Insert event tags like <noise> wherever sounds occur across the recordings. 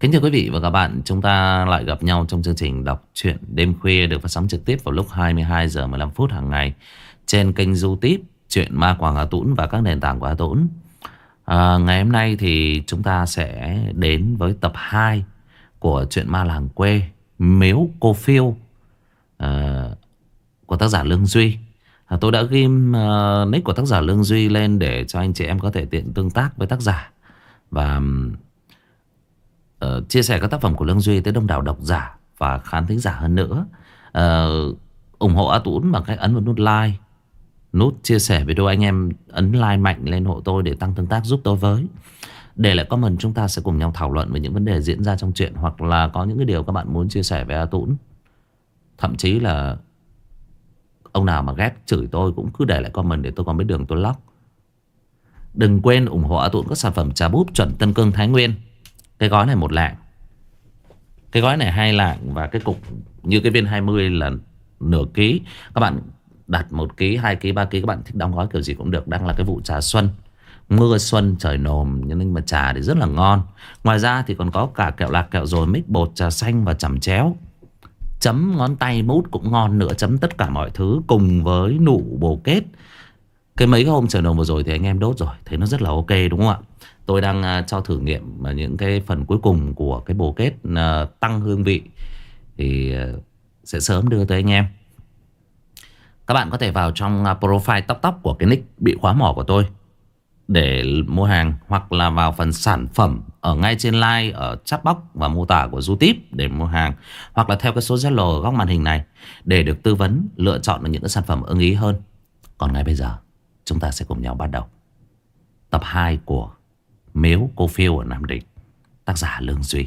Kính thưa quý vị và các bạn, chúng ta lại gặp nhau trong chương trình đọc truyện đêm khuya được phát sóng trực tiếp vào lúc 22 giờ 15 phút hàng ngày trên kênh YouTube Chuyện Ma Quảng Hà Tũng và các nền tảng của Hà Tũng. À, ngày hôm nay thì chúng ta sẽ đến với tập 2 của chuyện ma làng quê Miếu Cô Phiêu à, của tác giả Lương Duy. À, tôi đã ghim uh, nick của tác giả Lương Duy lên để cho anh chị em có thể tiện tương tác với tác giả và uh, chia sẻ các tác phẩm của Lương Duy tới đông đảo độc giả và khán thính giả hơn nữa. Uh, ủng hộ A Tún bằng cách ấn vào nút like, nút chia sẻ video anh em ấn like mạnh lên hộ tôi để tăng tương tác giúp tôi với. Để lại comment chúng ta sẽ cùng nhau thảo luận về những vấn đề diễn ra trong chuyện hoặc là có những cái điều các bạn muốn chia sẻ với A Tún. Thậm chí là ông nào mà ghét chửi tôi cũng cứ để lại comment để tôi còn biết đường tôi lóc. Đừng quên ủng hộ A Tũng các sản phẩm trà búp chuẩn Tân Cương Thái Nguyên. Cái gói này một lạng. Cái gói này hai lạng Và cái cục như cái viên 20 là nửa ký. Các bạn đặt một ký, hai ký, ba ký Các bạn thích đóng gói kiểu gì cũng được. Đang là cái vụ trà xuân. Mưa xuân trời nồm Nhưng mà trà thì rất là ngon. Ngoài ra thì còn có cả kẹo lạc kẹo rồi mít bột trà xanh và chẩm chéo. Chấm ngón tay mút cũng ngon nữa Chấm tất cả mọi thứ cùng với nụ bồ kết. Cái mấy cái hôm trời nồm vừa rồi thì anh em đốt rồi Thấy nó rất là ok đúng không ạ? Tôi đang à, cho thử nghiệm à, những cái phần cuối cùng của cái bồ kết à, tăng hương vị. Thì sẽ sớm đưa tới anh em. Các bạn có thể vào trong profile tóc tóc của cái nick bị khóa mỏ của tôi Để mua hàng Hoặc là vào phần sản phẩm ở ngay trên like, ở chat box và mô tả của YouTube để mua hàng Hoặc là theo cái số Zalo ở góc màn hình này Để được tư vấn lựa chọn được những cái sản phẩm ưng ý hơn. Còn ngay bây giờ chúng ta sẽ cùng nhau bắt đầu. Tập 2 của Miếu Cô Phiêu ở Nam Định. Tác giả Lương Duy.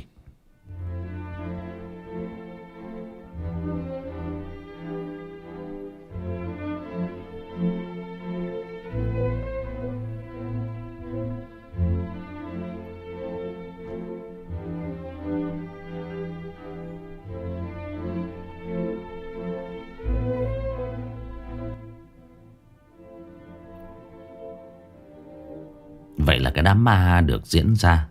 Đám ma được diễn ra.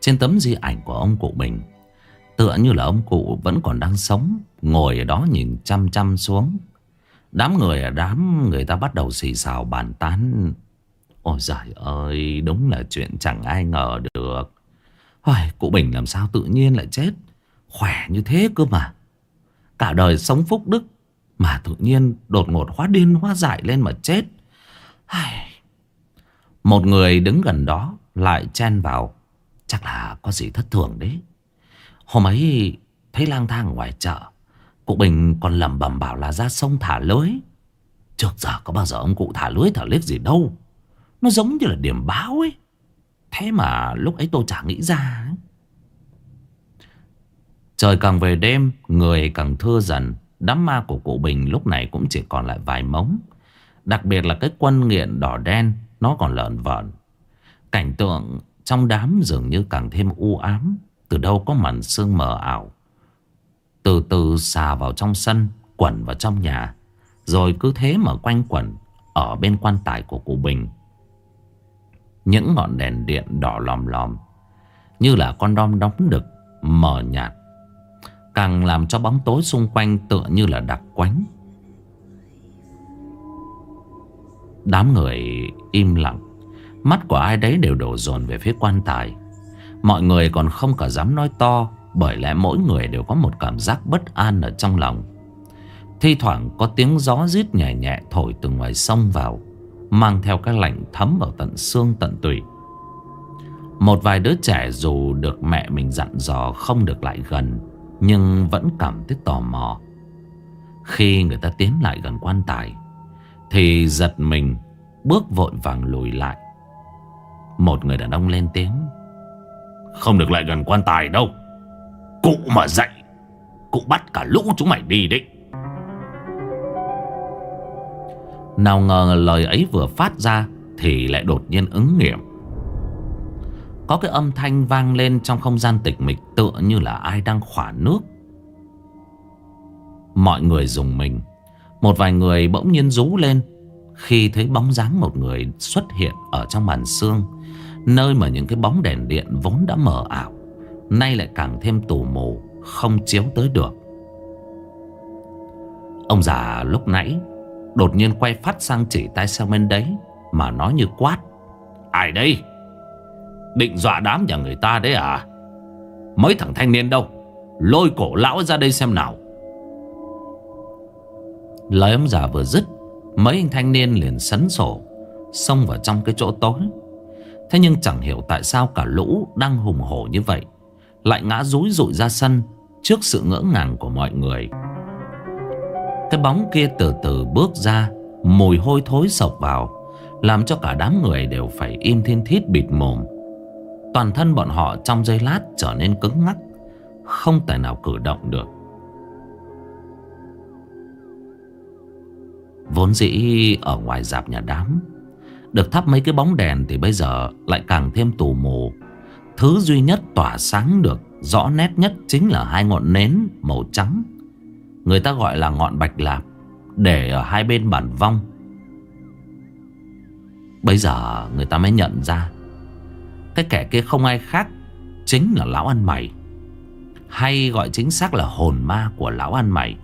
Trên tấm di ảnh của ông cụ mình, Tựa như là ông cụ vẫn còn đang sống Ngồi ở đó nhìn chăm chăm xuống. Đám người ở đám người ta bắt đầu xì xào bàn tán. Ôi giời ơi Đúng là chuyện chẳng ai ngờ được. Ôi, Cụ Bình làm sao tự nhiên lại chết? Khỏe như thế cơ mà. Cả đời sống phúc đức Mà tự nhiên đột ngột hóa điên hóa dại lên mà chết. Ai... Một người đứng gần đó lại chen vào. Chắc là có gì thất thường đấy. Hôm ấy thấy lang thang ngoài chợ. Cụ Bình còn lầm bầm bảo là ra sông thả lưới. Trước giờ có bao giờ ông cụ thả lưới thả lết gì đâu. Nó giống như là điểm báo ấy. Thế mà lúc ấy tôi chả nghĩ ra ấy. Trời càng về đêm, người càng thưa dần. Đám ma của cụ Bình lúc này cũng chỉ còn lại vài mống. Đặc biệt là cái quân nghiện đỏ đen, nó còn lợn vợn. Cảnh tượng trong đám dường như càng thêm u ám. Từ đâu có màn sương mờ ảo. Từ từ xà vào trong sân, Quẩn vào trong nhà. Rồi cứ thế mà quanh quẩn Ở bên quan tài của cụ Bình. Những ngọn đèn điện đỏ lòm lòm, Như là con đom đóng đực Mờ nhạt, Càng làm cho bóng tối xung quanh tựa như là đặc quánh. Đám người im lặng. Mắt của ai đấy đều đổ dồn về phía quan tài. Mọi người còn không cả dám nói to, Bởi lẽ mỗi người đều có một cảm giác bất an ở trong lòng. Thi thoảng có tiếng gió rít nhẹ nhẹ thổi từ ngoài sông vào, Mang theo cái lạnh thấm vào tận xương tận tủy. Một vài đứa trẻ dù được mẹ mình dặn dò không được lại gần, Nhưng vẫn cảm thấy tò mò. Khi người ta tiến lại gần quan tài, thì giật mình Bước vội vàng lùi lại. Một người đàn ông lên tiếng. Không được lại gần quan tài đâu. Cụ mà dậy Cụ bắt cả lũ chúng mày đi đấy. Nào ngờ lời ấy vừa phát ra Thì lại đột nhiên ứng nghiệm. Có cái âm thanh vang lên trong không gian tịch mịch Tựa như là ai đang khỏa nước. Mọi người dùng mình. Một vài người bỗng nhiên rú lên. Khi thấy bóng dáng một người xuất hiện ở trong màn sương, Nơi mà những cái bóng đèn điện vốn đã mờ ảo, Nay lại càng thêm tù mù, Không chiếu tới được. Ông già lúc nãy Đột nhiên quay phát sang chỉ tay sang bên đấy Mà nói như quát. Ai đây? Định dọa đám nhà người ta đấy à? Mấy thằng thanh niên đâu? Lôi cổ lão ra đây xem nào. Lời ông già vừa dứt Mấy anh thanh niên liền sấn sổ, Xông vào trong cái chỗ tối. Thế nhưng chẳng hiểu tại sao cả lũ Đang hùng hổ như vậy, Lại ngã rúi rụi ra sân Trước sự ngỡ ngàng của mọi người. Cái bóng kia từ từ bước ra, Mùi hôi thối sộc vào, Làm cho cả đám người đều phải im thiên thít bịt mồm. Toàn thân bọn họ trong giây lát trở nên cứng ngắc, Không thể nào cử động được. Vốn dĩ ở ngoài dạp nhà đám, Được thắp mấy cái bóng đèn Thì bây giờ lại càng thêm tù mù. Thứ duy nhất tỏa sáng được, Rõ nét nhất chính là hai ngọn nến Màu trắng. Người ta gọi là ngọn bạch lạp, Để ở hai bên bản vong. Bây giờ người ta mới nhận ra, Cái kẻ kia không ai khác Chính là lão ăn mày. Hay gọi chính xác là hồn ma của lão ăn mày.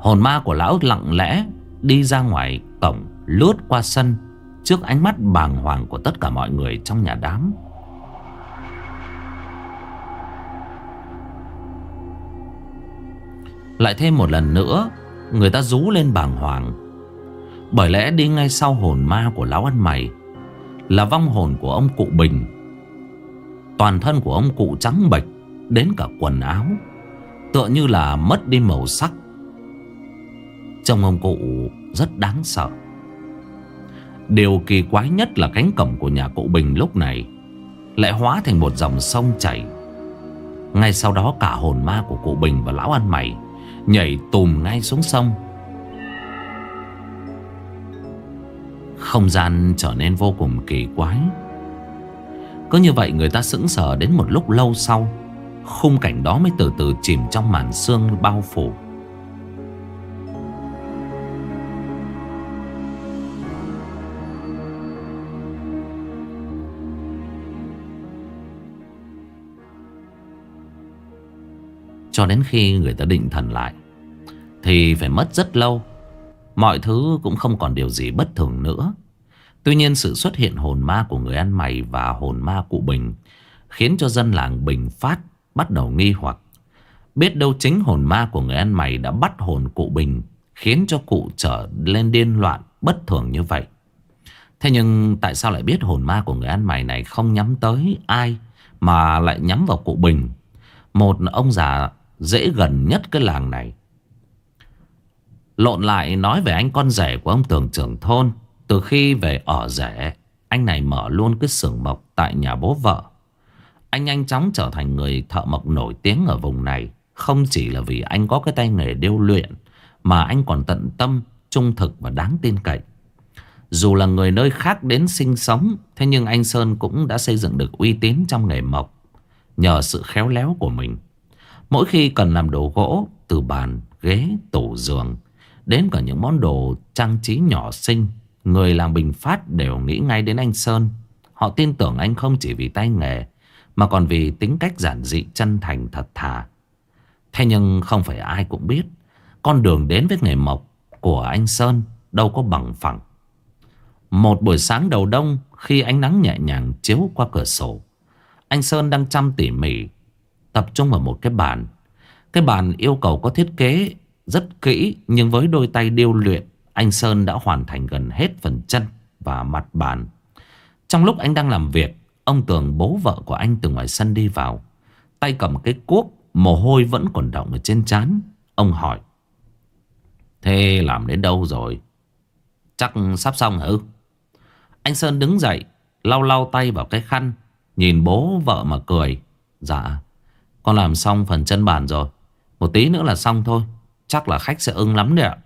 Hồn ma của lão lặng lẽ Đi ra ngoài cổng, Lướt qua sân Trước ánh mắt bàng hoàng của tất cả mọi người trong nhà đám. Lại thêm một lần nữa, Người ta rú lên bàng hoàng. Bởi lẽ đi ngay sau hồn ma của lão ăn mày Là vong hồn của ông cụ Bình. Toàn thân của ông cụ trắng bệch Đến cả quần áo, Tựa như là mất đi màu sắc. Trông ông cụ rất đáng sợ. Điều kỳ quái nhất là cánh cổng của nhà cụ Bình lúc này Lại hóa thành một dòng sông chảy. Ngay sau đó cả hồn ma của cụ Bình và lão ăn mày Nhảy tùm ngay xuống sông. Không gian trở nên vô cùng kỳ quái. Cứ như vậy người ta sững sờ đến một lúc lâu sau, Khung cảnh đó mới từ từ chìm trong màn sương bao phủ. Cho đến khi người ta định thần lại, Thì phải mất rất lâu. Mọi thứ cũng không còn điều gì bất thường nữa. Tuy nhiên sự xuất hiện hồn ma của người ăn mày và hồn ma cụ Bình Khiến cho dân làng Bình Phát bắt đầu nghi hoặc. Biết đâu chính hồn ma của người ăn mày đã bắt hồn cụ Bình, Khiến cho cụ trở lên điên loạn, bất thường như vậy. Thế nhưng tại sao lại biết hồn ma của người ăn mày này không nhắm tới ai Mà lại nhắm vào cụ Bình? Một ông già dễ gần nhất cái làng này. Lộn lại nói về anh con rể của ông tường trưởng thôn. Từ khi về ở rể, anh này mở luôn cái xưởng mộc tại nhà bố vợ. Anh nhanh chóng trở thành người thợ mộc nổi tiếng ở vùng này. Không chỉ là vì anh có cái tay nghề điêu luyện, mà anh còn tận tâm, trung thực và đáng tin cậy. Dù là người nơi khác đến sinh sống, thế nhưng anh Sơn cũng đã xây dựng được uy tín trong nghề mộc. Nhờ sự khéo léo của mình. Mỗi khi cần làm đồ gỗ Từ bàn, ghế, tủ giường Đến cả những món đồ trang trí nhỏ xinh Người làm bình phát đều nghĩ ngay đến anh Sơn. Họ tin tưởng anh không chỉ vì tay nghề Mà còn vì tính cách giản dị chân thành thật thà. Thế nhưng không phải ai cũng biết Con đường đến với nghề mộc của anh Sơn đâu có bằng phẳng. Một buổi sáng đầu đông Khi ánh nắng nhẹ nhàng chiếu qua cửa sổ Anh Sơn đang chăm tỉ mỉ Tập trung vào một cái bàn. Cái bàn yêu cầu có thiết kế rất kỹ, Nhưng với đôi tay điêu luyện, Anh Sơn đã hoàn thành gần hết phần chân Và mặt bàn. Trong lúc anh đang làm việc, Ông Tường bố vợ của anh từ ngoài sân đi vào. Tay cầm cái cuốc, Mồ hôi vẫn còn đọng ở trên trán. Ông hỏi, Thế làm đến đâu rồi? Chắc sắp xong hả? Anh Sơn đứng dậy, Lau lau tay vào cái khăn, Nhìn bố vợ mà cười. Dạ con làm xong phần chân bàn rồi. Một tí nữa là xong thôi. Chắc là khách sẽ ưng lắm đấy ạ.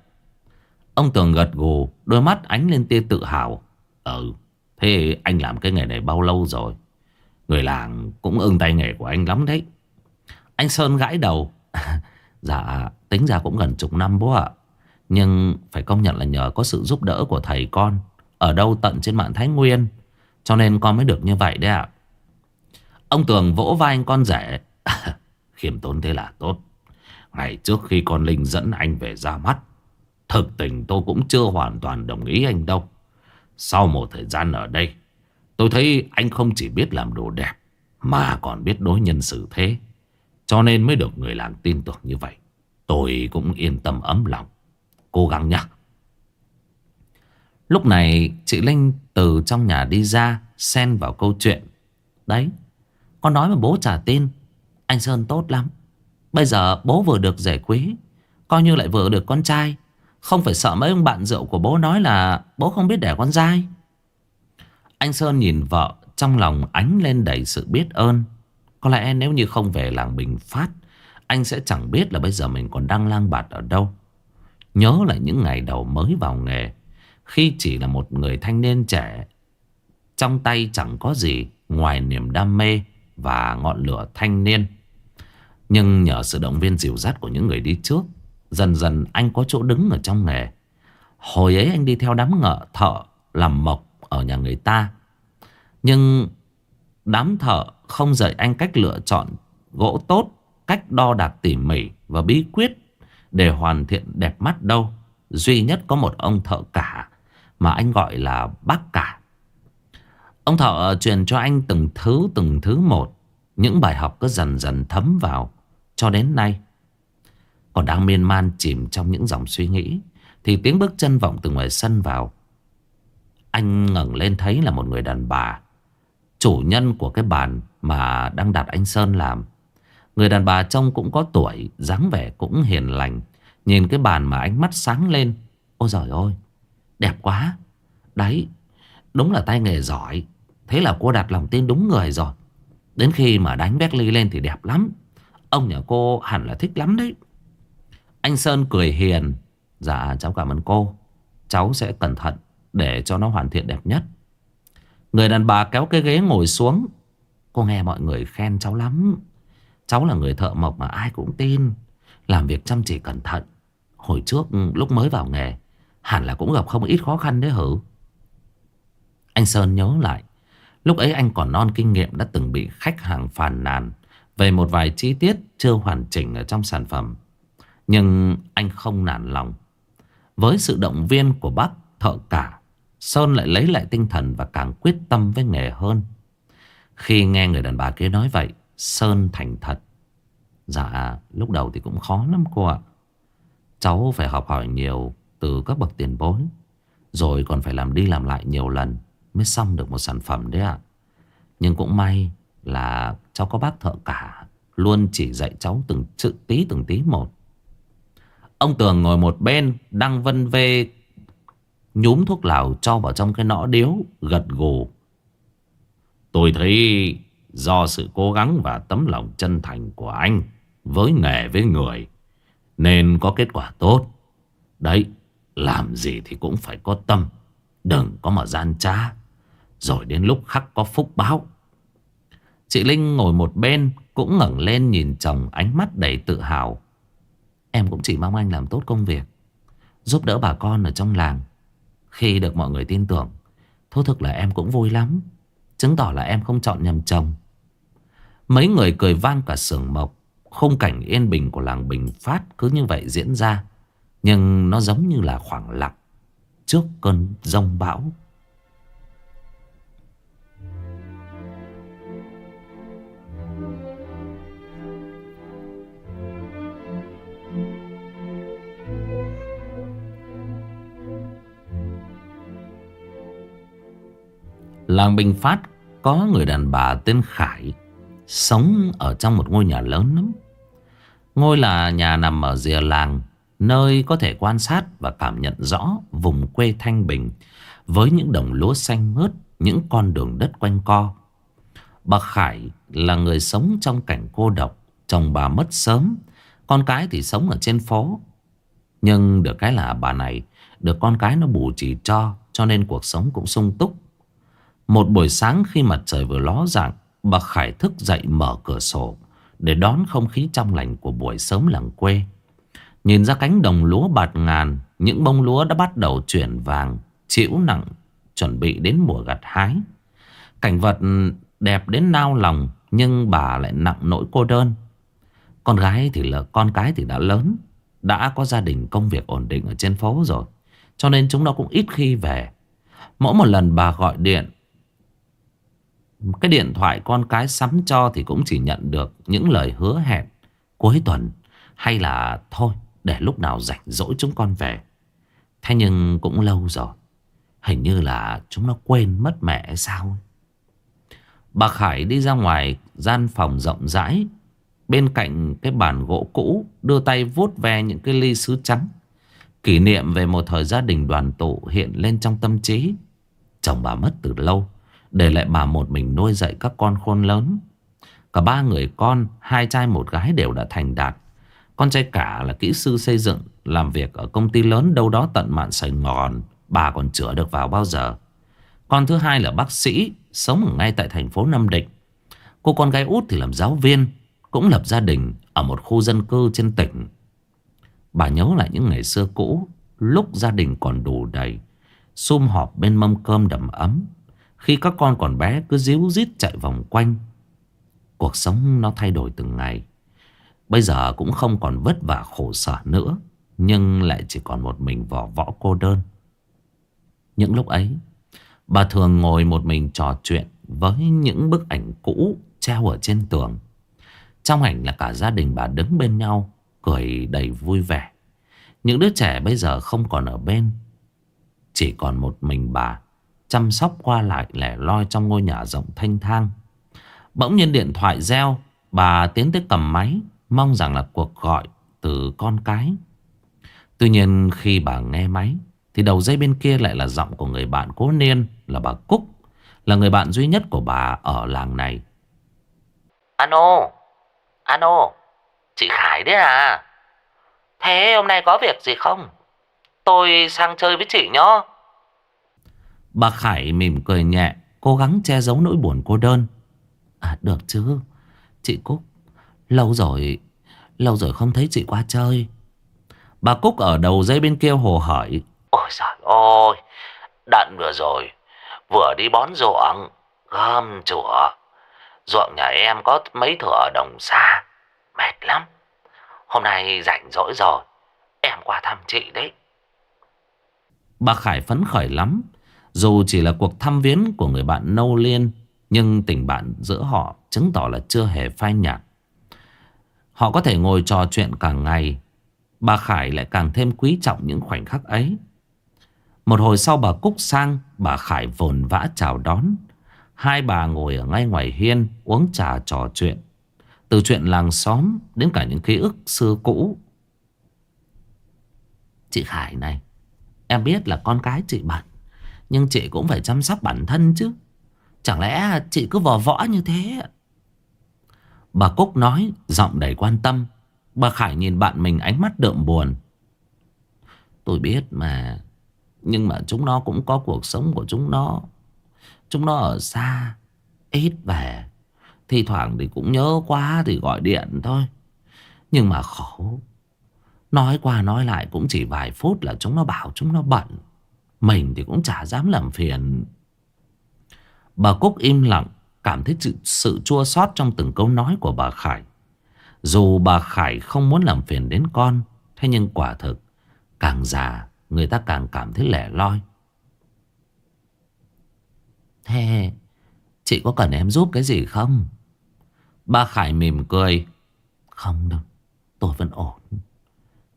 Ông Tường gật gù, Đôi mắt ánh lên tia tự hào. Ừ Thế anh làm cái nghề này bao lâu rồi? Người làng cũng ưng tay nghề của anh lắm đấy. Anh Sơn gãi đầu. <laughs> Dạ tính ra cũng gần chục năm bố ạ. Nhưng phải công nhận là nhờ có sự giúp đỡ của thầy con, Ở đâu tận trên mạng Thái Nguyên. Cho nên con mới được như vậy đấy ạ. Ông Tường vỗ vai anh con rể. <laughs> Khiêm tốn thế là tốt. Ngày trước khi con Linh dẫn anh về ra mắt, Thực tình tôi cũng chưa hoàn toàn đồng ý anh đâu. Sau một thời gian ở đây, Tôi thấy anh không chỉ biết làm đồ đẹp, Mà còn biết đối nhân xử thế. Cho nên mới được người làng tin tưởng như vậy. Tôi cũng yên tâm ấm lòng. Cố gắng nhé Lúc này, chị Linh từ trong nhà đi ra, Xen vào câu chuyện. Đấy, Con nói mà bố trả tin. Anh Sơn tốt lắm. Bây giờ bố vừa được rể quý, Coi như lại vừa được con trai. Không phải sợ mấy ông bạn rượu của bố nói là Bố không biết đẻ con trai Anh Sơn nhìn vợ, Trong lòng ánh lên đầy sự biết ơn. Có lẽ nếu như không về làng Bình Phát, Anh sẽ chẳng biết là bây giờ mình còn đang lang bạt ở đâu. Nhớ lại những ngày đầu mới vào nghề, Khi chỉ là một người thanh niên trẻ, Trong tay chẳng có gì Ngoài niềm đam mê Và ngọn lửa thanh niên. Nhưng nhờ sự động viên dìu dắt của những người đi trước, Dần dần anh có chỗ đứng ở trong nghề. Hồi ấy anh đi theo đám ngợ thợ Làm mộc ở nhà người ta. Nhưng Đám thợ không dạy anh cách lựa chọn Gỗ tốt, Cách đo đạc tỉ mỉ Và bí quyết Để hoàn thiện đẹp mắt đâu. Duy nhất có một ông thợ cả Mà anh gọi là bác cả. Ông thợ truyền cho anh từng thứ từng thứ một. Những bài học cứ dần dần thấm vào. Cho đến nay. Còn đang miên man chìm trong những dòng suy nghĩ, Thì tiếng bước chân vọng từ ngoài sân vào. Anh ngẩng lên thấy là một người đàn bà, Chủ nhân của cái bàn mà đang đặt anh Sơn làm. Người đàn bà trông cũng có tuổi, dáng vẻ cũng hiền lành. Nhìn cái bàn mà ánh mắt sáng lên. Ôi giời ơi, Đẹp quá. Đấy, Đúng là tay nghề giỏi. Thế là cô đặt lòng tin đúng người rồi. Đến khi mà đánh Beckley lên thì đẹp lắm. Ông nhà cô hẳn là thích lắm đấy. Anh Sơn cười hiền. Dạ cháu cảm ơn cô. Cháu sẽ cẩn thận Để cho nó hoàn thiện đẹp nhất. Người đàn bà kéo cái ghế ngồi xuống. Cô nghe mọi người khen cháu lắm. Cháu là người thợ mộc mà ai cũng tin. Làm việc chăm chỉ cẩn thận. Hồi trước, lúc mới vào nghề, Hẳn là cũng gặp không ít khó khăn đấy hử. Anh Sơn nhớ lại, Lúc ấy anh còn non kinh nghiệm đã từng bị khách hàng phàn nàn về một vài chi tiết chưa hoàn chỉnh ở trong sản phẩm. Nhưng anh không nản lòng. Với sự động viên của bác thợ cả, Sơn lại lấy lại tinh thần và càng quyết tâm với nghề hơn. Khi nghe người đàn bà kia nói vậy, Sơn thành thật. Dạ, lúc đầu thì cũng khó lắm cô ạ. Cháu phải học hỏi nhiều từ các bậc tiền bối. Rồi còn phải làm đi làm lại nhiều lần mới xong được một sản phẩm đấy ạ. Nhưng cũng may là cháu có bác thợ cả luôn chỉ dạy cháu từng chữ tí từng tí một. Ông Tường ngồi một bên đang vân vê nhúm thuốc lào cho vào trong cái nõ điếu gật gù. Tôi thấy do sự cố gắng và tấm lòng chân thành của anh với nghề với người nên có kết quả tốt. Đấy, làm gì thì cũng phải có tâm, đừng có mà gian trá. Rồi đến lúc khắc có phúc báo Chị Linh ngồi một bên, Cũng ngẩng lên nhìn chồng, ánh mắt đầy tự hào. Em cũng chỉ mong anh làm tốt công việc, Giúp đỡ bà con ở trong làng. Khi được mọi người tin tưởng, Thú thực là em cũng vui lắm, Chứng tỏ là em không chọn nhầm chồng. Mấy người cười vang cả sưởng mộc, Khung cảnh yên bình của làng Bình Phát Cứ như vậy diễn ra, Nhưng nó giống như là khoảng lặng Trước cơn rông bão. Làng Bình Phát có người đàn bà tên Khải, Sống ở trong một ngôi nhà lớn lắm. Ngôi là nhà nằm ở rìa làng, Nơi có thể quan sát và cảm nhận rõ vùng quê Thanh Bình Với những đồng lúa xanh mướt, Những con đường đất quanh co. Bà Khải là người sống trong cảnh cô độc, Chồng bà mất sớm, Con cái thì sống ở trên phố. Nhưng được cái là bà này, Được con cái nó bù chỉ cho Cho nên cuộc sống cũng sung túc một buổi sáng khi mặt trời vừa ló dạng, Bà Khải thức dậy mở cửa sổ, Để đón không khí trong lành của buổi sớm làng quê. Nhìn ra cánh đồng lúa bạt ngàn, Những bông lúa đã bắt đầu chuyển vàng Chịu nặng, Chuẩn bị đến mùa gặt hái. Cảnh vật đẹp đến nao lòng, Nhưng bà lại nặng nỗi cô đơn. Con gái thì là, con cái thì đã lớn, Đã có gia đình, công việc ổn định ở trên phố rồi, Cho nên chúng nó cũng ít khi về. Mỗi một lần bà gọi điện cái điện thoại con cái sắm cho Thì cũng chỉ nhận được những lời hứa hẹn Cuối tuần Hay là thôi, để lúc nào rảnh rỗi chúng con về. Thế nhưng cũng lâu rồi, Hình như là chúng nó quên mất mẹ hay sao? Bà Khải đi ra ngoài gian phòng rộng rãi, Bên cạnh cái bàn gỗ cũ, Đưa tay vuốt ve những cái ly sứ trắng Kỷ niệm về một thời gia đình đoàn tụ hiện lên trong tâm trí. Chồng bà mất từ lâu để lại bà một mình nuôi dạy các con khôn lớn. Cả ba người con, Hai trai một gái đều đã thành đạt. Con trai cả là kỹ sư xây dựng, Làm việc ở công ty lớn đâu đó tận mạn Sài Gòn. Bà còn chữa được vào bao giờ? Con thứ hai là bác sĩ, Sống ở ngay tại thành phố Nam Định. Cô con gái út thì làm giáo viên, Cũng lập gia đình ở một khu dân cư trên tỉnh. Bà nhớ lại những ngày xưa cũ, Lúc gia đình còn đủ đầy Xung họp bên mâm cơm đầm ấm. Khi các con còn bé, cứ díu dít chạy vòng quanh. Cuộc sống nó thay đổi từng ngày. Bây giờ cũng không còn vất vả khổ sở nữa, Nhưng lại chỉ còn một mình vỏ võ cô đơn. Những lúc ấy, Bà thường ngồi một mình trò chuyện Với những bức ảnh cũ treo ở trên tường. Trong ảnh là cả gia đình bà đứng bên nhau, Cười đầy vui vẻ. Những đứa trẻ bây giờ không còn ở bên, Chỉ còn một mình bà. Chăm sóc qua lại lẻ loi trong ngôi nhà rộng thanh thang. Bỗng nhiên điện thoại reo Bà tiến tới cầm máy Mong rằng là cuộc gọi từ con cái. Tuy nhiên khi bà nghe máy Thì đầu dây bên kia lại là giọng của người bạn cố niên Là bà Cúc Là người bạn duy nhất của bà ở làng này. Ano, Ano, Chị Khải đấy à? Thế hôm nay có việc gì không? Tôi sang chơi với chị nhá. Bà Khải mỉm cười nhẹ Cố gắng che giấu nỗi buồn cô đơn. À được chứ. Chị Cúc Lâu rồi Lâu rồi không thấy chị qua chơi. Bà Cúc ở đầu dây bên kia hồ hỏi Ôi trời ơi Đận vừa rồi Vừa đi bón ruộng Gom chùa. Ruộng nhà em có mấy thửa đồng xa Mệt lắm. Hôm nay rảnh rỗi rồi Em qua thăm chị đấy. Bà Khải phấn khởi lắm dù chỉ là cuộc thăm viếng của người bạn nâu liên, Nhưng tình bạn giữa họ chứng tỏ là chưa hề phai nhạt. Họ có thể ngồi trò chuyện cả ngày, Bà Khải lại càng thêm quý trọng những khoảnh khắc ấy. Một hồi sau bà Cúc sang, Bà Khải vồn vã chào đón. Hai bà ngồi ở ngay ngoài hiên, Uống trà trò chuyện. Từ chuyện làng xóm Đến cả những ký ức xưa cũ. Chị Khải này, Em biết là con cái chị bận nhưng chị cũng phải chăm sóc bản thân chứ. Chẳng lẽ chị cứ vò võ như thế? Bà Cúc nói, Giọng đầy quan tâm. Bà Khải nhìn bạn mình ánh mắt đượm buồn. Tôi biết mà, Nhưng mà chúng nó cũng có cuộc sống của chúng nó. Chúng nó ở xa, Ít về. Thì thoảng thì cũng nhớ quá thì gọi điện thôi. Nhưng mà khổ, Nói qua nói lại cũng chỉ vài phút là chúng nó bảo chúng nó bận. Mình thì cũng chả dám làm phiền. Bà Cúc im lặng Cảm thấy sự, sự chua xót trong từng câu nói của bà Khải. Dù bà Khải không muốn làm phiền đến con Thế nhưng quả thực Càng già Người ta càng cảm thấy lẻ loi. Thế Chị có cần em giúp cái gì không? Bà Khải mỉm cười. Không đâu Tôi vẫn ổn.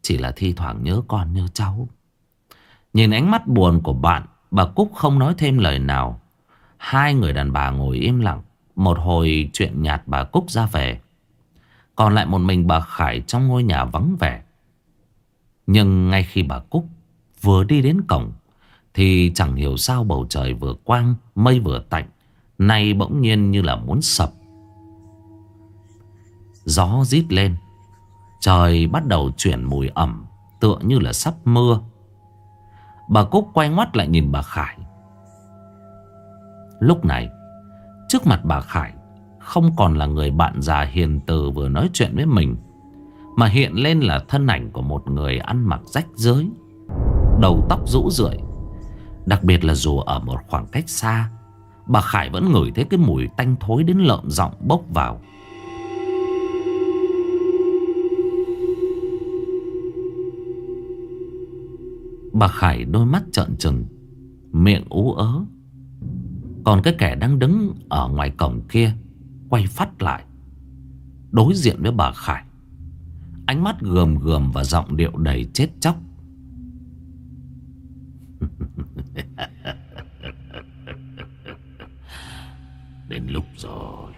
Chỉ là thi thoảng nhớ con nhớ cháu. Nhìn ánh mắt buồn của bạn, Bà Cúc không nói thêm lời nào. Hai người đàn bà ngồi im lặng. Một hồi chuyện nhạt bà Cúc ra về. Còn lại một mình bà Khải trong ngôi nhà vắng vẻ. Nhưng ngay khi bà Cúc vừa đi đến cổng, Thì chẳng hiểu sao bầu trời vừa quang, Mây vừa tạnh, Nay bỗng nhiên như là muốn sập. Gió rít lên. Trời bắt đầu chuyển mùi ẩm, Tựa như là sắp mưa. Bà Cúc quay ngoắt lại nhìn bà Khải. Lúc này, Trước mặt bà Khải, Không còn là người bạn già hiền từ vừa nói chuyện với mình, Mà hiện lên là thân ảnh của một người ăn mặc rách rưới, Đầu tóc rũ rượi. Đặc biệt là dù ở một khoảng cách xa, Bà Khải vẫn ngửi thấy cái mùi tanh thối đến lợm giọng bốc vào. Bà Khải đôi mắt trợn trừng, Miệng ú ớ. Còn cái kẻ đang đứng ở ngoài cổng kia Quay phát lại, Đối diện với bà Khải. Ánh mắt gườm gườm và giọng điệu đầy chết chóc. <laughs> Đến lúc rồi.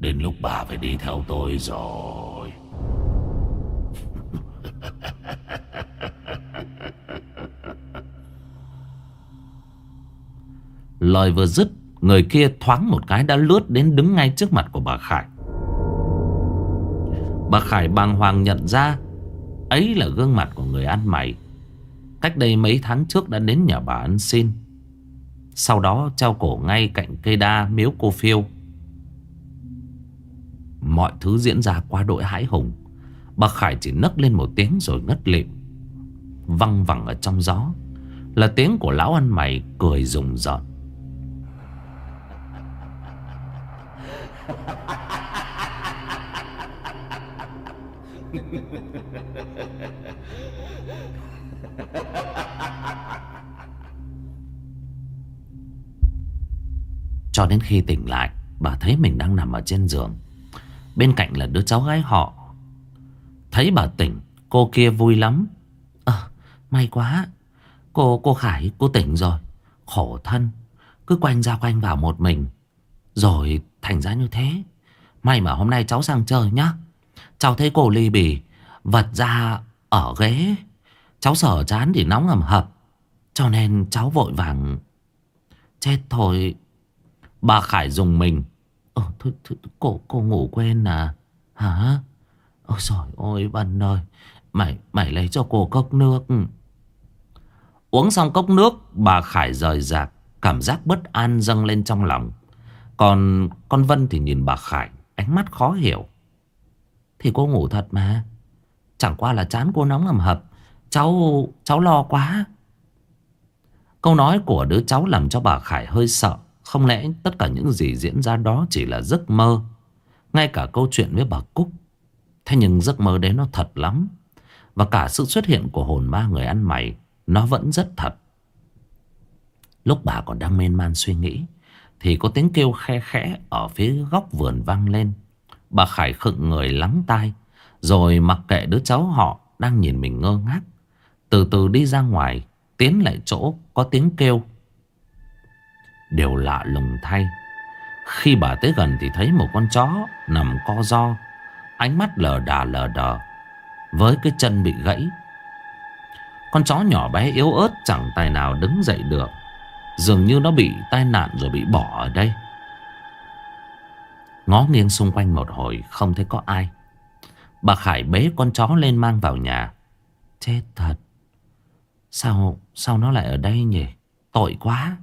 Đến lúc bà phải đi theo tôi rồi. Lời vừa dứt, Người kia thoáng một cái đã lướt đến đứng ngay trước mặt của bà Khải. Bà Khải bàng hoàng nhận ra, Ấy là gương mặt của người ăn mày. Cách đây mấy tháng trước đã đến nhà bà ăn xin. Sau đó treo cổ ngay cạnh cây đa miếu cô phiêu. Mọi thứ diễn ra quá đội hãi hùng. Bà Khải chỉ nấc lên một tiếng rồi ngất lịm. Văng vẳng ở trong gió, Là tiếng của lão ăn mày cười rùng rợn. <laughs> Cho đến khi tỉnh lại Bà thấy mình đang nằm ở trên giường. Bên cạnh là đứa cháu gái họ. Thấy bà tỉnh Cô kia vui lắm. À, may quá. Cô cô Khải cô tỉnh rồi. Khổ thân. Cứ quanh ra quanh vào một mình. Rồi thành ra như thế. May mà hôm nay cháu sang chơi nhá. Cháu thấy cô ly bì Vật ra ở ghế. Cháu sợ chán thì nóng ngầm hập. Cho nên cháu vội vàng Chết thôi. Bà Khải dùng mình. Ờ thôi, thôi cô, cô ngủ quên à? Hả? Ôi trời ơi Vân ơi. Mày mày lấy cho cô cốc nước. Uống xong cốc nước Bà Khải rời rạc. Cảm giác bất an dâng lên trong lòng. Còn con Vân thì nhìn bà Khải, Ánh mắt khó hiểu. Thì cô ngủ thật mà. Chẳng qua là chán cô nóng ngầm hập. Cháu cháu lo quá. Câu nói của đứa cháu làm cho bà Khải hơi sợ. Không lẽ tất cả những gì diễn ra đó chỉ là giấc mơ? Ngay cả câu chuyện với bà Cúc. Thế nhưng giấc mơ đấy nó thật lắm. Và cả sự xuất hiện của hồn ma người ăn mày, Nó vẫn rất thật. Lúc bà còn đang mê man suy nghĩ thì có tiếng kêu khe khẽ Ở phía góc vườn vang lên. Bà Khải khựng người lắng tai, Rồi mặc kệ đứa cháu họ Đang nhìn mình ngơ ngác. Từ từ đi ra ngoài, Tiến lại chỗ có tiếng kêu. Điều lạ lùng thay, Khi bà tới gần thì thấy một con chó Nằm co do Ánh mắt lờ đà lờ đờ, Với cái chân bị gãy. Con chó nhỏ bé yếu ớt Chẳng tài nào đứng dậy được. Dường như nó bị tai nạn rồi bị bỏ ở đây. Ngó nghiêng xung quanh một hồi, Không thấy có ai. Bà Khải bế con chó lên mang vào nhà. Chết thật. Sao sao nó lại ở đây nhỉ? Tội quá.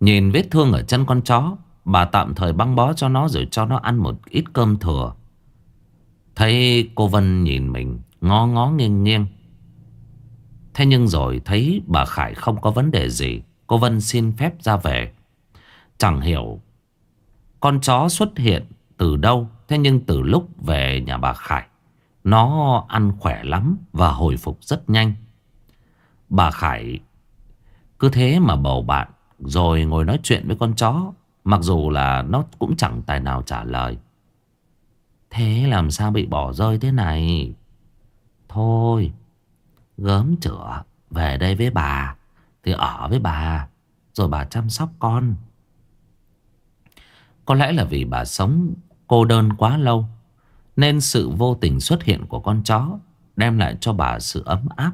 Nhìn vết thương ở chân con chó, Bà tạm thời băng bó cho nó Rồi cho nó ăn một ít cơm thừa. Thấy cô Vân nhìn mình, Ngó ngó nghiêng nghiêng. Thế nhưng rồi thấy bà Khải không có vấn đề gì. Cô Vân xin phép ra về. Chẳng hiểu, Con chó xuất hiện từ đâu, Thế nhưng từ lúc về nhà bà Khải, Nó ăn khỏe lắm Và hồi phục rất nhanh. Bà Khải cứ thế mà bầu bạn, Rồi ngồi nói chuyện với con chó, Mặc dù là nó cũng chẳng tài nào trả lời. Thế làm sao bị bỏ rơi thế này? Thôi, Gớm chữa, Về đây với bà. Thì ở với bà, Rồi bà chăm sóc con. Có lẽ là vì bà sống cô đơn quá lâu, Nên sự vô tình xuất hiện của con chó Đem lại cho bà sự ấm áp.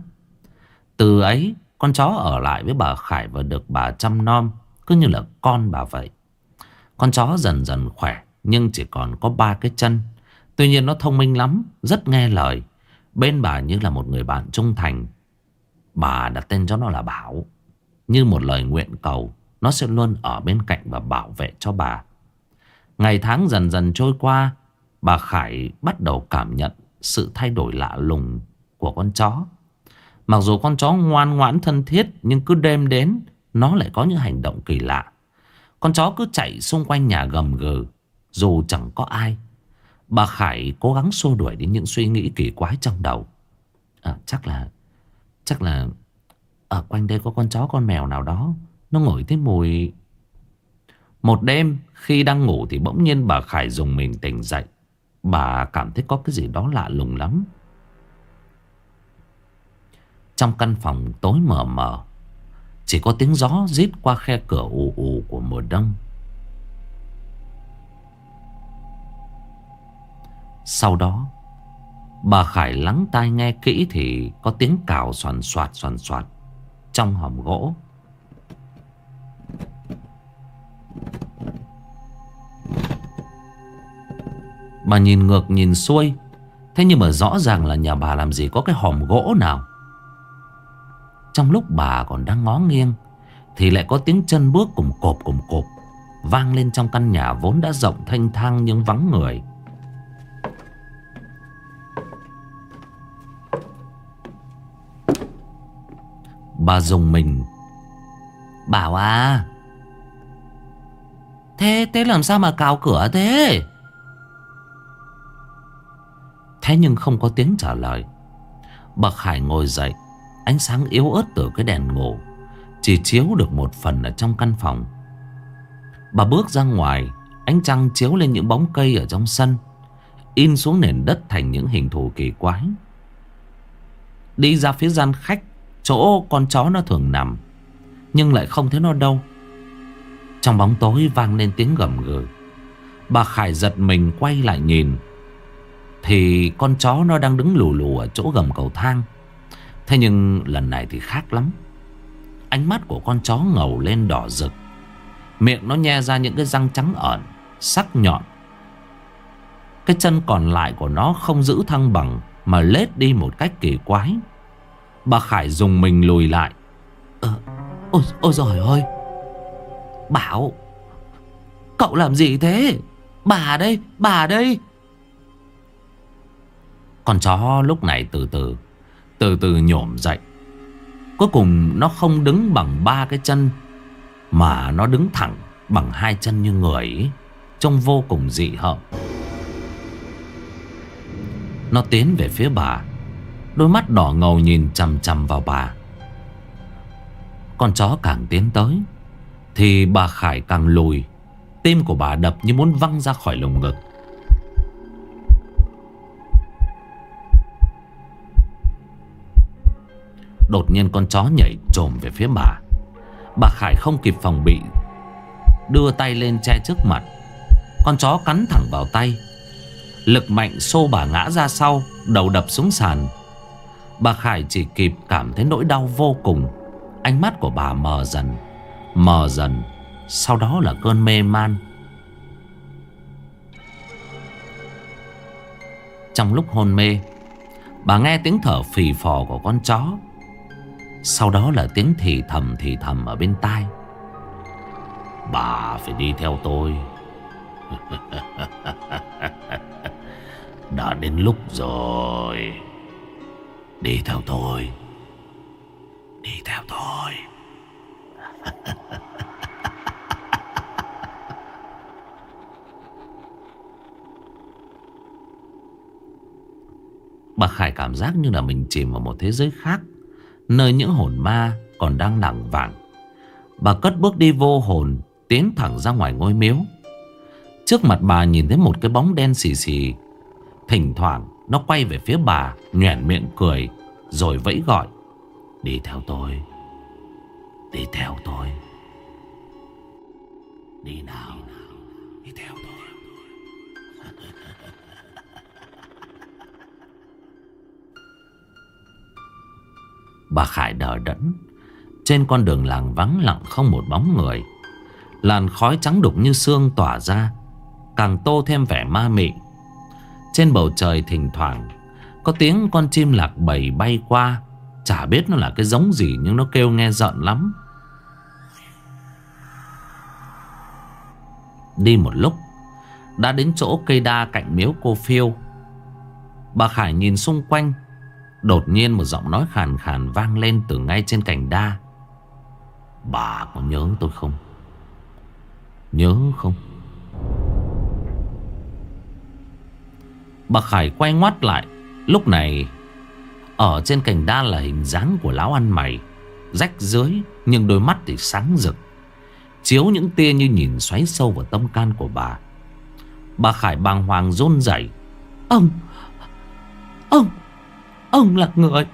Từ ấy, Con chó ở lại với bà Khải Và được bà chăm nom, Cứ như là con bà vậy. Con chó dần dần khỏe, Nhưng chỉ còn có ba cái chân. Tuy nhiên nó thông minh lắm, Rất nghe lời. Bên bà như là một người bạn trung thành. Bà đặt tên cho nó là Bảo. Như một lời nguyện cầu Nó sẽ luôn ở bên cạnh và bảo vệ cho bà. Ngày tháng dần dần trôi qua Bà Khải bắt đầu cảm nhận Sự thay đổi lạ lùng của con chó. Mặc dù con chó ngoan ngoãn thân thiết Nhưng cứ đêm đến Nó lại có những hành động kỳ lạ. Con chó cứ chạy xung quanh nhà gầm gừ Dù chẳng có ai. Bà Khải cố gắng xua đuổi đến những suy nghĩ kỳ quái trong đầu. À, Chắc là Chắc là ở quanh đây có con chó, con mèo nào đó. Nó ngửi thấy mùi. Một đêm, khi đang ngủ Thì bỗng nhiên bà Khải dùng mình tỉnh dậy. Bà cảm thấy có cái gì đó lạ lùng lắm. Trong căn phòng tối mờ mờ, Chỉ có tiếng gió rít qua khe cửa ù ù của mùa đông. Sau đó, Bà Khải lắng tai nghe kỹ Thì có tiếng cào soàn soạt soàn soạt trong hòm gỗ. Bà nhìn ngược, nhìn xuôi. Thế nhưng mà rõ ràng là nhà bà làm gì có cái hòm gỗ nào. Trong lúc bà còn đang ngó nghiêng, Thì lại có tiếng chân bước cùng cộp cùng cộp Vang lên trong căn nhà vốn đã rộng thanh thang nhưng vắng người. Bà dùng mình. Bảo à? Thế thế làm sao mà cào cửa thế? Thế nhưng không có tiếng trả lời. Bà Khải ngồi dậy, Ánh sáng yếu ớt từ cái đèn ngủ, Chỉ chiếu được một phần ở trong căn phòng. Bà bước ra ngoài, Ánh trăng chiếu lên những bóng cây ở trong sân, In xuống nền đất thành những hình thù kỳ quái. Đi ra phía gian khách Chỗ con chó nó thường nằm, Nhưng lại không thấy nó đâu. Trong bóng tối vang lên tiếng gầm gừ. Bà Khải giật mình quay lại nhìn. Thì con chó nó đang đứng lù lù ở chỗ gầm cầu thang. Thế nhưng lần này thì khác lắm. Ánh mắt của con chó ngầu lên đỏ rực. Miệng nó nhe ra những cái răng trắng ẩn, Sắc nhọn. Cái chân còn lại của nó không giữ thăng bằng Mà lết đi một cách kỳ quái. Bà Khải dùng mình lùi lại. Ờ, Ôi, ôi giời ơi. Bảo Cậu làm gì thế? Bà đây, bà đây. Con chó lúc này từ từ Từ từ nhổm dậy. Cuối cùng nó không đứng bằng ba cái chân Mà nó đứng thẳng Bằng hai chân như người ấy, Trông vô cùng dị hợm. Nó tiến về phía bà Đôi mắt đỏ ngầu nhìn chằm chằm vào bà. Con chó càng tiến tới, Thì bà Khải càng lùi. Tim của bà đập như muốn văng ra khỏi lồng ngực. Đột nhiên con chó nhảy trồm về phía bà. Bà Khải không kịp phòng bị, Đưa tay lên che trước mặt. Con chó cắn thẳng vào tay. Lực mạnh xô bà ngã ra sau, Đầu đập xuống sàn. Bà Khải chỉ kịp cảm thấy nỗi đau vô cùng. Ánh mắt của bà mờ dần Mờ dần, Sau đó là cơn mê man. Trong lúc hôn mê, Bà nghe tiếng thở phì phò của con chó. Sau đó là tiếng thì thầm thì thầm ở bên tai. Bà phải đi theo tôi. <laughs> Đã đến lúc rồi. Đi theo tôi. Đi theo tôi. <laughs> Bà Khải cảm giác như là mình chìm vào một thế giới khác, Nơi những hồn ma còn đang lẳng vàng. Bà cất bước đi vô hồn, Tiến thẳng ra ngoài ngôi miếu. Trước mặt bà nhìn thấy một cái bóng đen xì xì, Thỉnh thoảng nó quay về phía bà, Nhoẻn miệng cười, Rồi vẫy gọi. Đi theo tôi. Đi theo tôi. Đi nào. Đi theo tôi. <laughs> Bà Khải đờ đẫn. Trên con đường làng vắng lặng không một bóng người. Làn khói trắng đục như xương tỏa ra, Càng tô thêm vẻ ma mị trên bầu trời thỉnh thoảng, Có tiếng con chim lạc bầy bay qua. Chả biết nó là cái giống gì, Nhưng nó kêu nghe giận lắm. Đi một lúc, Đã đến chỗ cây đa cạnh miếu cô phiêu. Bà Khải nhìn xung quanh, Đột nhiên một giọng nói khàn khàn vang lên từ ngay trên cành đa. Bà có nhớ tôi không? Nhớ không? Bà Khải quay ngoắt lại. Lúc này, Ở trên cành đa là hình dáng của lão ăn mày, Rách dưới Nhưng đôi mắt thì sáng rực. Chiếu những tia như nhìn xoáy sâu vào tâm can của bà. Bà Khải bàng hoàng rôn rẩy. Ông Ông Ông là người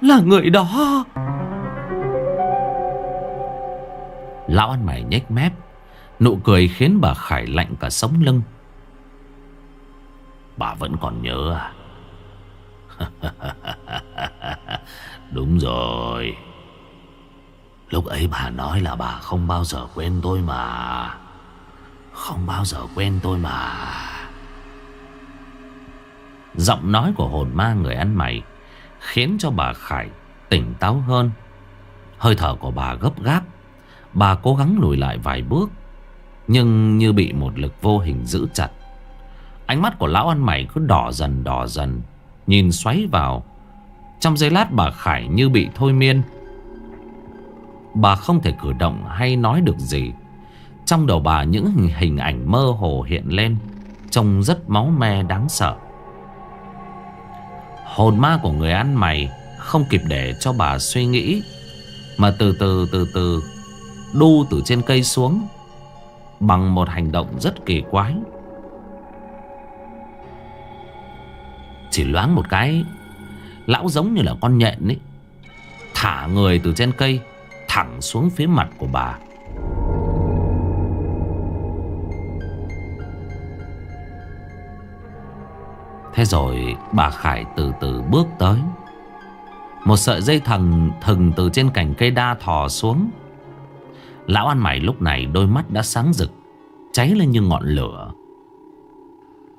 Là người đó. Lão ăn mày nhếch mép, Nụ cười khiến bà Khải lạnh cả sống lưng. Bà vẫn còn nhớ à? <laughs> Đúng rồi. Lúc ấy bà nói là bà không bao giờ quên tôi mà. Không bao giờ quên tôi mà. Giọng nói của hồn ma người ăn mày Khiến cho bà Khải tỉnh táo hơn. Hơi thở của bà gấp gáp. Bà cố gắng lùi lại vài bước, Nhưng như bị một lực vô hình giữ chặt Ánh mắt của lão ăn mày cứ đỏ dần đỏ dần. Nhìn xoáy vào. Trong giây lát bà Khải như bị thôi miên. Bà không thể cử động hay nói được gì. Trong đầu bà những hình ảnh mơ hồ hiện lên, Trông rất máu me đáng sợ. Hồn ma của người ăn mày Không kịp để cho bà suy nghĩ, Mà từ từ từ từ Đu từ trên cây xuống, Bằng một hành động rất kỳ quái. Chỉ loáng một cái, Lão giống như là con nhện ấy, Thả người từ trên cây, Thẳng xuống phía mặt của bà. Thế rồi bà Khải từ từ bước tới. Một sợi dây thừng thừng từ trên cành cây đa thò xuống. Lão ăn mày lúc này đôi mắt đã sáng rực, Cháy lên như ngọn lửa.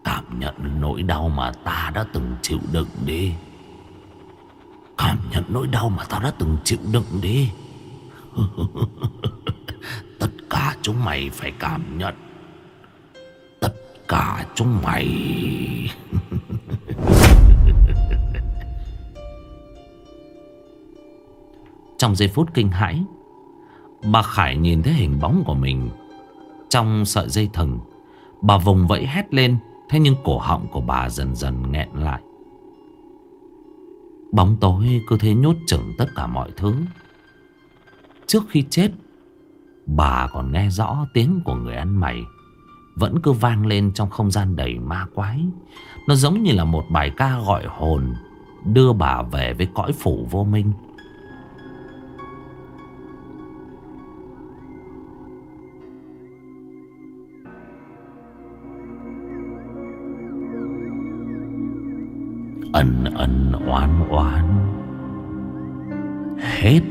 Cảm nhận nỗi đau mà ta đã từng chịu đựng đi. Cảm nhận nỗi đau mà ta đã từng chịu đựng đi. <laughs> Tất cả chúng mày phải cảm nhận. Tất cả chúng mày. <laughs> Trong giây phút kinh hãi, Bà Khải nhìn thấy hình bóng của mình. Trong sợi dây thừng, Bà vùng vẫy hét lên. Thế nhưng cổ họng của bà dần dần nghẹn lại. Bóng tối cứ thế nhốt chừng tất cả mọi thứ. Trước khi chết, Bà còn nghe rõ tiếng của người ăn mày. Vẫn cứ vang lên trong không gian đầy ma quái. Nó giống như là một bài ca gọi hồn Đưa bà về với cõi phủ vô minh. Ân ân oán oán. Hết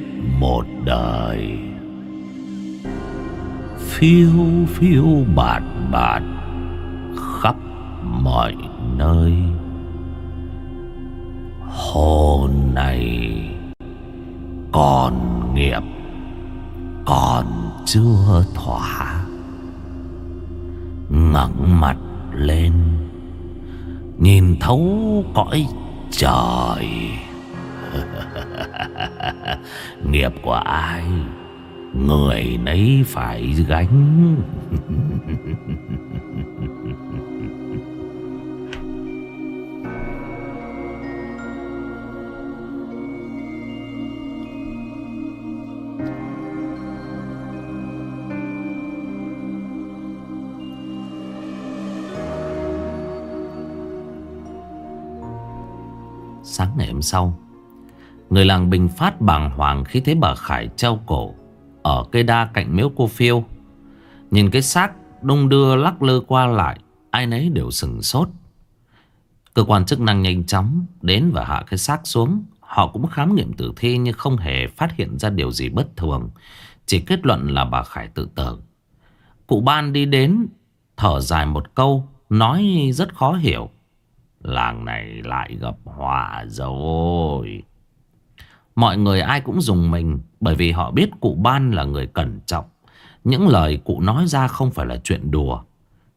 một đời. Phiêu phiêu bạt bạt Khắp mọi nơi. Hồn này Còn nghiệp, Còn chưa thỏa. Ngẩng mặt lên. Nhìn thấu cõi trời. <laughs> Nghiệp của ai? Người nấy phải gánh. <laughs> Sáng ngày hôm sau. Người làng Bình Phát bàng hoàng khi thấy bà Khải treo cổ Ở cây đa cạnh miếu cô phiêu. Nhìn cái xác đông đưa lắc lư qua lại, Ai nấy đều sừng sốt. Cơ quan chức năng nhanh chóng Đến và hạ cái xác xuống. Họ cũng khám nghiệm tử thi Nhưng không hề phát hiện ra điều gì bất thường. Chỉ kết luận là bà Khải tự tử. Cụ ban đi đến, Thở dài một câu, Nói rất khó hiểu. Làng này lại gặp họa rồi. Mọi người ai cũng dùng mình, Bởi vì họ biết cụ ban là người cẩn trọng. Những lời cụ nói ra không phải là chuyện đùa.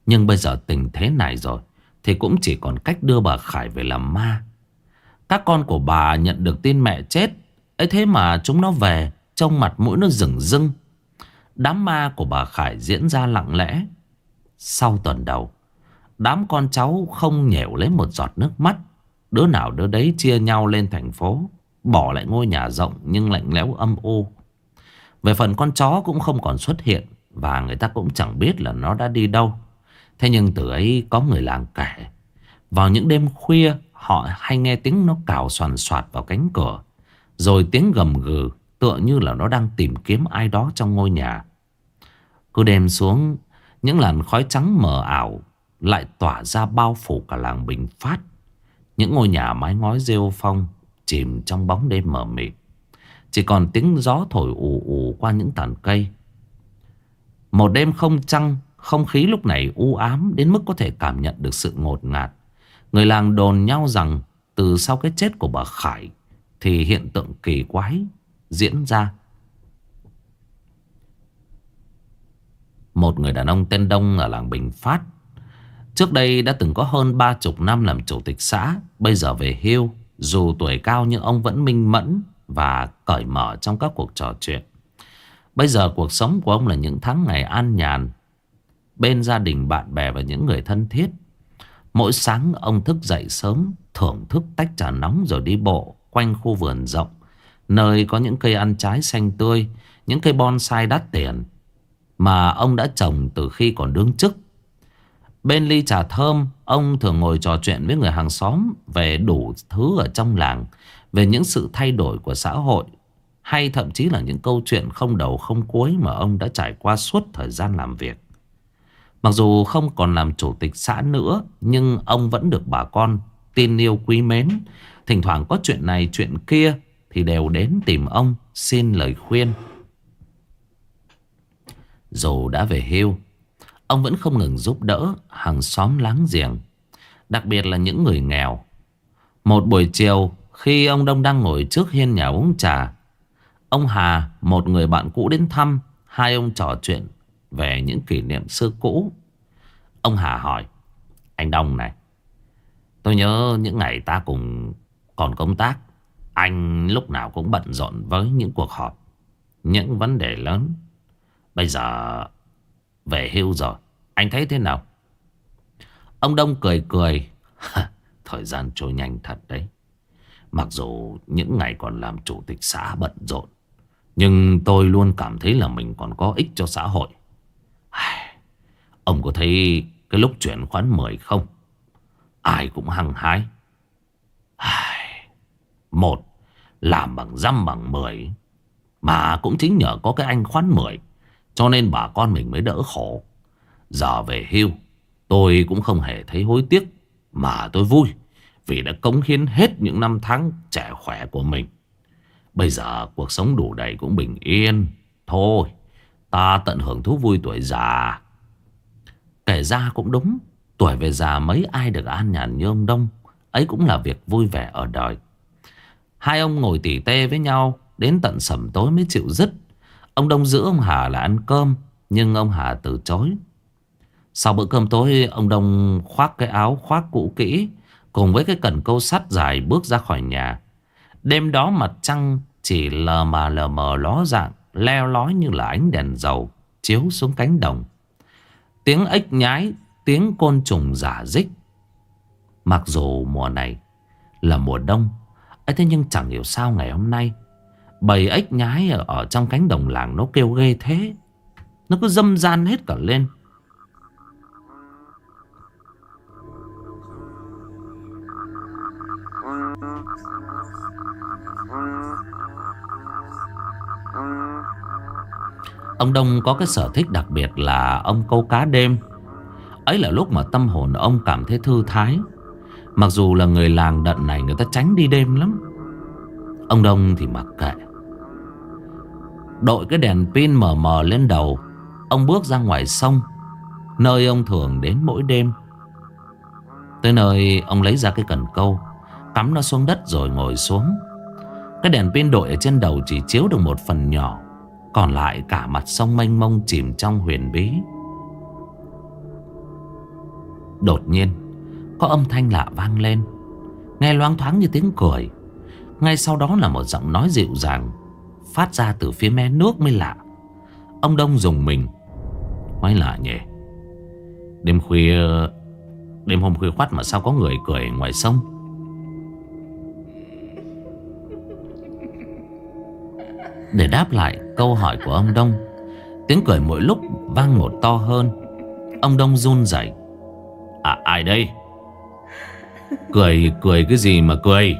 Nhưng bây giờ tình thế này rồi, Thì cũng chỉ còn cách đưa bà Khải về làm ma. Các con của bà nhận được tin mẹ chết, ấy thế mà chúng nó về, Trông mặt mũi nó rừng rưng. Đám ma của bà Khải diễn ra lặng lẽ. Sau tuần đầu Đám con cháu không nhẻo lấy một giọt nước mắt. Đứa nào đứa đấy chia nhau lên thành phố, Bỏ lại ngôi nhà rộng nhưng lạnh lẽo âm u. Về phần con chó cũng không còn xuất hiện Và người ta cũng chẳng biết là nó đã đi đâu. Thế nhưng từ ấy có người làng kể, Vào những đêm khuya, Họ hay nghe tiếng nó cào soàn soạt vào cánh cửa, Rồi tiếng gầm gừ Tựa như là nó đang tìm kiếm ai đó trong ngôi nhà. Cứ đêm xuống, Những làn khói trắng mờ ảo lại tỏa ra bao phủ cả làng Bình Phát. Những ngôi nhà mái ngói rêu phong Chìm trong bóng đêm mờ mịt. Chỉ còn tiếng gió thổi ù ù qua những tàn cây. Một đêm không trăng, Không khí lúc này u ám Đến mức có thể cảm nhận được sự ngột ngạt. Người làng đồn nhau rằng Từ sau cái chết của bà Khải Thì hiện tượng kỳ quái diễn ra. Một người đàn ông tên Đông ở làng Bình Phát Trước đây đã từng có hơn ba chục năm làm chủ tịch xã, Bây giờ về hưu, Dù tuổi cao nhưng ông vẫn minh mẫn Và cởi mở trong các cuộc trò chuyện. Bây giờ cuộc sống của ông là những tháng ngày an nhàn Bên gia đình, bạn bè và những người thân thiết. Mỗi sáng ông thức dậy sớm, Thưởng thức tách trà nóng rồi đi bộ Quanh khu vườn rộng, Nơi có những cây ăn trái xanh tươi, Những cây bonsai đắt tiền Mà ông đã trồng từ khi còn đương chức. Bên ly trà thơm, Ông thường ngồi trò chuyện với người hàng xóm Về đủ thứ ở trong làng, Về những sự thay đổi của xã hội, Hay thậm chí là những câu chuyện không đầu, không cuối Mà ông đã trải qua suốt thời gian làm việc. Mặc dù không còn làm chủ tịch xã nữa, Nhưng ông vẫn được bà con tin yêu quý mến. Thỉnh thoảng có chuyện này, chuyện kia Thì đều đến tìm ông xin lời khuyên. Dù đã về hưu Ông vẫn không ngừng giúp đỡ hàng xóm láng giềng, Đặc biệt là những người nghèo. Một buổi chiều, Khi ông Đông đang ngồi trước hiên nhà uống trà, Ông Hà, Một người bạn cũ đến thăm, Hai ông trò chuyện Về những kỷ niệm xưa cũ. Ông Hà hỏi, Anh Đông này, Tôi nhớ những ngày ta cùng còn công tác, Anh lúc nào cũng bận rộn với những cuộc họp, Những vấn đề lớn. Bây giờ về hưu rồi. Anh thấy thế nào? Ông Đông cười cười. <laughs> Thời gian trôi nhanh thật đấy. Mặc dù những ngày còn làm chủ tịch xã bận rộn, Nhưng tôi luôn cảm thấy là mình còn có ích cho xã hội. Ông có thấy cái lúc chuyển khoán 10 không? Ai cũng hăng hái. Một, Làm bằng dăm bằng mười, Mà cũng chính nhờ có cái anh khoán 10 cho nên bà con mình mới đỡ khổ. Giờ về hưu, Tôi cũng không hề thấy hối tiếc Mà tôi vui Vì đã cống hiến hết những năm tháng trẻ khỏe của mình. Bây giờ cuộc sống đủ đầy cũng bình yên. Thôi, Ta tận hưởng thú vui tuổi già. Kể ra cũng đúng, Tuổi về già mấy ai được an nhàn như ông Đông. Ấy cũng là việc vui vẻ ở đời. Hai ông ngồi tỉ tê với nhau, Đến tận sẩm tối mới chịu dứt. Ông Đông giữ ông Hà là ăn cơm, Nhưng ông Hà từ chối. Sau bữa cơm tối, Ông Đông khoác cái áo khoác cũ kỹ, Cùng với cái cần câu sắt dài bước ra khỏi nhà. Đêm đó mặt trăng chỉ lờ mà lờ mờ ló dạng, Leo lói như là ánh đèn dầu, Chiếu xuống cánh đồng. Tiếng ếch nhái, Tiếng côn trùng giả dích. Mặc dù mùa này Là mùa đông, ấy Thế nhưng chẳng hiểu sao ngày hôm nay Bầy ếch nhái ở, ở trong cánh đồng làng Nó kêu ghê thế. Nó cứ dâm gian hết cả lên. Ông Đông có cái sở thích đặc biệt là ông câu cá đêm. Ấy là lúc mà tâm hồn ông cảm thấy thư thái. Mặc dù là người làng đận này người ta tránh đi đêm lắm. Ông Đông thì mặc kệ. Đội cái đèn pin mờ mờ lên đầu. Ông bước ra ngoài sông, Nơi ông thường đến mỗi đêm. Tới nơi, ông lấy ra cái cần câu Cắm nó xuống đất rồi ngồi xuống. Cái đèn pin đội ở trên đầu chỉ chiếu được một phần nhỏ, Còn lại cả mặt sông mênh mông chìm trong huyền bí. Đột nhiên, Có âm thanh lạ vang lên. Nghe loáng thoáng như tiếng cười. Ngay sau đó là một giọng nói dịu dàng. Phát ra từ phía mé nước mới lạ. Ông Đông dùng mình. Quái lạ nhỉ. Đêm khuya, Đêm hôm khuya khoát mà sao có người cười ngoài sông? Để đáp lại câu hỏi của ông Đông, Tiếng cười mỗi lúc vang một to hơn. Ông Đông run rẩy. À ai đây? Cười cười cái gì mà cười?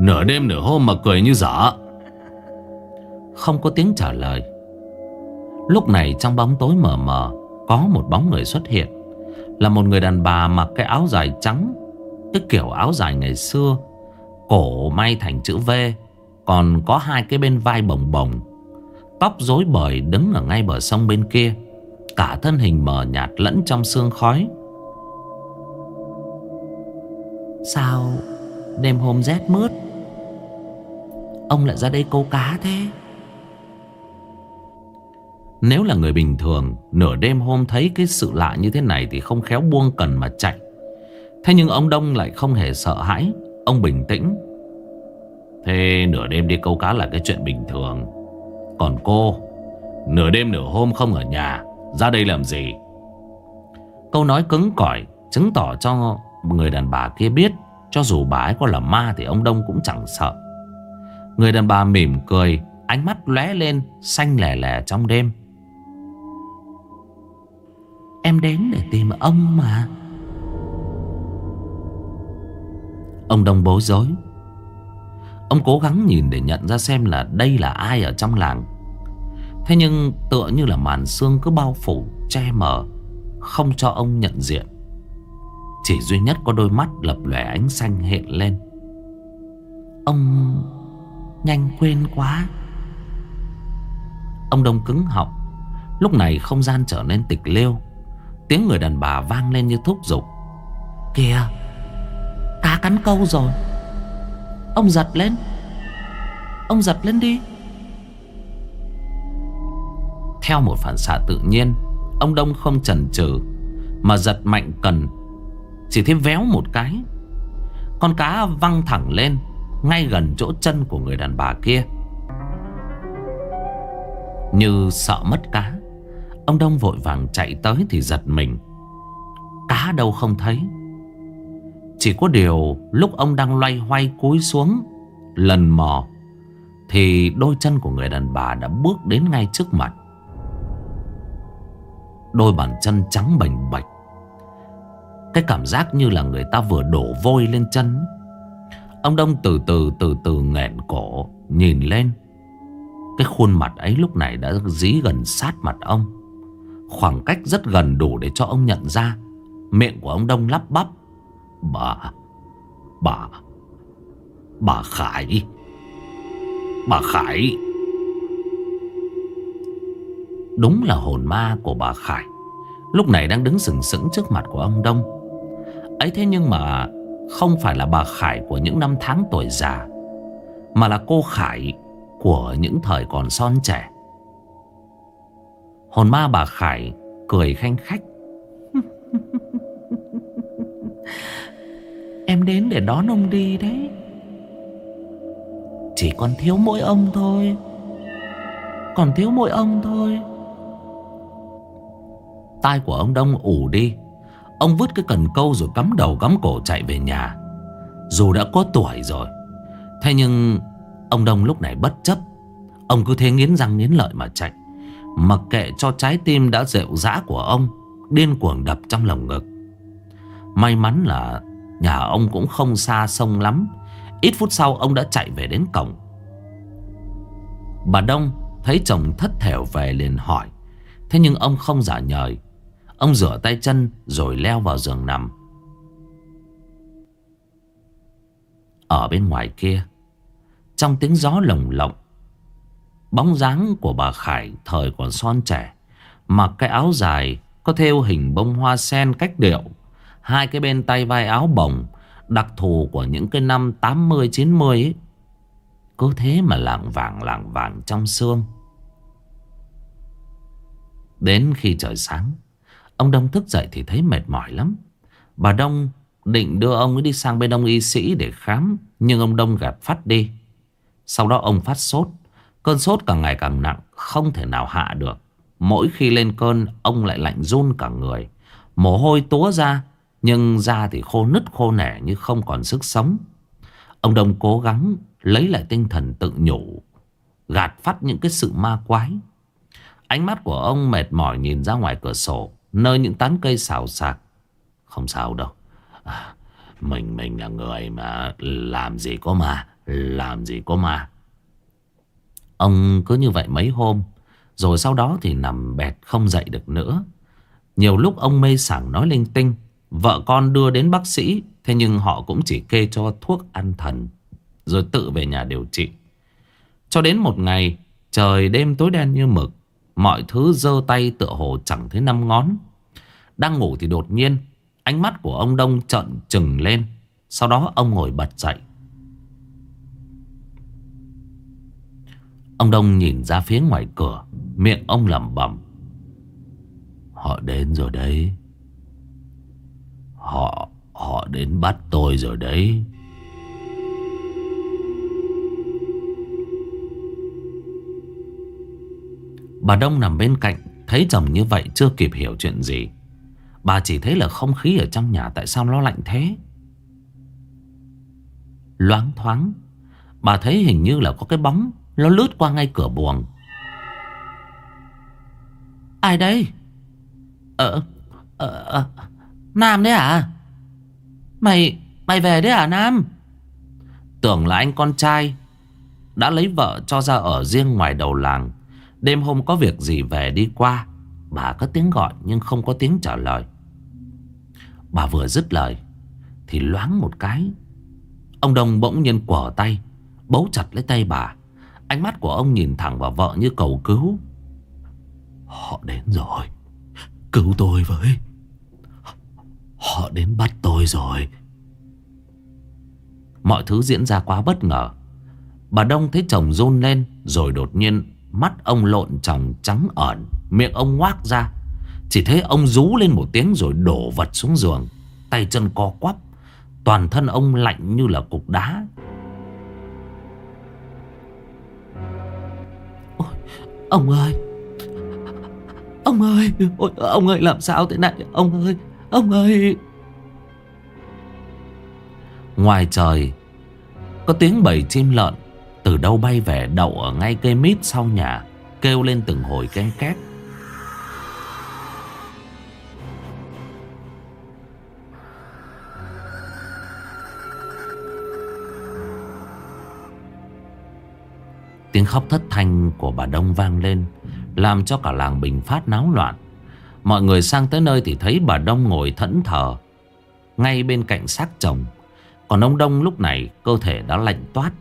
Nửa đêm nửa hôm mà cười như dở. Không có tiếng trả lời. Lúc này trong bóng tối mờ mờ, Có một bóng người xuất hiện. Là một người đàn bà mặc cái áo dài trắng, Cái kiểu áo dài ngày xưa, Cổ may thành chữ V, Còn có hai cái bên vai bồng bồng. Tóc rối bời đứng ở ngay bờ sông bên kia Cả thân hình mờ nhạt lẫn trong sương khói. Sao đêm hôm rét mướt? Ông lại ra đây câu cá thế? Nếu là người bình thường, Nửa đêm hôm thấy cái sự lạ như thế này Thì không khéo buông cần mà chạy. Thế nhưng ông Đông lại không hề sợ hãi. Ông bình tĩnh. Thế nửa đêm đi câu cá là cái chuyện bình thường. Còn cô, Nửa đêm nửa hôm không ở nhà, Ra đây làm gì? Câu nói cứng cỏi Chứng tỏ cho người đàn bà kia biết, Cho dù bà ấy có là ma Thì ông Đông cũng chẳng sợ. Người đàn bà mỉm cười, Ánh mắt lóe lên, Xanh lẻ lẻ trong đêm. Em đến để tìm ông mà. Ông Đông bối rối. Ông cố gắng nhìn để nhận ra xem là đây là ai ở trong làng. Thế nhưng tựa như là màn xương cứ bao phủ, che mờ, Không cho ông nhận diện. Chỉ duy nhất có đôi mắt lập lòe ánh xanh hiện lên. Ông nhanh quên quá. Ông Đông cứng họng. Lúc này không gian trở nên tịch liêu. Tiếng người đàn bà vang lên như thúc giục. Kìa Cá cắn câu rồi. Ông giật lên. Ông giật lên đi. Theo một phản xạ tự nhiên, Ông Đông không chần chừ, Mà giật mạnh cần. Chỉ thêm véo một cái, Con cá văng thẳng lên, Ngay gần chỗ chân của người đàn bà kia. Như sợ mất cá. Ông Đông vội vàng chạy tới thì giật mình. Cá đâu không thấy. Chỉ có điều lúc ông đang loay hoay cúi xuống, Lần mò, Thì đôi chân của người đàn bà đã bước đến ngay trước mặt. Đôi bàn chân trắng bềnh bạch. Cái cảm giác như là người ta vừa đổ vôi lên chân. Ông Đông từ từ từ từ nghẹn cổ, Nhìn lên. Cái khuôn mặt ấy lúc này đã dí gần sát mặt ông. Khoảng cách rất gần đủ để cho ông nhận ra. Miệng của ông Đông lắp bắp. Bà Bà Bà Khải. Bà Khải. Đúng là hồn ma của bà Khải. Lúc này đang đứng sừng sững trước mặt của ông Đông. Ấy thế nhưng mà Không phải là bà Khải của những năm tháng tuổi già, Mà là cô Khải Của những thời còn son trẻ. Hồn ma bà Khải Cười khanh khách. <laughs> Em đến để đón ông đi đấy. Chỉ còn thiếu mỗi ông thôi. Còn thiếu mỗi ông thôi. Tai của ông Đông ủ đi. Ông vứt cái cần câu rồi cắm đầu cắm cổ chạy về nhà. Dù đã có tuổi rồi, Thế nhưng Ông Đông lúc này bất chấp. Ông cứ thế nghiến răng nghiến lợi mà chạy. Mặc kệ cho trái tim đã rệu rã của ông, Điên cuồng đập trong lồng ngực. May mắn là Nhà ông cũng không xa sông lắm, Ít phút sau ông đã chạy về đến cổng. Bà Đông thấy chồng thất thểu về liền hỏi, Thế nhưng ông không giả nhời, Ông rửa tay chân rồi leo vào giường nằm. Ở bên ngoài kia, Trong tiếng gió lồng lộng Bóng dáng của bà Khải thời còn son trẻ, Mặc cái áo dài Có theo hình bông hoa sen cách điệu, Hai cái bên tay vai áo bồng, Đặc thù của những cái năm 80-90 ấy. Cứ thế mà lạng vàng lạng vàng trong xương. Đến khi trời sáng, Ông Đông thức dậy thì thấy mệt mỏi lắm. Bà Đông định đưa ông ấy đi sang bên ông y sĩ để khám, Nhưng ông Đông gạt phát đi. Sau đó ông phát sốt. Cơn sốt càng ngày càng nặng Không thể nào hạ được. Mỗi khi lên cơn Ông lại lạnh run cả người. Mồ hôi túa ra Nhưng da thì khô nứt khô nẻ Như không còn sức sống. Ông Đông cố gắng lấy lại tinh thần tự nhủ Gạt phát những cái sự ma quái. Ánh mắt của ông mệt mỏi nhìn ra ngoài cửa sổ Nơi những tán cây xào xạc. Không sao đâu. À, Mình mình là người mà Làm gì có ma Làm gì có ma. Ông cứ như vậy mấy hôm, Rồi sau đó thì nằm bẹt không dậy được nữa. Nhiều lúc ông mê sảng nói linh tinh, Vợ con đưa đến bác sĩ, Thế nhưng họ cũng chỉ kê cho thuốc ăn thần, Rồi tự về nhà điều trị. Cho đến một ngày, Trời đêm tối đen như mực, Mọi thứ dơ tay tựa hồ chẳng thấy năm ngón. Đang ngủ thì đột nhiên, Ánh mắt của ông Đông trợn trừng lên, Sau đó ông ngồi bật dậy. Ông Đông nhìn ra phía ngoài cửa, Miệng ông lẩm bẩm. Họ đến rồi đấy. Họ Họ đến bắt tôi rồi đấy. Bà Đông nằm bên cạnh, Thấy chồng như vậy chưa kịp hiểu chuyện gì. Bà chỉ thấy là không khí ở trong nhà Tại sao nó lạnh thế? Loáng thoáng, Bà thấy hình như là có cái bóng nó lướt qua ngay cửa buồng. Ai đây? Ờ Ờ, ờ Nam đấy à Mày Mày về đấy à Nam? Tưởng là anh con trai Đã lấy vợ cho ra ở riêng ngoài đầu làng. Đêm hôm có việc gì về đi qua Bà có tiếng gọi nhưng không có tiếng trả lời. Bà vừa dứt lời Thì loáng một cái Ông Đông bỗng nhiên quở tay Bấu chặt lấy tay bà. Ánh mắt của ông nhìn thẳng vào vợ như cầu cứu. Họ đến rồi. Cứu tôi với. Họ đến bắt tôi rồi. Mọi thứ diễn ra quá bất ngờ. Bà Đông thấy chồng rôn lên, Rồi đột nhiên Mắt ông lộn tròng trắng ẩn, Miệng ông ngoác ra. Chỉ thấy ông rú lên một tiếng rồi đổ vật xuống giường, Tay chân co quắp. Toàn thân ông lạnh như là cục đá. Ông ơi. Ông ơi Ôi, Ông ơi làm sao thế này? Ông ơi Ông ơi. Ngoài trời Có tiếng bầy chim lợn từ đâu bay về đậu ở ngay cây mít sau nhà Kêu lên từng hồi canh két. Tiếng khóc thất thanh của bà Đông vang lên, Làm cho cả làng Bình Phát náo loạn Mọi người sang tới nơi thì thấy bà Đông ngồi thẫn thờ Ngay bên cạnh xác chồng, Còn ông Đông lúc này cơ thể đã lạnh toát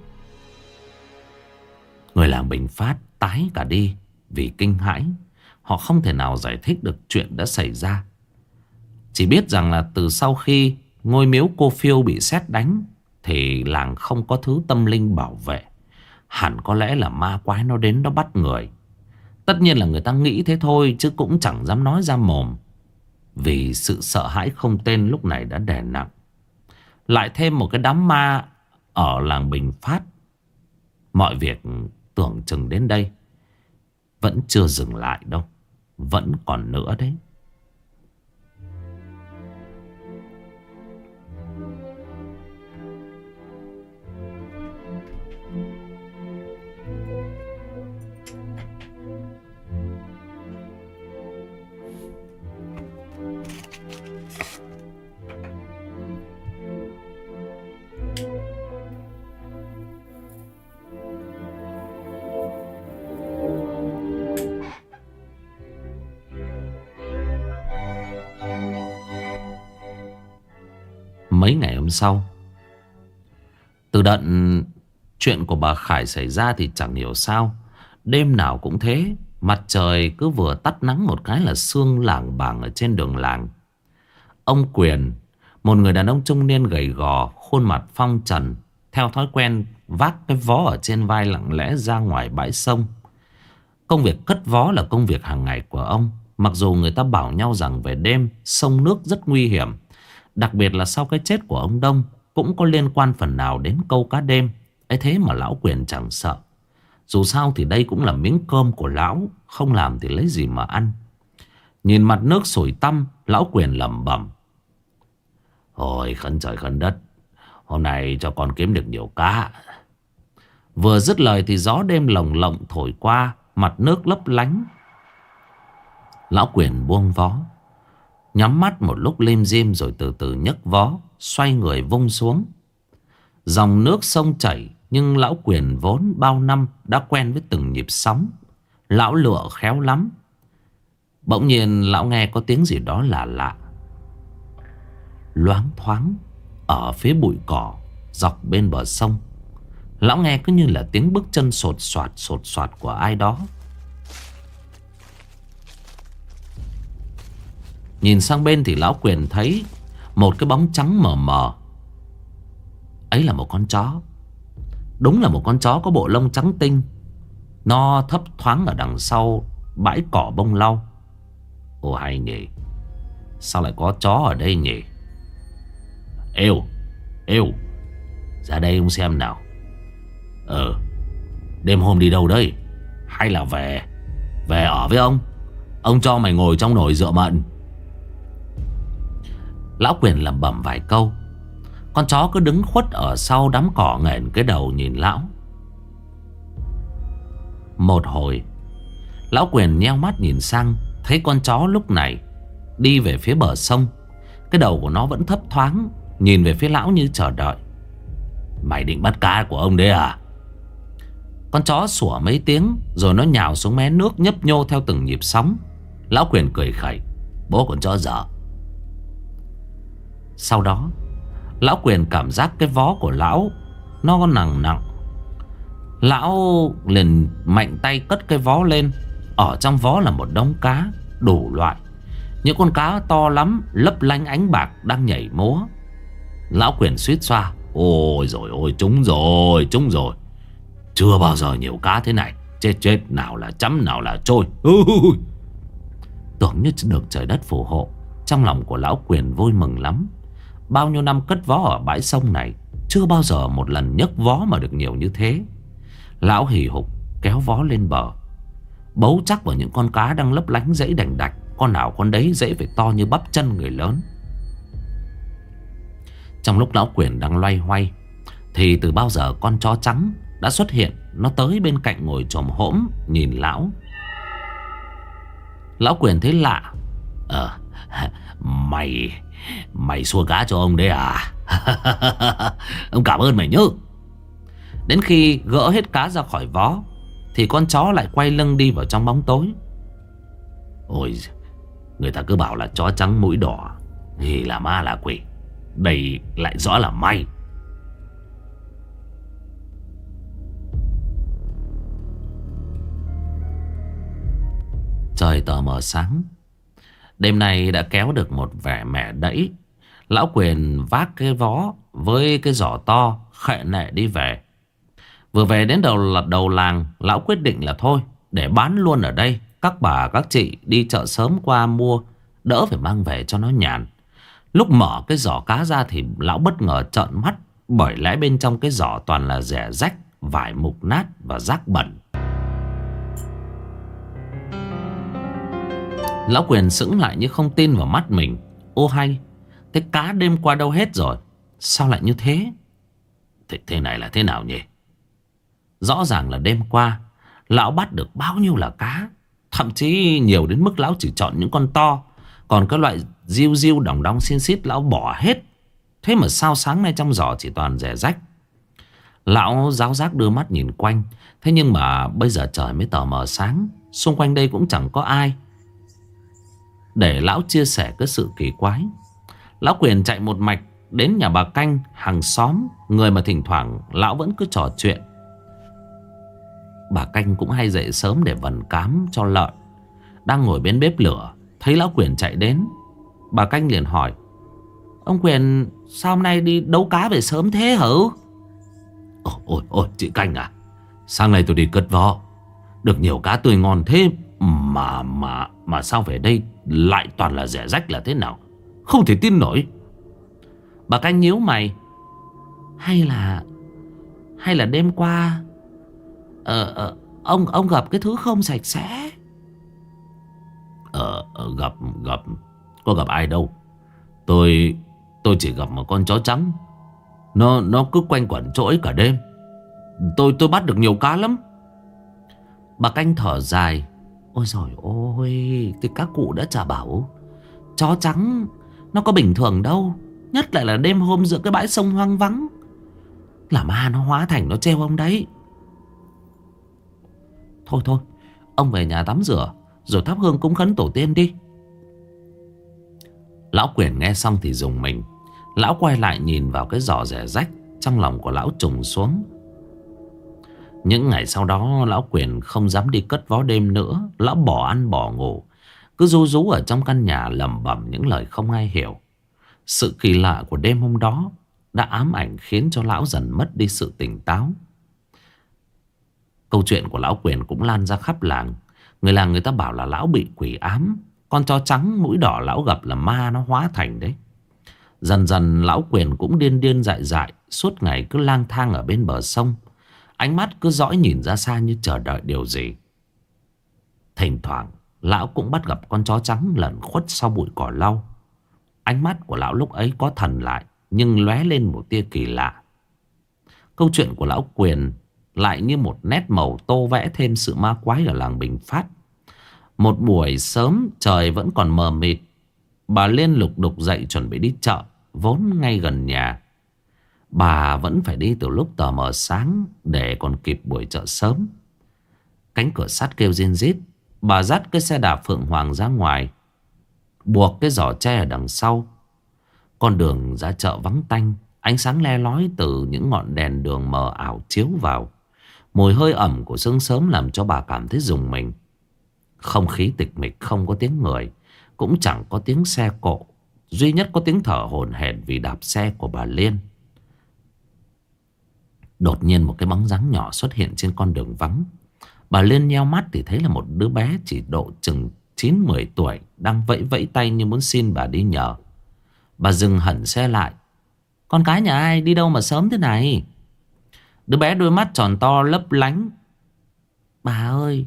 Người làng Bình Phát tái cả đi vì kinh hãi. Họ không thể nào giải thích được chuyện đã xảy ra. Chỉ biết rằng là từ sau khi ngôi miếu cô phiêu bị xét đánh, thì làng không có thứ tâm linh bảo vệ. Hẳn có lẽ là ma quái nó đến nó bắt người. Tất nhiên là người ta nghĩ thế thôi, chứ cũng chẳng dám nói ra mồm. Vì sự sợ hãi không tên lúc này đã đè nặng. Lại thêm một cái đám ma ở làng Bình Phát. Mọi việc tưởng chừng đến đây Vẫn chưa dừng lại đâu Vẫn còn nữa đấy mấy ngày hôm sau. Từ đợt chuyện của bà Khải xảy ra thì chẳng hiểu sao. Đêm nào cũng thế, Mặt trời cứ vừa tắt nắng một cái là sương lảng bảng ở trên đường làng. Ông Quyền, Một người đàn ông trung niên gầy gò, Khuôn mặt phong trần, Theo thói quen vác cái vó ở trên vai lặng lẽ ra ngoài bãi sông. Công việc cất vó là công việc hàng ngày của ông, Mặc dù người ta bảo nhau rằng về đêm sông nước rất nguy hiểm. Đặc biệt là sau cái chết của ông Đông, Cũng có liên quan phần nào đến câu cá đêm. Ấy thế mà lão quyền chẳng sợ. Dù sao thì đây cũng là miếng cơm của lão, Không làm thì lấy gì mà ăn. Nhìn mặt nước sủi tăm, Lão quyền lẩm bẩm. Ôi, khấn trời khấn đất, Hôm nay cho con kiếm được nhiều cá. Vừa dứt lời thì gió đêm lồng lộng thổi qua, Mặt nước lấp lánh. Lão quyền buông vó. Nhắm mắt một lúc lim dim rồi từ từ nhấc vó, Xoay người vung xuống. Dòng nước sông chảy, Nhưng lão quyền vốn bao năm Đã quen với từng nhịp sóng. Lão lựa khéo lắm. Bỗng nhiên lão nghe có tiếng gì đó lạ lạ. Loáng thoáng, Ở phía bụi cỏ, Dọc bên bờ sông, Lão nghe cứ như là tiếng bước chân sột soạt sột soạt của ai đó. Nhìn sang bên thì lão quyền thấy Một cái bóng trắng mờ mờ. Ấy là một con chó. Đúng là một con chó có bộ lông trắng tinh. Nó thấp thoáng ở đằng sau Bãi cỏ bông lau. Ồ, hay nhỉ. Sao lại có chó ở đây nhỉ? Êu Êu. Ra đây ông xem nào. Ờ Đêm hôm đi đâu đây? Hay là về? Về ở với ông? Ông cho mày ngồi trong nồi rượu mận. Lão quyền lẩm bẩm vài câu. Con chó cứ đứng khuất ở sau đám cỏ nghẹn cái đầu nhìn lão. Một hồi, Lão quyền nheo mắt nhìn sang, Thấy con chó lúc này Đi về phía bờ sông. Cái đầu của nó vẫn thấp thoáng, Nhìn về phía lão như chờ đợi. Mày định bắt cá của ông đấy à? Con chó sủa mấy tiếng, Rồi nó nhào xuống mé nước nhấp nhô theo từng nhịp sóng. Lão quyền cười khẩy, Bố con chó dở sau đó, Lão quyền cảm giác cái vó của lão Nó nặng nặng. Lão liền mạnh tay cất cái vó lên. Ở trong vó là một đống cá Đủ loại. Những con cá to lắm, Lấp lánh ánh bạc đang nhảy múa. Lão quyền suýt xoa, Ôi rồi ôi trúng rồi trúng rồi. Chưa bao giờ nhiều cá thế này. Chết chết, nào là chấm, nào là trôi. Tưởng như được trời đất phù hộ, Trong lòng của lão quyền vui mừng lắm. Bao nhiêu năm cất vó ở bãi sông này, Chưa bao giờ một lần nhấc vó mà được nhiều như thế. Lão hì hục kéo vó lên bờ. Bấu chắc vào những con cá đang lấp lánh dãy đành đạch, Con nào con đấy dãy phải to như bắp chân người lớn. Trong lúc lão quyền đang loay hoay, Thì từ bao giờ con chó trắng đã xuất hiện, Nó tới bên cạnh ngồi trồm hỗm Nhìn lão. Lão quyền thấy lạ. Ờ <laughs> Mày Mày xua cá cho ông đấy à? <laughs> Ông cảm ơn mày nhớ. Đến khi gỡ hết cá ra khỏi vó, Thì con chó lại quay lưng đi vào trong bóng tối. Ôi, Người ta cứ bảo là chó trắng mũi đỏ. Thì là ma là quỷ. Đây lại rõ là may. Trời tờ mờ sáng. Đêm nay đã kéo được một vẻ mẻ đẫy. Lão quyền vác cái vó Với cái giỏ to, Khệ nệ đi về. Vừa về đến đầu là đầu làng, Lão quyết định là thôi, Để bán luôn ở đây. Các bà, các chị đi chợ sớm qua mua, Đỡ phải mang về cho nó nhàn. Lúc mở cái giỏ cá ra Thì lão bất ngờ trợn mắt, Bởi lẽ bên trong cái giỏ toàn là rẻ rách, Vải mục nát và rác bẩn. Lão quyền sững lại như không tin vào mắt mình. Ô hay Thế cá đêm qua đâu hết rồi? Sao lại như thế? Thế, thế này là thế nào nhỉ? Rõ ràng là đêm qua Lão bắt được bao nhiêu là cá? Thậm chí nhiều đến mức lão chỉ chọn những con to. Còn các loại diêu diêu đồng đong xin xít Lão bỏ hết. Thế mà sao sáng nay trong giỏ chỉ toàn rẻ rách? Lão giáo giác đưa mắt nhìn quanh. Thế nhưng mà bây giờ trời mới tờ mờ sáng. Xung quanh đây cũng chẳng có ai để lão chia sẻ cái sự kỳ quái. Lão quyền chạy một mạch Đến nhà bà canh, hàng xóm, Người mà thỉnh thoảng lão vẫn cứ trò chuyện. Bà canh cũng hay dậy sớm để vần cám cho lợn Đang ngồi bên bếp lửa, Thấy lão quyền chạy đến. Bà canh liền hỏi, Ông quyền, sao hôm nay đi đấu cá về sớm thế hả? Ôi ôi ôi, chị canh à Sáng nay tôi đi cất vó. Được nhiều cá tươi ngon thế mà mà mà sao về đây lại toàn là rẻ rách là thế nào Không thể tin nổi Bà canh nhíu mày Hay là Hay là đêm qua ờ, ờ, ông ông gặp cái thứ không sạch sẽ. Ờ, ờ, gặp, gặp, có gặp ai đâu. Tôi, tôi chỉ gặp một con chó trắng. Nó, nó cứ quanh quẩn chỗ ấy cả đêm. Tôi, tôi bắt được nhiều cá lắm. Bà canh thở dài. Ôi rồi ôi, thì các cụ đã trả bảo. Chó trắng, nó có bình thường đâu. Nhất lại là đêm hôm giữa cái bãi sông hoang vắng. Là ma nó hóa thành nó treo ông đấy. Thôi thôi Ông về nhà tắm rửa Rồi thắp hương cúng khấn tổ tiên đi Lão quyền nghe xong thì dùng mình Lão quay lại nhìn vào cái giỏ rẻ rách Trong lòng của lão trùng xuống những ngày sau đó, Lão quyền không dám đi cất vó đêm nữa. Lão bỏ ăn bỏ ngủ. Cứ rú rú ở trong căn nhà lầm bẩm những lời không ai hiểu. Sự kỳ lạ của đêm hôm đó Đã ám ảnh khiến cho lão dần mất đi sự tỉnh táo. Câu chuyện của lão quyền cũng lan ra khắp làng. Người làng người ta bảo là lão bị quỷ ám. Con chó trắng mũi đỏ lão gặp là ma nó hóa thành đấy. Dần dần lão quyền cũng điên điên dại dại, Suốt ngày cứ lang thang ở bên bờ sông. Ánh mắt cứ dõi nhìn ra xa như chờ đợi điều gì Thỉnh thoảng Lão cũng bắt gặp con chó trắng lẩn khuất sau bụi cỏ lau Ánh mắt của lão lúc ấy có thần lại Nhưng lóe lên một tia kỳ lạ Câu chuyện của lão quyền lại như một nét màu tô vẽ thêm sự ma quái ở làng Bình Phát. Một buổi sớm trời vẫn còn mờ mịt. Bà Liên lục đục dậy chuẩn bị đi chợ, vốn ngay gần nhà. Bà vẫn phải đi từ lúc tờ mờ sáng để còn kịp buổi chợ sớm. Cánh cửa sắt kêu riêng rít. Bà dắt cái xe đạp Phượng Hoàng ra ngoài. Buộc cái giỏ tre ở đằng sau. Con đường ra chợ vắng tanh. Ánh sáng le lói từ những ngọn đèn đường mờ ảo chiếu vào. Mùi hơi ẩm của sương sớm làm cho bà cảm thấy dùng mình. Không khí tịch mịch, không có tiếng người. Cũng chẳng có tiếng xe cộ. Duy nhất có tiếng thở hồn hển vì đạp xe của bà Liên. Đột nhiên một cái bóng dáng nhỏ xuất hiện trên con đường vắng. Bà Liên nheo mắt thì thấy là một đứa bé chỉ độ chừng 9-10 tuổi đang vẫy vẫy tay như muốn xin bà đi nhờ. Bà dừng hẳn xe lại. Con cái nhà ai đi đâu mà sớm thế này? Đứa bé đôi mắt tròn to lấp lánh. Bà ơi,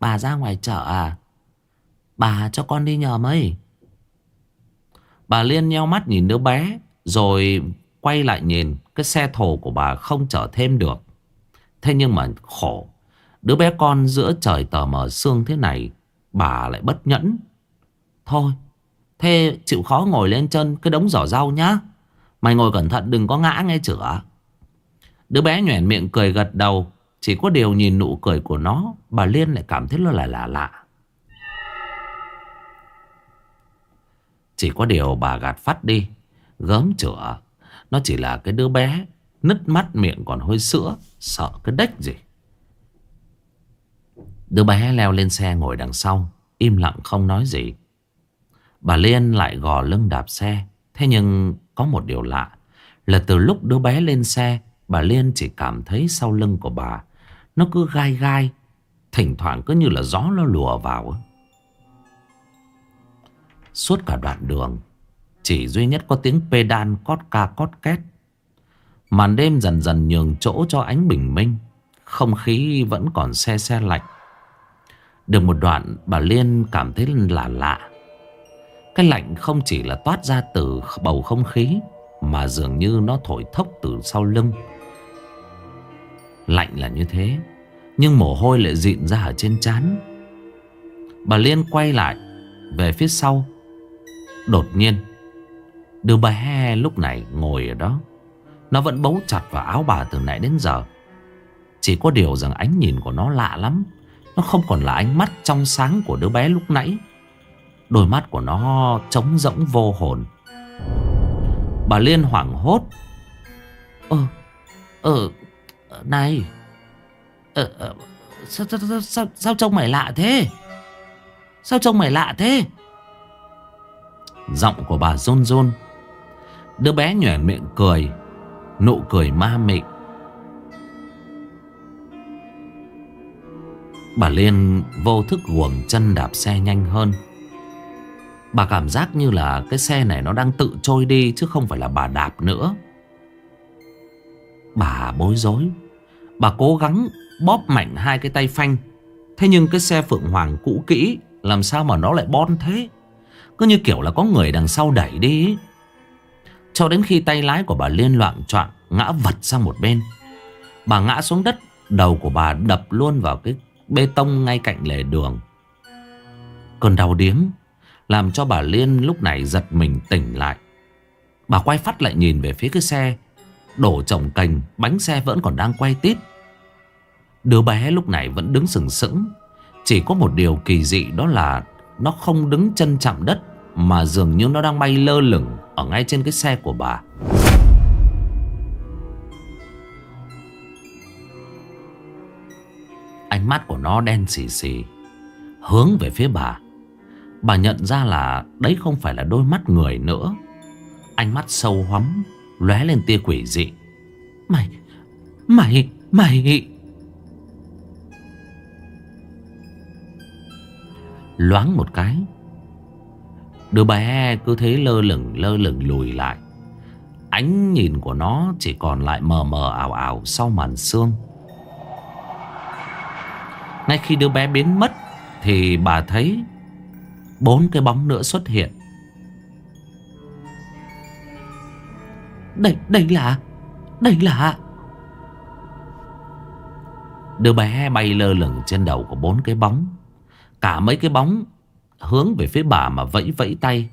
bà ra ngoài chợ à? Bà cho con đi nhờ mấy. Bà Liên nheo mắt nhìn đứa bé, rồi quay lại nhìn cái xe thổ của bà không chở thêm được. Thế nhưng mà khổ, đứa bé con giữa trời tờ mờ sương thế này, bà lại bất nhẫn. Thôi, thế chịu khó ngồi lên chân cái đống giỏ rau nhá. Mày ngồi cẩn thận đừng có ngã nghe chửa Đứa bé nhoẻn miệng cười gật đầu Chỉ có điều nhìn nụ cười của nó Bà Liên lại cảm thấy nó là lạ lạ Chỉ có điều bà gạt phát đi Gớm chửa. Nó chỉ là cái đứa bé Nứt mắt miệng còn hơi sữa, Sợ cái đếch gì. Đứa bé leo lên xe ngồi đằng sau, Im lặng không nói gì. Bà Liên lại gò lưng đạp xe. Thế nhưng có một điều lạ, Là từ lúc đứa bé lên xe, Bà Liên chỉ cảm thấy sau lưng của bà, Nó cứ gai gai, Thỉnh thoảng cứ như là gió nó lùa vào Suốt cả đoạn đường chỉ duy nhất có tiếng pedal cót ca cót két. Màn đêm dần dần nhường chỗ cho ánh bình minh, Không khí vẫn còn xe xe lạnh. Được một đoạn, bà Liên cảm thấy là lạ. Cái lạnh không chỉ là toát ra từ bầu không khí, Mà dường như nó thổi thốc từ sau lưng. Lạnh là như thế, Nhưng mồ hôi lại dịn ra ở trên trán. Bà Liên quay lại, Về phía sau. Đột nhiên Đứa bé lúc này ngồi ở đó. Nó vẫn bấu chặt vào áo bà từ nãy đến giờ. Chỉ có điều rằng ánh nhìn của nó lạ lắm. Nó không còn là ánh mắt trong sáng của đứa bé lúc nãy. Đôi mắt của nó trống rỗng vô hồn. Bà Liên hoảng hốt. Ờ Ờ này ờ, ờ, sao, sao, sao, sao, trông mày lạ thế? Sao trông mày lạ thế? Giọng của bà rôn rôn Đứa bé nhoẻn miệng cười, Nụ cười ma mị. Bà Liên vô thức guồng chân đạp xe nhanh hơn. Bà cảm giác như là cái xe này nó đang tự trôi đi Chứ không phải là bà đạp nữa. Bà bối rối. Bà cố gắng Bóp mạnh hai cái tay phanh. Thế nhưng cái xe Phượng Hoàng cũ kỹ, Làm sao mà nó lại bon thế? Cứ như kiểu là có người đằng sau đẩy đi cho đến khi tay lái của bà Liên loạn choạng, Ngã vật sang một bên. Bà ngã xuống đất, Đầu của bà đập luôn vào cái bê tông ngay cạnh lề đường. Cơn đau điếm Làm cho bà Liên lúc này giật mình tỉnh lại. Bà quay phát lại nhìn về phía cái xe, Đổ chồng cành, Bánh xe vẫn còn đang quay tít. Đứa bé lúc này vẫn đứng sừng sững, Chỉ có một điều kỳ dị đó là Nó không đứng chân chạm đất. Mà dường như nó đang bay lơ lửng Ở ngay trên cái xe của bà. Ánh mắt của nó đen xì xì, Hướng về phía bà. Bà nhận ra là Đấy không phải là đôi mắt người nữa. Ánh mắt sâu hoắm lóe lên tia quỷ dị. Mày Mày Mày! Loáng một cái Đứa bé cứ thế lơ lửng lơ lửng lùi lại. Ánh nhìn của nó chỉ còn lại mờ mờ ảo ảo sau màn xương Ngay khi đứa bé biến mất Thì bà thấy Bốn cái bóng nữa xuất hiện. Đây, đây là Đây là. Đứa bé bay lơ lửng trên đầu của bốn cái bóng. Cả mấy cái bóng Hướng về phía bà mà vẫy vẫy tay.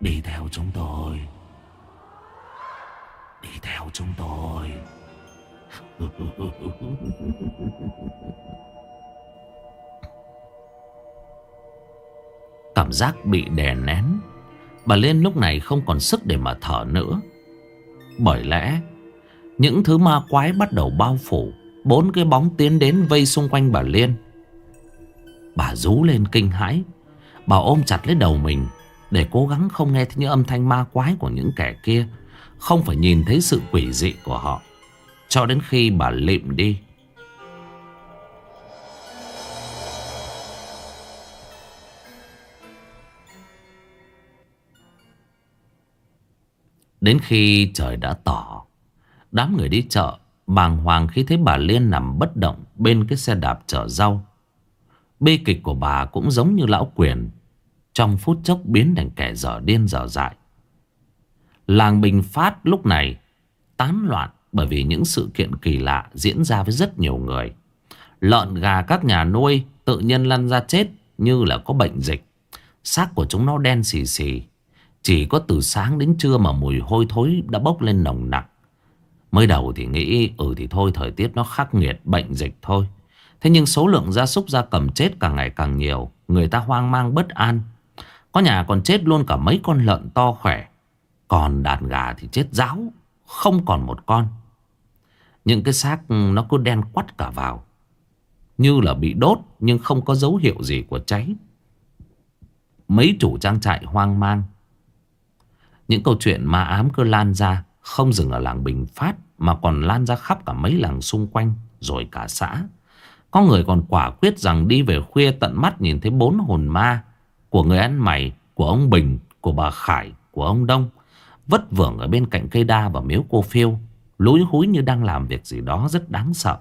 Đi theo chúng tôi. Đi theo chúng tôi. Cảm giác bị đè nén. Bà Liên lúc này không còn sức để mà thở nữa. Bởi lẽ, Những thứ ma quái bắt đầu bao phủ, Bốn cái bóng tiến đến vây xung quanh bà Liên. Bà rú lên kinh hãi. Bà ôm chặt lấy đầu mình Để cố gắng không nghe thấy những âm thanh ma quái của những kẻ kia, Không phải nhìn thấy sự quỷ dị của họ. Cho đến khi bà lịm đi. Đến khi trời đã tỏ, Đám người đi chợ Bàng hoàng khi thấy bà Liên nằm bất động Bên cái xe đạp chở rau. Bi kịch của bà cũng giống như lão quyền, Trong phút chốc biến thành kẻ dở điên dở dại. Làng Bình Phát lúc này Tán loạn bởi vì những sự kiện kỳ lạ diễn ra với rất nhiều người. Lợn gà các nhà nuôi tự nhiên lăn ra chết như là có bệnh dịch. Xác của chúng nó đen xì xì, Chỉ có từ sáng đến trưa mà mùi hôi thối đã bốc lên nồng nặng Mới đầu thì nghĩ ừ thì thôi, thời tiết nó khắc nghiệt, bệnh dịch thôi. Thế nhưng số lượng gia súc gia cầm chết càng ngày càng nhiều, Người ta hoang mang bất an. Có nhà còn chết luôn cả mấy con lợn to khỏe. Còn đàn gà thì chết ráo Không còn một con. Những cái xác ừ, nó cứ đen quắt cả vào. Như là bị đốt, Nhưng không có dấu hiệu gì của cháy. Mấy chủ trang trại hoang mang. Những câu chuyện ma ám cứ lan ra, Không dừng ở làng Bình Phát, Mà còn lan ra khắp cả mấy làng xung quanh, Rồi cả xã có người còn quả quyết rằng đi về khuya tận mắt nhìn thấy bốn hồn ma của người ăn mày, của ông Bình, của bà Khải, của ông Đông. Vất vưởng ở bên cạnh cây đa và miếu cô phiêu. Lúi húi như đang làm việc gì đó rất đáng sợ.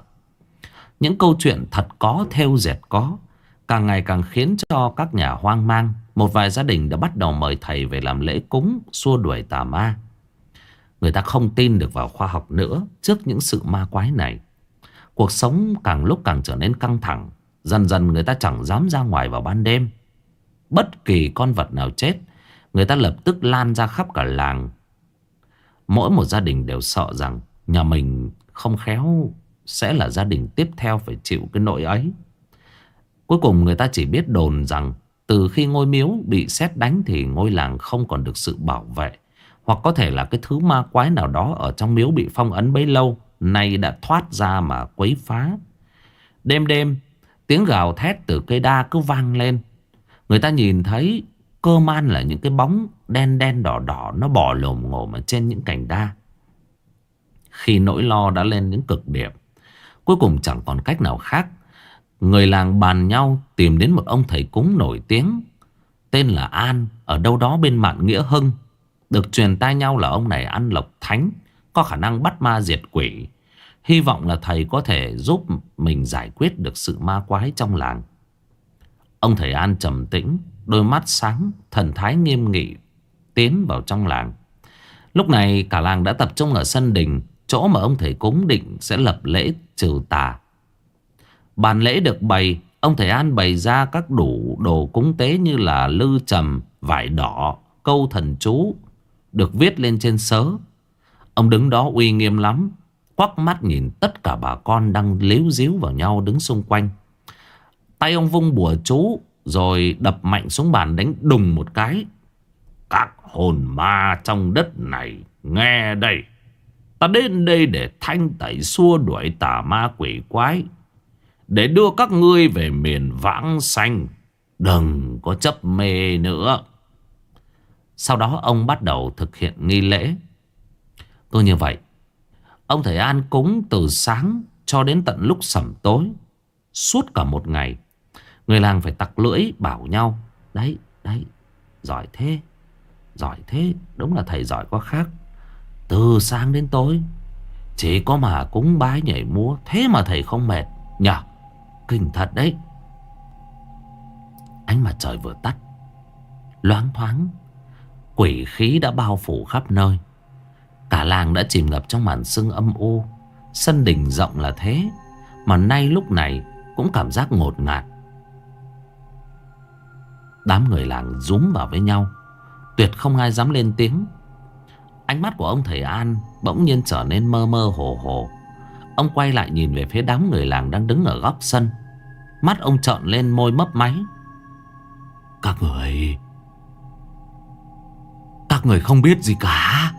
Những câu chuyện thật có theo dệt có. Càng ngày càng khiến cho các nhà hoang mang. Một vài gia đình đã bắt đầu mời thầy về làm lễ cúng, xua đuổi tà ma. Người ta không tin được vào khoa học nữa trước những sự ma quái này. Cuộc sống càng lúc càng trở nên căng thẳng. Dần dần người ta chẳng dám ra ngoài vào ban đêm. Bất kỳ con vật nào chết, Người ta lập tức lan ra khắp cả làng. Mỗi một gia đình đều sợ rằng Nhà mình không khéo Sẽ là gia đình tiếp theo phải chịu cái nỗi ấy. Cuối cùng người ta chỉ biết đồn rằng Từ khi ngôi miếu bị xét đánh Thì ngôi làng không còn được sự bảo vệ, Hoặc có thể là cái thứ ma quái nào đó Ở trong miếu bị phong ấn bấy lâu. Nay đã thoát ra mà quấy phá. Đêm đêm, Tiếng gào thét từ cây đa cứ vang lên. Người ta nhìn thấy Cơ man là những cái bóng đen đen đỏ đỏ, Nó bò lồm ngồm ở trên những cành đa. Khi nỗi lo đã lên đến cực điểm, Cuối cùng chẳng còn cách nào khác. Người làng bàn nhau tìm đến một ông thầy cúng nổi tiếng, Tên là An, Ở đâu đó bên mạn Nghĩa Hưng. Được truyền tai nhau là ông này ăn lộc thánh có khả năng bắt ma diệt quỷ. Hy vọng là thầy có thể giúp mình giải quyết được sự ma quái trong làng. Ông thầy An trầm tĩnh Đôi mắt sáng Thần thái nghiêm nghị Tiến vào trong làng. Lúc này cả làng đã tập trung ở sân đình Chỗ mà ông thầy cúng định sẽ lập lễ trừ tà. Bàn lễ được bày Ông thầy An bày ra các đủ đồ cúng tế như là lư trầm, vải đỏ, câu thần chú Được viết lên trên sớ. Ông đứng đó uy nghiêm lắm, Quắc mắt nhìn tất cả bà con đang líu díu vào nhau đứng xung quanh. Tay ông vung bùa chú, Rồi đập mạnh xuống bàn đánh đùng một cái. Các hồn ma trong đất này, Nghe đây. Ta đến đây để thanh tẩy xua đuổi tà ma quỷ quái, Để đưa các ngươi về miền vãng xanh Đừng có chấp mê nữa. Sau đó ông bắt đầu thực hiện nghi lễ. Tôi như vậy. Ông thầy An cúng từ sáng cho đến tận lúc sẩm tối. Suốt cả một ngày Người làng phải tặc lưỡi bảo nhau Đấy, đấy, giỏi thế Giỏi thế, đúng là thầy giỏi quá khác. Từ sáng đến tối Chỉ có mà cúng bái nhảy múa Thế mà thầy không mệt. Nhờ, kinh thật đấy. Ánh mặt trời vừa tắt Loáng thoáng Quỷ khí đã bao phủ khắp nơi. Cả làng đã chìm ngập trong màn sương âm u. Sân đình rộng là thế, Mà nay lúc này cũng cảm giác ngột ngạt. Đám người làng rúm vào với nhau. Tuyệt không ai dám lên tiếng. Ánh mắt của ông thầy An Bỗng nhiên trở nên mơ mơ hồ hồ. Ông quay lại nhìn về phía đám người làng Đang đứng ở góc sân. Mắt ông trợn lên môi mấp máy. Các người Các người không biết gì cả.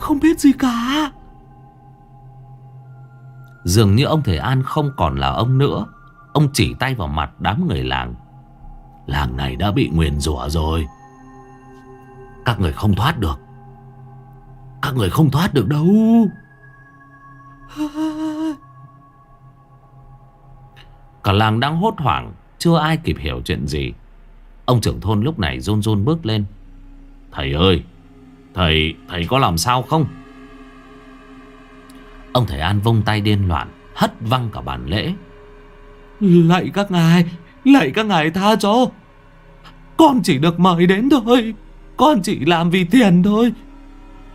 Không biết gì cả. Dường như ông thầy An không còn là ông nữa. Ông chỉ tay vào mặt đám người làng. Làng này đã bị nguyền rủa rồi. Các người không thoát được. Các người không thoát được đâu. Cả làng đang hốt hoảng, Chưa ai kịp hiểu chuyện gì. Ông trưởng thôn lúc này run run bước lên. Thầy ơi Thầy, thầy có làm sao không? Ông thầy An vung tay điên loạn Hất văng cả bàn lễ. Lạy các ngài Lạy các ngài tha cho. Con chỉ được mời đến thôi Con chỉ làm vì tiền thôi.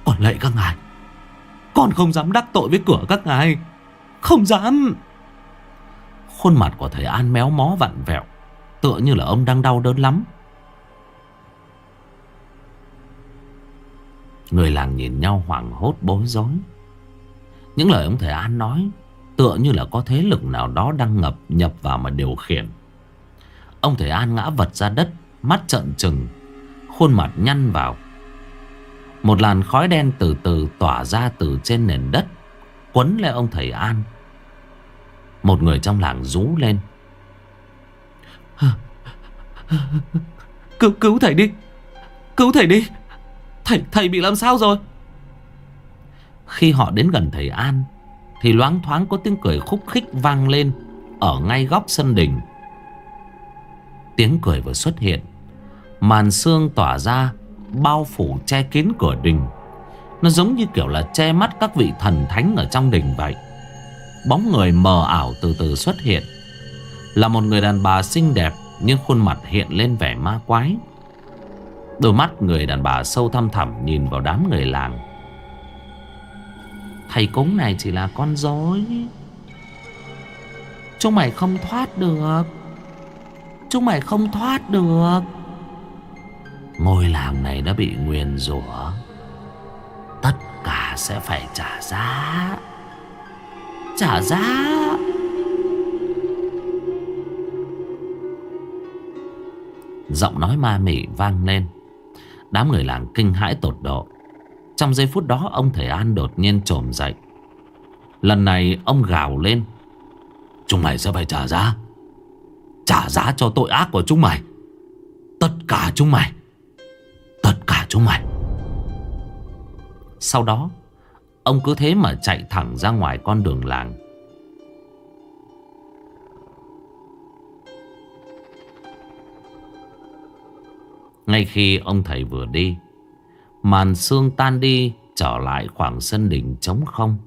Còn lạy các ngài Con không dám đắc tội với cửa các ngài Không dám. Khuôn mặt của thầy An méo mó vặn vẹo Tựa như là ông đang đau đớn lắm Người làng nhìn nhau hoảng hốt bối rối. Những lời ông thầy An nói Tựa như là có thế lực nào đó đang ngập nhập vào mà điều khiển. Ông thầy An ngã vật ra đất Mắt trợn trừng Khuôn mặt nhăn vào. Một làn khói đen từ từ tỏa ra từ trên nền đất Quấn lên ông thầy An. Một người trong làng rú lên. Cứu, cứu thầy đi Cứu thầy đi. Thầy, thầy bị làm sao rồi? Khi họ đến gần thầy An Thì loáng thoáng có tiếng cười khúc khích vang lên Ở ngay góc sân đình. Tiếng cười vừa xuất hiện Màn xương tỏa ra Bao phủ che kín cửa đình. Nó giống như kiểu là che mắt các vị thần thánh ở trong đình vậy. Bóng người mờ ảo từ từ xuất hiện Là một người đàn bà xinh đẹp Nhưng khuôn mặt hiện lên vẻ ma quái. Đôi mắt người đàn bà sâu thăm thẳm nhìn vào đám người làng. Thầy cúng này chỉ là con dối. Chúng mày không thoát được. Chúng mày không thoát được. Ngôi làng này đã bị nguyền rủa. Tất cả sẽ phải trả giá. Trả giá. Giọng nói ma mị vang lên. Đám người làng kinh hãi tột độ. Trong giây phút đó, ông thầy An đột nhiên trồm dậy. Lần này, ông gào lên. Chúng mày sẽ phải trả giá. Trả giá cho tội ác của chúng mày. Tất cả chúng mày. Tất cả chúng mày. Sau đó, Ông cứ thế mà chạy thẳng ra ngoài con đường làng. Ngay khi ông thầy vừa đi, Màn sương tan đi Trở lại khoảng sân đình trống không.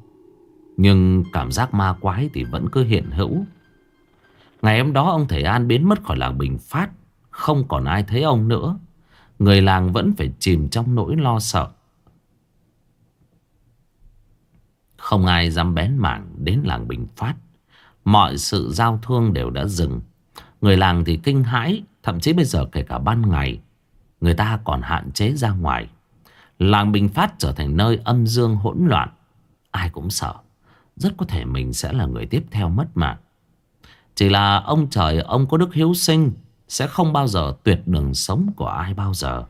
Nhưng cảm giác ma quái thì vẫn cứ hiện hữu. Ngày hôm đó ông thầy An biến mất khỏi làng Bình Phát, Không còn ai thấy ông nữa. Người làng vẫn phải chìm trong nỗi lo sợ. Không ai dám bén mảng đến làng Bình Phát. Mọi sự giao thương đều đã dừng. Người làng thì kinh hãi, Thậm chí bây giờ kể cả ban ngày Người ta còn hạn chế ra ngoài. Làng Bình Phát trở thành nơi âm dương hỗn loạn. Ai cũng sợ. Rất có thể mình sẽ là người tiếp theo mất mạng. Chỉ là ông trời, Ông có đức hiếu sinh, Sẽ không bao giờ tuyệt đường sống của ai bao giờ.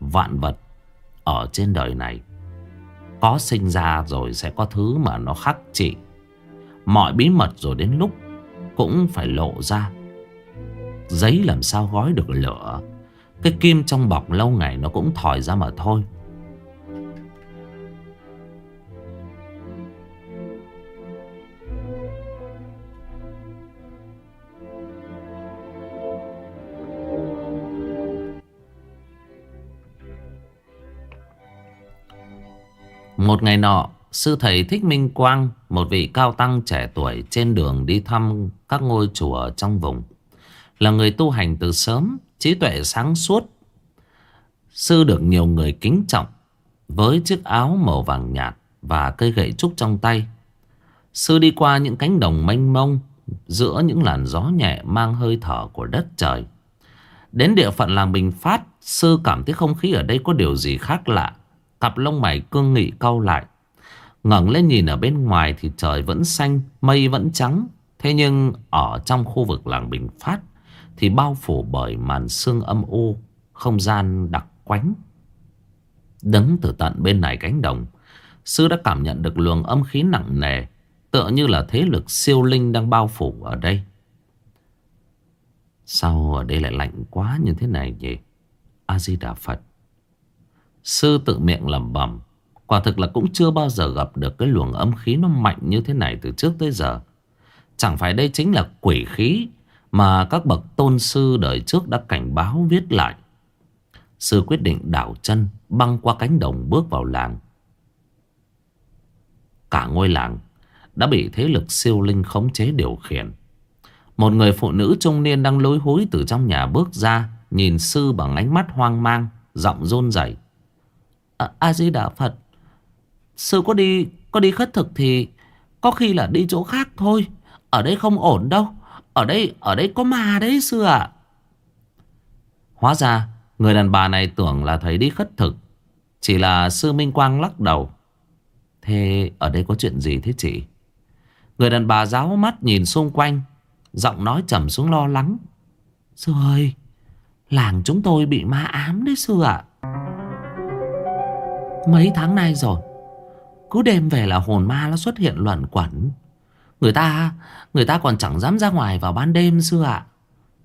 Vạn vật Ở trên đời này, Có sinh ra rồi sẽ có thứ mà nó khắc trị. Mọi bí mật rồi đến lúc Cũng phải lộ ra. Giấy làm sao gói được lửa? Cái kim trong bọc lâu ngày nó cũng thòi ra mà thôi. Một ngày nọ, Sư thầy Thích Minh Quang, Một vị cao tăng trẻ tuổi Trên đường đi thăm các ngôi chùa trong vùng, Là người tu hành từ sớm. Trí tuệ sáng suốt. Sư được nhiều người kính trọng Với chiếc áo màu vàng nhạt Và cây gậy trúc trong tay. Sư đi qua những cánh đồng mênh mông Giữa những làn gió nhẹ Mang hơi thở của đất trời. Đến địa phận làng Bình Phát Sư cảm thấy không khí ở đây có điều gì khác lạ. Cặp lông mày cương nghị cau lại. Ngẩng lên nhìn ở bên ngoài thì trời vẫn xanh, mây vẫn trắng. Thế nhưng ở trong khu vực làng Bình Phát thì bao phủ bởi màn sương âm u, không gian đặc quánh. Đứng từ tận bên này cánh đồng, sư đã cảm nhận được luồng âm khí nặng nề, tựa như là thế lực siêu linh đang bao phủ ở đây. Sao ở đây lại lạnh quá như thế này nhỉ? A-di-đà Phật. Sư tự miệng lẩm bẩm Quả thực là cũng chưa bao giờ gặp được cái luồng âm khí nó mạnh như thế này từ trước tới giờ. Chẳng phải đây chính là quỷ khí mà các bậc tôn sư đời trước đã cảnh báo viết lại. Sư quyết định đảo chân băng qua cánh đồng bước vào làng. Cả ngôi làng đã bị thế lực siêu linh khống chế điều khiển. Một người phụ nữ trung niên đang lối hối từ trong nhà bước ra, nhìn sư bằng ánh mắt hoang mang, giọng rôn rẩy. À, A-di-đà Phật, Sư có đi có đi khất thực thì có khi là đi chỗ khác thôi. Ở đây không ổn đâu. Ở đây ở đây có ma đấy sư ạ. Hóa ra người đàn bà này tưởng là thấy đi khất thực. Chỉ là sư Minh Quang lắc đầu. Thế ở đây có chuyện gì thế chị? Người đàn bà giáo mắt nhìn xung quanh. Giọng nói trầm xuống lo lắng. Sư ơi, làng chúng tôi bị ma ám đấy sư ạ. Mấy tháng nay rồi, cứ đêm về là hồn ma nó xuất hiện luẩn quẩn Người ta Người ta còn chẳng dám ra ngoài vào ban đêm sư ạ.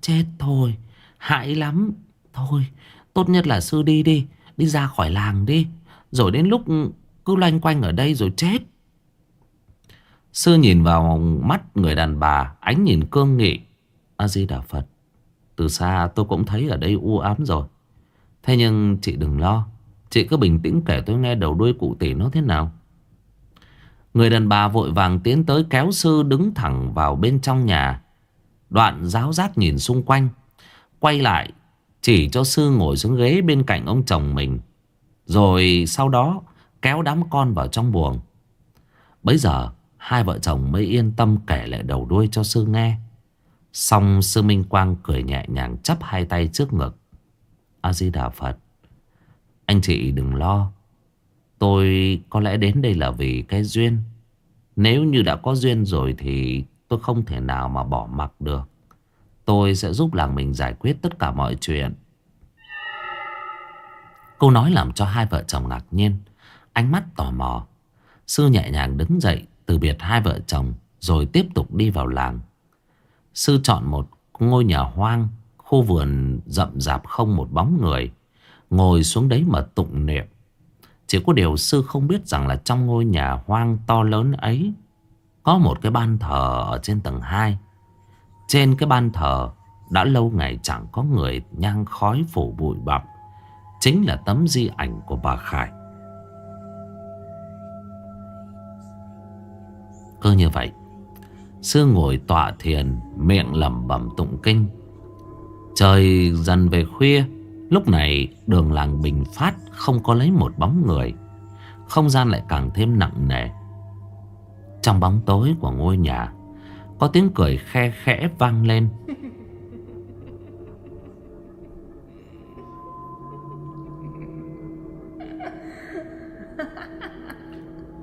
Chết thôi, Hại lắm. Thôi, Tốt nhất là sư đi đi Đi ra khỏi làng đi. Rồi đến lúc cứ loanh quanh ở đây rồi chết. Sư nhìn vào mắt người đàn bà, Ánh nhìn cương nghị. A-di-đà Phật, Từ xa tôi cũng thấy ở đây u ám rồi. Thế nhưng chị đừng lo, Chị cứ bình tĩnh kể tôi nghe đầu đuôi cụ tỷ nó thế nào. Người đàn bà vội vàng tiến tới kéo sư đứng thẳng vào bên trong nhà. Đoạn giáo giác nhìn xung quanh. Quay lại, chỉ cho sư ngồi xuống ghế bên cạnh ông chồng mình. Rồi sau đó, kéo đám con vào trong buồng. Bây giờ, hai vợ chồng mới yên tâm kể lại đầu đuôi cho sư nghe. Xong, sư Minh Quang cười nhẹ nhàng chắp hai tay trước ngực. A-di-đà Phật. Anh chị đừng lo. Tôi có lẽ đến đây là vì cái duyên. Nếu như đã có duyên rồi thì tôi không thể nào mà bỏ mặc được. Tôi sẽ giúp làng mình giải quyết tất cả mọi chuyện. Câu nói làm cho hai vợ chồng ngạc nhiên. Ánh mắt tò mò. Sư nhẹ nhàng đứng dậy từ biệt hai vợ chồng rồi tiếp tục đi vào làng. Sư chọn một ngôi nhà hoang, khu vườn rậm rạp không một bóng người. Ngồi xuống đấy mà tụng niệm. Chỉ có điều sư không biết rằng là trong ngôi nhà hoang to lớn ấy, Có một cái ban thờ ở trên tầng 2 Trên cái ban thờ đã lâu ngày chẳng có người nhang khói phủ bụi bặm. Chính là tấm di ảnh của bà Khải. Cơ như vậy, Sư ngồi tọa thiền, Miệng lẩm bẩm tụng kinh. Trời dần về khuya Lúc này, đường làng Bình Phát Không có lấy một bóng người. Không gian lại càng thêm nặng nề. Trong bóng tối của ngôi nhà, Có tiếng cười khe khẽ vang lên.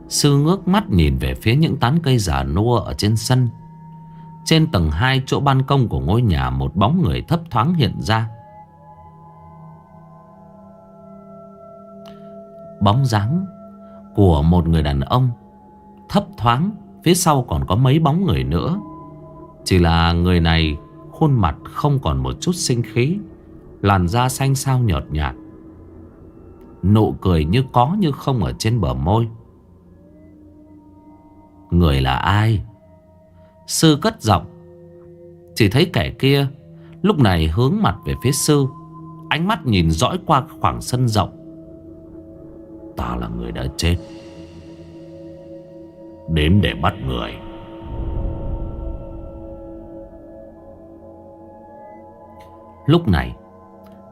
Sư ngước mắt nhìn về phía những tán cây giả nua ở trên sân. Trên tầng 2 chỗ ban công của ngôi nhà, Một bóng người thấp thoáng hiện ra. Bóng dáng của một người đàn ông Thấp thoáng, Phía sau còn có mấy bóng người nữa. Chỉ là người này Khuôn mặt không còn một chút sinh khí, Làn da xanh xao nhợt nhạt, Nụ cười như có như không ở trên bờ môi. Người là ai? Sư cất giọng. Chỉ thấy kẻ kia Lúc này hướng mặt về phía sư, Ánh mắt nhìn dõi qua khoảng sân rộng. Ta là người đã chết. Đến để bắt người. Lúc này,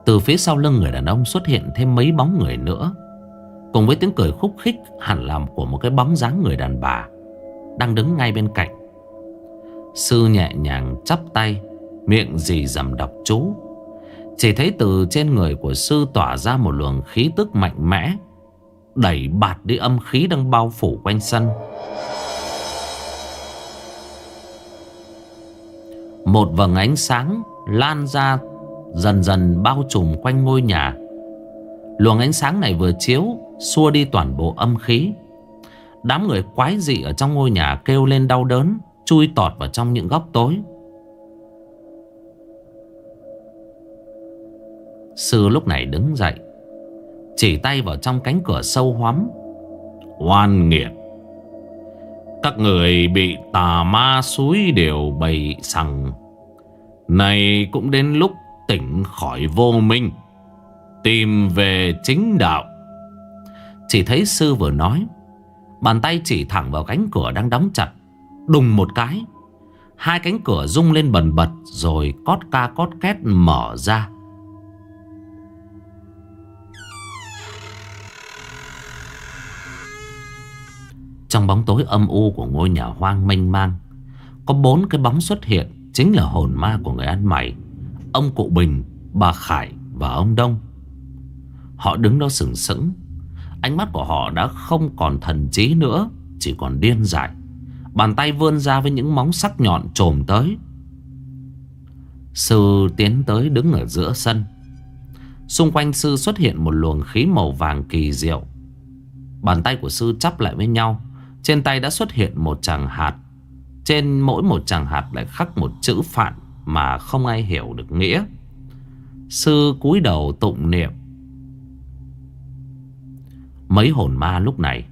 Từ phía sau lưng người đàn ông xuất hiện thêm mấy bóng người nữa, Cùng với tiếng cười khúc khích, hẳn làm của một cái bóng dáng người đàn bà đang đứng ngay bên cạnh. Sư nhẹ nhàng chắp tay, Miệng dì dầm đọc chú. Chỉ thấy từ trên người của sư tỏa ra một luồng khí tức mạnh mẽ Đẩy bạt đi âm khí đang bao phủ quanh sân. Một vầng ánh sáng lan ra, dần dần bao trùm quanh ngôi nhà. Luồng ánh sáng này vừa chiếu, Xua đi toàn bộ âm khí. Đám người quái dị ở trong ngôi nhà kêu lên đau đớn, Chui tọt vào trong những góc tối. Sư lúc này đứng dậy. Chỉ tay vào trong cánh cửa sâu hoắm. Oan nghiệt. Các người bị tà ma suối đều bày sằng. Này cũng đến lúc tỉnh khỏi vô minh, Tìm về chính đạo. Chỉ thấy sư vừa nói, Bàn tay chỉ thẳng vào cánh cửa đang đóng chặt, Đùng một cái, Hai cánh cửa rung lên bần bật Rồi cót ca cót két mở ra. Trong bóng tối âm u của ngôi nhà hoang mênh mang Có bốn cái bóng xuất hiện Chính là hồn ma của người ăn mày Ông Cụ Bình, bà Khải và ông Đông. Họ đứng đó sừng sững. Ánh mắt của họ đã không còn thần trí nữa Chỉ còn điên dại. Bàn tay vươn ra với những móng sắc nhọn trồm tới. Sư tiến tới đứng ở giữa sân. Xung quanh sư xuất hiện một luồng khí màu vàng kỳ diệu. Bàn tay của sư chắp lại với nhau. Trên tay đã xuất hiện một chàng hạt. Trên mỗi một chàng hạt lại khắc một chữ phạn Mà không ai hiểu được nghĩa. Sư cúi đầu tụng niệm. Mấy hồn ma lúc này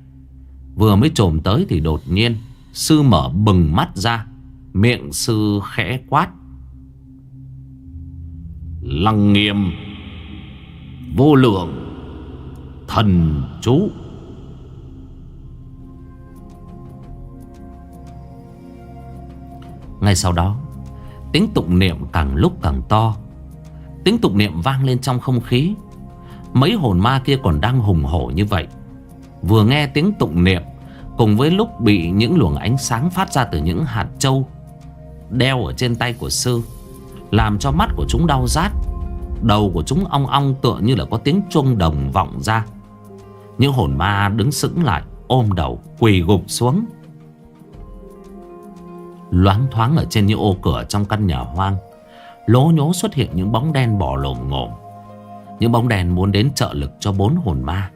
Vừa mới trồm tới thì đột nhiên Sư mở bừng mắt ra, Miệng sư khẽ quát. Lăng nghiêm, Vô lượng, Thần chú. Ngay sau đó, Tiếng tụng niệm càng lúc càng to. Tiếng tụng niệm vang lên trong không khí. Mấy hồn ma kia còn đang hùng hổ như vậy. Vừa nghe tiếng tụng niệm, Cùng với lúc bị những luồng ánh sáng phát ra từ những hạt châu Đeo ở trên tay của sư, Làm cho mắt của chúng đau rát, Đầu của chúng ong ong tựa như là có tiếng chuông đồng vọng ra. Những hồn ma đứng sững lại, Ôm đầu, quỳ gục xuống. Loáng thoáng ở trên những ô cửa trong căn nhà hoang. Lố nhố xuất hiện những bóng đen bò lồm ngộm những bóng đèn muốn đến trợ lực cho bốn hồn ma.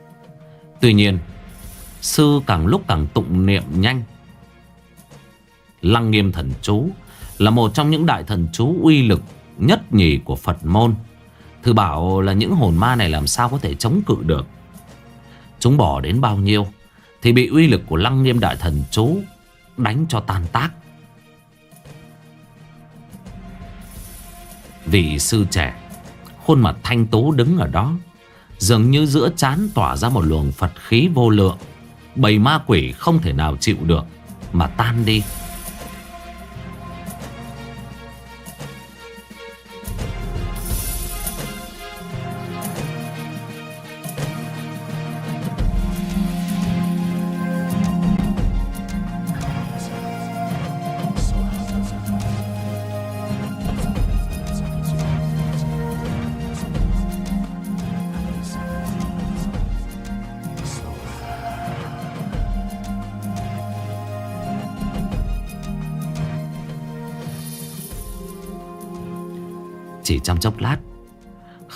Tuy nhiên, Sư càng lúc càng tụng niệm nhanh. Lăng nghiêm thần chú Là một trong những đại thần chú uy lực nhất nhì của Phật môn. Thư bảo là những hồn ma này làm sao có thể chống cự được? Chúng bỏ đến bao nhiêu Thì bị uy lực của lăng nghiêm đại thần chú Đánh cho tan tác. Vì sư trẻ, Khuôn mặt thanh tú đứng ở đó, Dường như giữa chán tỏa ra một luồng Phật khí vô lượng. Bầy ma quỷ không thể nào chịu được, Mà tan đi.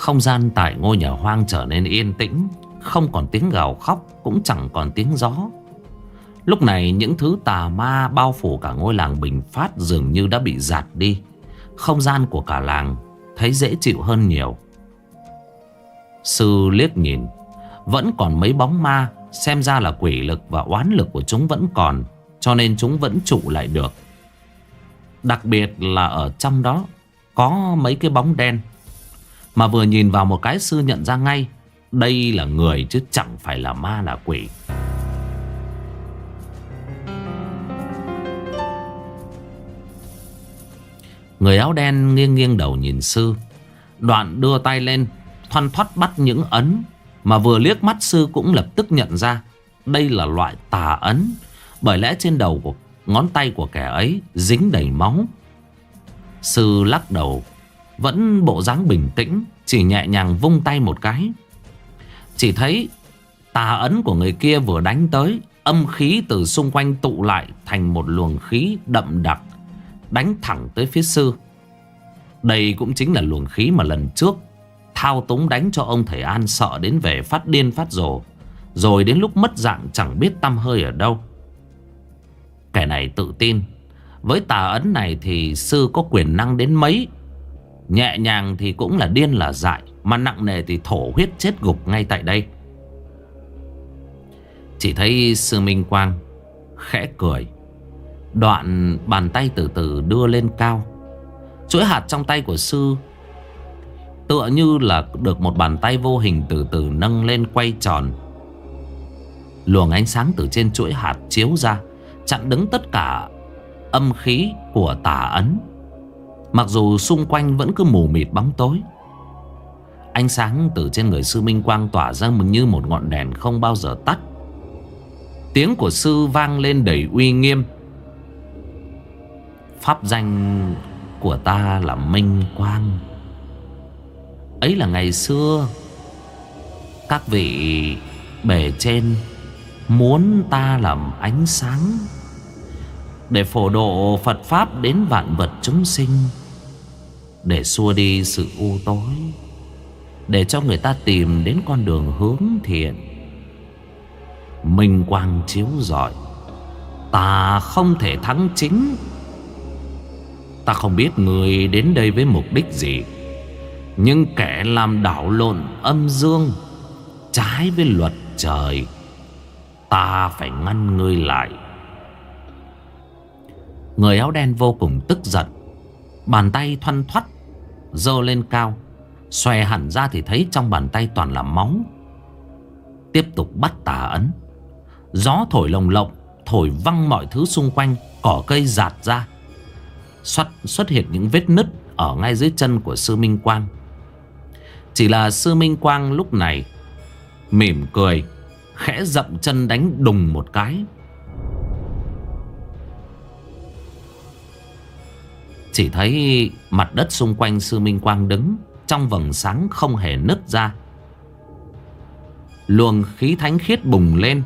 Không gian tại ngôi nhà hoang trở nên yên tĩnh Không còn tiếng gào khóc Cũng chẳng còn tiếng gió Lúc này những thứ tà ma bao phủ cả ngôi làng Bình Phát dường như đã bị giạt đi. Không gian của cả làng thấy dễ chịu hơn nhiều. Sư liếc nhìn, vẫn còn mấy bóng ma, xem ra là quỷ lực và oán lực của chúng vẫn còn, cho nên chúng vẫn trụ lại được. Đặc biệt là ở trong đó có mấy cái bóng đen. Mà vừa nhìn vào một cái sư nhận ra ngay, đây là người chứ chẳng phải là ma là quỷ. Người áo đen nghiêng nghiêng đầu nhìn sư Đoạn đưa tay lên Thoăn thoát bắt những ấn Mà vừa liếc mắt sư cũng lập tức nhận ra Đây là loại tà ấn Bởi lẽ trên đầu của ngón tay của kẻ ấy Dính đầy máu Sư lắc đầu vẫn bộ dáng bình tĩnh, Chỉ nhẹ nhàng vung tay một cái. Chỉ thấy tà ấn của người kia vừa đánh tới, Âm khí từ xung quanh tụ lại Thành một luồng khí đậm đặc, Đánh thẳng tới phía sư. Đây cũng chính là luồng khí mà lần trước Thao túng đánh cho ông thầy An sợ đến về phát điên phát rồ, Rồi đến lúc mất dạng chẳng biết tâm hơi ở đâu. Kẻ này tự tin, Với tà ấn này thì sư có quyền năng đến mấy Nhẹ nhàng thì cũng là điên là dại, Mà nặng nề thì thổ huyết chết gục ngay tại đây. Chỉ thấy sư Minh Quang khẽ cười. Đoạn bàn tay từ từ đưa lên cao. Chuỗi hạt trong tay của sư Tựa như là được một bàn tay vô hình từ từ nâng lên quay tròn. Luồng ánh sáng từ trên chuỗi hạt chiếu ra, Chặn đứng tất cả âm khí của tà ấn. Mặc dù xung quanh vẫn cứ mù mịt bóng tối, Ánh sáng từ trên người sư Minh Quang tỏa ra như một ngọn đèn không bao giờ tắt. Tiếng của sư vang lên đầy uy nghiêm. Pháp danh của ta là Minh Quang. Ấy là ngày xưa, Các vị bề trên Muốn ta làm ánh sáng Để phổ độ Phật Pháp đến vạn vật chúng sinh. Để xua đi sự u tối, Để cho người ta tìm đến con đường hướng thiện. Minh quang chiếu rọi, Ta không thể thắng chính. Ta không biết người đến đây với mục đích gì, Nhưng kẻ làm đảo lộn âm dương, Trái với luật trời, Ta phải ngăn ngươi lại. Người áo đen vô cùng tức giận, Bàn tay thoăn thoắt Dơ lên cao. Xòe hẳn ra thì thấy trong bàn tay toàn là máu. Tiếp tục bắt tà ấn. Gió thổi lồng lộng Thổi văng mọi thứ xung quanh Cỏ cây giạt ra. Xuất, xuất hiện những vết nứt Ở ngay dưới chân của sư Minh Quang. Chỉ là sư Minh Quang lúc này Mỉm cười Khẽ dậm chân đánh đùng một cái. Chỉ thấy mặt đất xung quanh sư Minh Quang đứng, Trong vầng sáng không hề nứt ra. Luồng khí thánh khiết bùng lên,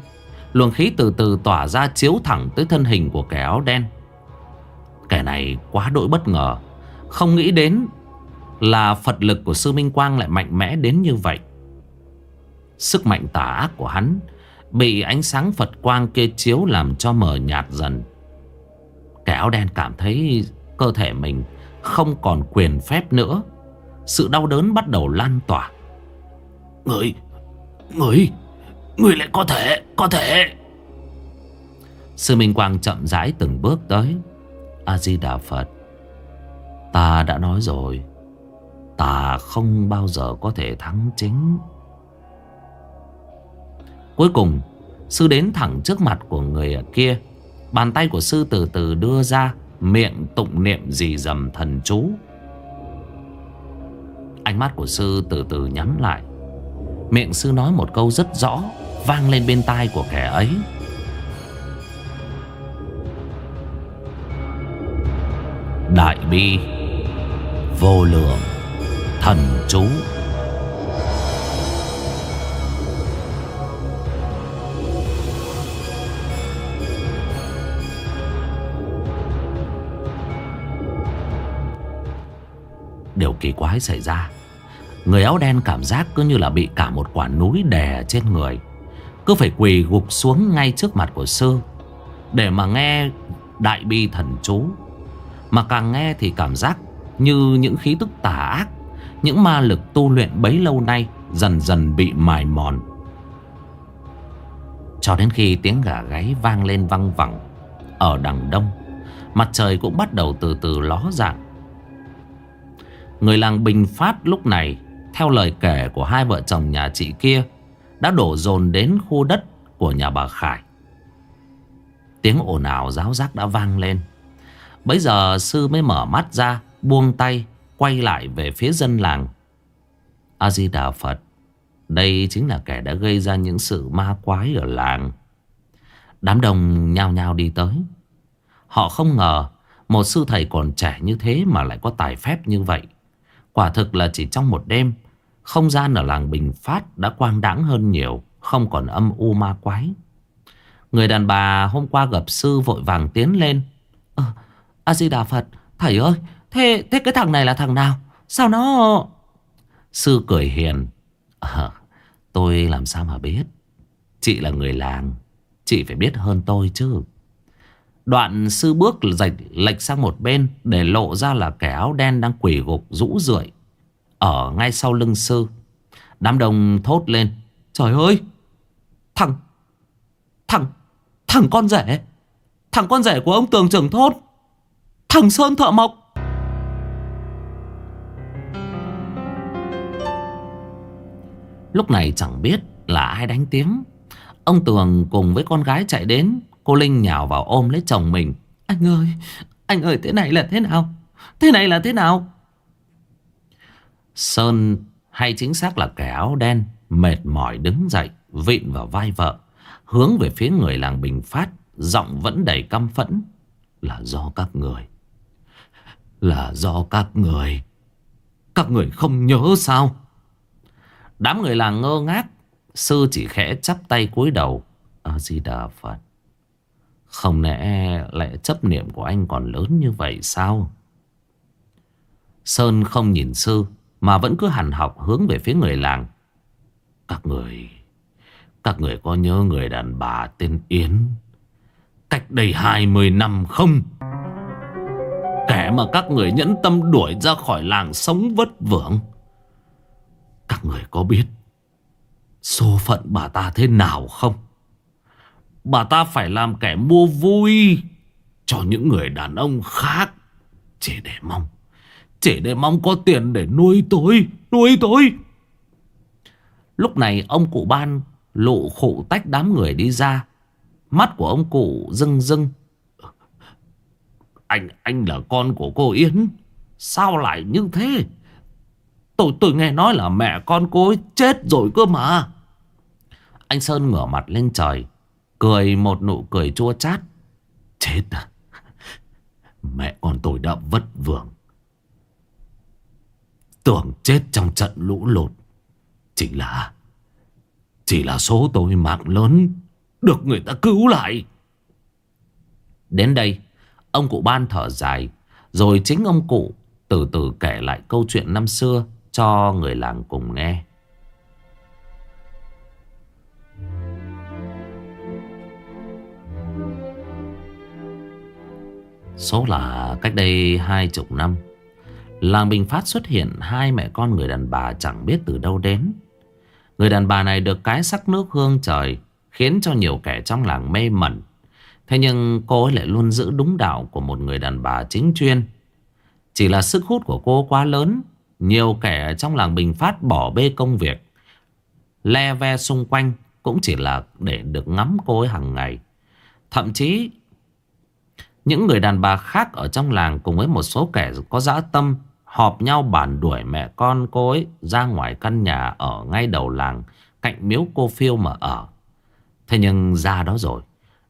Luồng khí từ từ tỏa ra chiếu thẳng tới thân hình của kẻ áo đen. Kẻ này quá đỗi bất ngờ, Không nghĩ đến Là Phật lực của Sư Minh Quang lại mạnh mẽ đến như vậy. Sức mạnh tà ác của hắn Bị ánh sáng Phật Quang kia chiếu làm cho mờ nhạt dần. Kẻ áo đen cảm thấy cơ thể mình không còn quyền phép nữa. Sự đau đớn bắt đầu lan tỏa. Người Người Người lại có thể Có thể. Sư Minh Quang chậm rãi từng bước tới. A-di-đà Phật Ta đã nói rồi Ta không bao giờ có thể thắng chính. Cuối cùng Sư đến thẳng trước mặt của người kia. Bàn tay của sư từ từ đưa ra Miệng tụng niệm gì dầm thần chú. Ánh mắt của sư từ từ nhắm lại. Miệng sư nói một câu rất rõ, Vang lên bên tai của kẻ ấy. Đại bi, Vô lượng, Thần chú. Điều kỳ quái xảy ra. Người áo đen cảm giác cứ như là bị cả một quả núi đè trên người. Cứ phải quỳ gục xuống ngay trước mặt của sư, Để mà nghe đại bi thần chú. Mà càng nghe thì cảm giác như những khí tức tà ác, Những ma lực tu luyện bấy lâu nay Dần dần bị mài mòn. Cho đến khi tiếng gà gáy vang lên văng vẳng Ở đằng đông, Mặt trời cũng bắt đầu từ từ ló dạng. Người làng Bình Phát lúc này, Theo lời kể của hai vợ chồng nhà chị kia, Đã đổ dồn đến khu đất của nhà bà Khải. Tiếng ồn ào giáo giác đã vang lên. Bây giờ sư mới mở mắt ra, Buông tay, Quay lại về phía dân làng. A-di-đà Phật, Đây chính là kẻ đã gây ra những sự ma quái ở làng. Đám đông nhao nhao đi tới. Họ không ngờ Một sư thầy còn trẻ như thế mà lại có tài phép như vậy. Quả thực là chỉ trong một đêm Không gian ở làng Bình Phát đã quang đãng hơn nhiều Không còn âm u ma quái. Người đàn bà hôm qua gặp sư vội vàng tiến lên. Ờ, A-di-đà Phật Thầy ơi thế, thế cái thằng này là thằng nào? Sao nó Sư cười hiền. À, Tôi làm sao mà biết? Chị là người làng Chị phải biết hơn tôi chứ. Đoạn sư bước dạch lệch sang một bên Để lộ ra là kẻ áo đen đang quỷ gục rũ rượi Ở ngay sau lưng sư. Đám đông thốt lên, Trời ơi! Thằng Thằng Thằng con rể! Thằng con rể của ông Tường trưởng thốt Thằng Sơn thợ mộc! Lúc này chẳng biết là ai đánh tiếng. Ông Tường cùng với con gái chạy đến Cô Linh nhào vào ôm lấy chồng mình. Anh ơi Anh ơi, thế này là thế nào? Thế này là thế nào? Sơn hay chính xác là kẻ áo đen, Mệt mỏi đứng dậy, Vịn vào vai vợ. Hướng về phía người làng Bình Phát, Giọng vẫn đầy căm phẫn. Là do các người. Là do các người. Các người không nhớ sao? Đám người làng ngơ ngác. Sư chỉ khẽ chắp tay cúi đầu. A-di-đà Phật không lẽ lại chấp niệm của anh còn lớn như vậy sao? Sơn không nhìn sư mà vẫn cứ hằn học hướng về phía người làng. Các người, các người có nhớ người đàn bà tên Yến cách đây 20 năm không? Kẻ mà các người nhẫn tâm đuổi ra khỏi làng sống vất vưởng. Các người có biết số phận bà ta thế nào không? Bà ta phải làm kẻ mua vui Cho những người đàn ông khác. Chỉ để mong. Chỉ để mong có tiền để nuôi tôi Nuôi tôi. Lúc này ông cụ ban lộ khổ tách đám người đi ra. Mắt của ông cụ rưng rưng. Anh anh là con của cô Yến. Sao lại như thế? Tôi tôi nghe nói là mẹ con cô ấy chết rồi cơ mà. Anh Sơn ngửa mặt lên trời. Cười một nụ cười chua chát. Chết à. Mẹ con tôi đã vất vưởng. Tưởng chết trong trận lũ lụt. Chỉ là Chỉ là số tôi mạng lớn Được người ta cứu lại. Đến đây, Ông cụ ban thở dài, Rồi chính ông cụ từ từ kể lại câu chuyện năm xưa Cho người làng cùng nghe. Số là cách đây hai chục năm, Làng Bình Phát xuất hiện hai mẹ con người đàn bà chẳng biết từ đâu đến. Người đàn bà này được cái sắc nước hương trời, Khiến cho nhiều kẻ trong làng mê mẩn. Thế nhưng cô ấy lại luôn giữ đúng đạo của một người đàn bà chính chuyên. Chỉ là sức hút của cô quá lớn, Nhiều kẻ trong làng Bình Phát bỏ bê công việc. Le ve xung quanh Cũng chỉ là để được ngắm cô ấy hàng ngày. Thậm chí những người đàn bà khác ở trong làng cùng với một số kẻ có dã tâm họp nhau bàn đuổi mẹ con cô ấy ra ngoài căn nhà ở ngay đầu làng cạnh miếu cô phiêu mà ở. Thế nhưng ra đó rồi,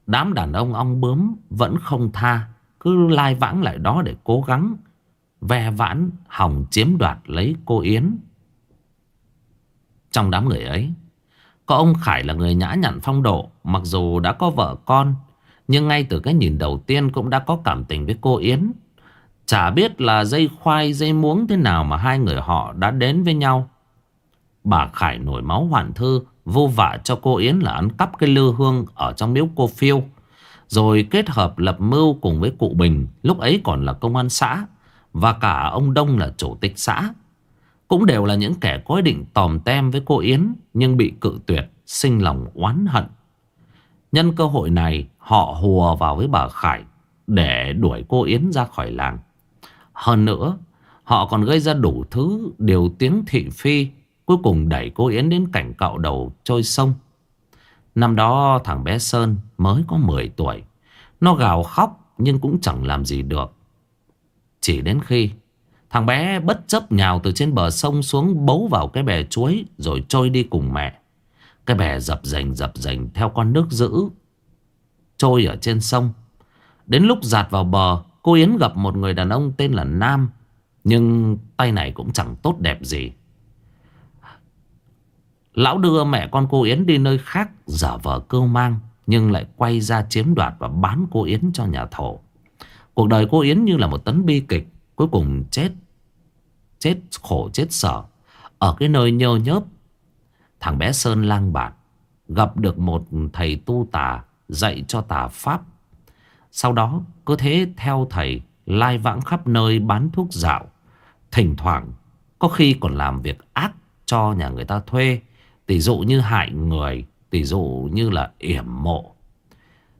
đám đàn ông ong bướm vẫn không tha, cứ lai vãng lại đó để cố gắng ve vãn hòng chiếm đoạt lấy cô Yến. Trong đám người ấy, có ông Khải là người nhã nhặn phong độ, mặc dù đã có vợ con, nhưng ngay từ cái nhìn đầu tiên cũng đã có cảm tình với cô Yến. Chả biết là dây khoai dây muống thế nào mà hai người họ đã đến với nhau. Bà Khải nổi máu hoàn thư vô vạ cho cô Yến là ăn cắp cái lư hương ở trong miếu cô phiêu. Rồi kết hợp lập mưu cùng với cụ Bình lúc ấy còn là công an xã và cả ông Đông là chủ tịch xã. Cũng đều là những kẻ có ý định tòm tem với cô Yến nhưng bị cự tuyệt, sinh lòng oán hận. Nhân cơ hội này họ hùa vào với bà Khải để đuổi cô Yến ra khỏi làng. Hơn nữa, họ còn gây ra đủ thứ điều tiếng thị phi, cuối cùng đẩy cô Yến đến cảnh cạo đầu trôi sông. Năm đó thằng bé Sơn mới có 10 tuổi. Nó gào khóc nhưng cũng chẳng làm gì được. Chỉ đến khi thằng bé bất chấp nhào từ trên bờ sông xuống bấu vào cái bè chuối rồi trôi đi cùng mẹ. Cái bè dập dành dập dành theo con nước dữ trôi ở trên sông. Đến lúc giạt vào bờ, cô Yến gặp một người đàn ông tên là Nam. Nhưng tay này cũng chẳng tốt đẹp gì. Lão đưa mẹ con cô Yến đi nơi khác giả vờ cưu mang. Nhưng lại quay ra chiếm đoạt và bán cô Yến cho nhà thổ. Cuộc đời cô Yến như là một tấn bi kịch. Cuối cùng chết. Chết khổ chết sở. Ở cái nơi nhơ nhớp. Thằng bé Sơn lang bạt. Gặp được một thầy tu tà dạy cho tà pháp. Sau đó cứ thế theo thầy lai vãng khắp nơi bán thuốc dạo. Thỉnh thoảng có khi còn làm việc ác cho nhà người ta thuê. Tỷ dụ như hại người, tỷ dụ như là yểm mộ.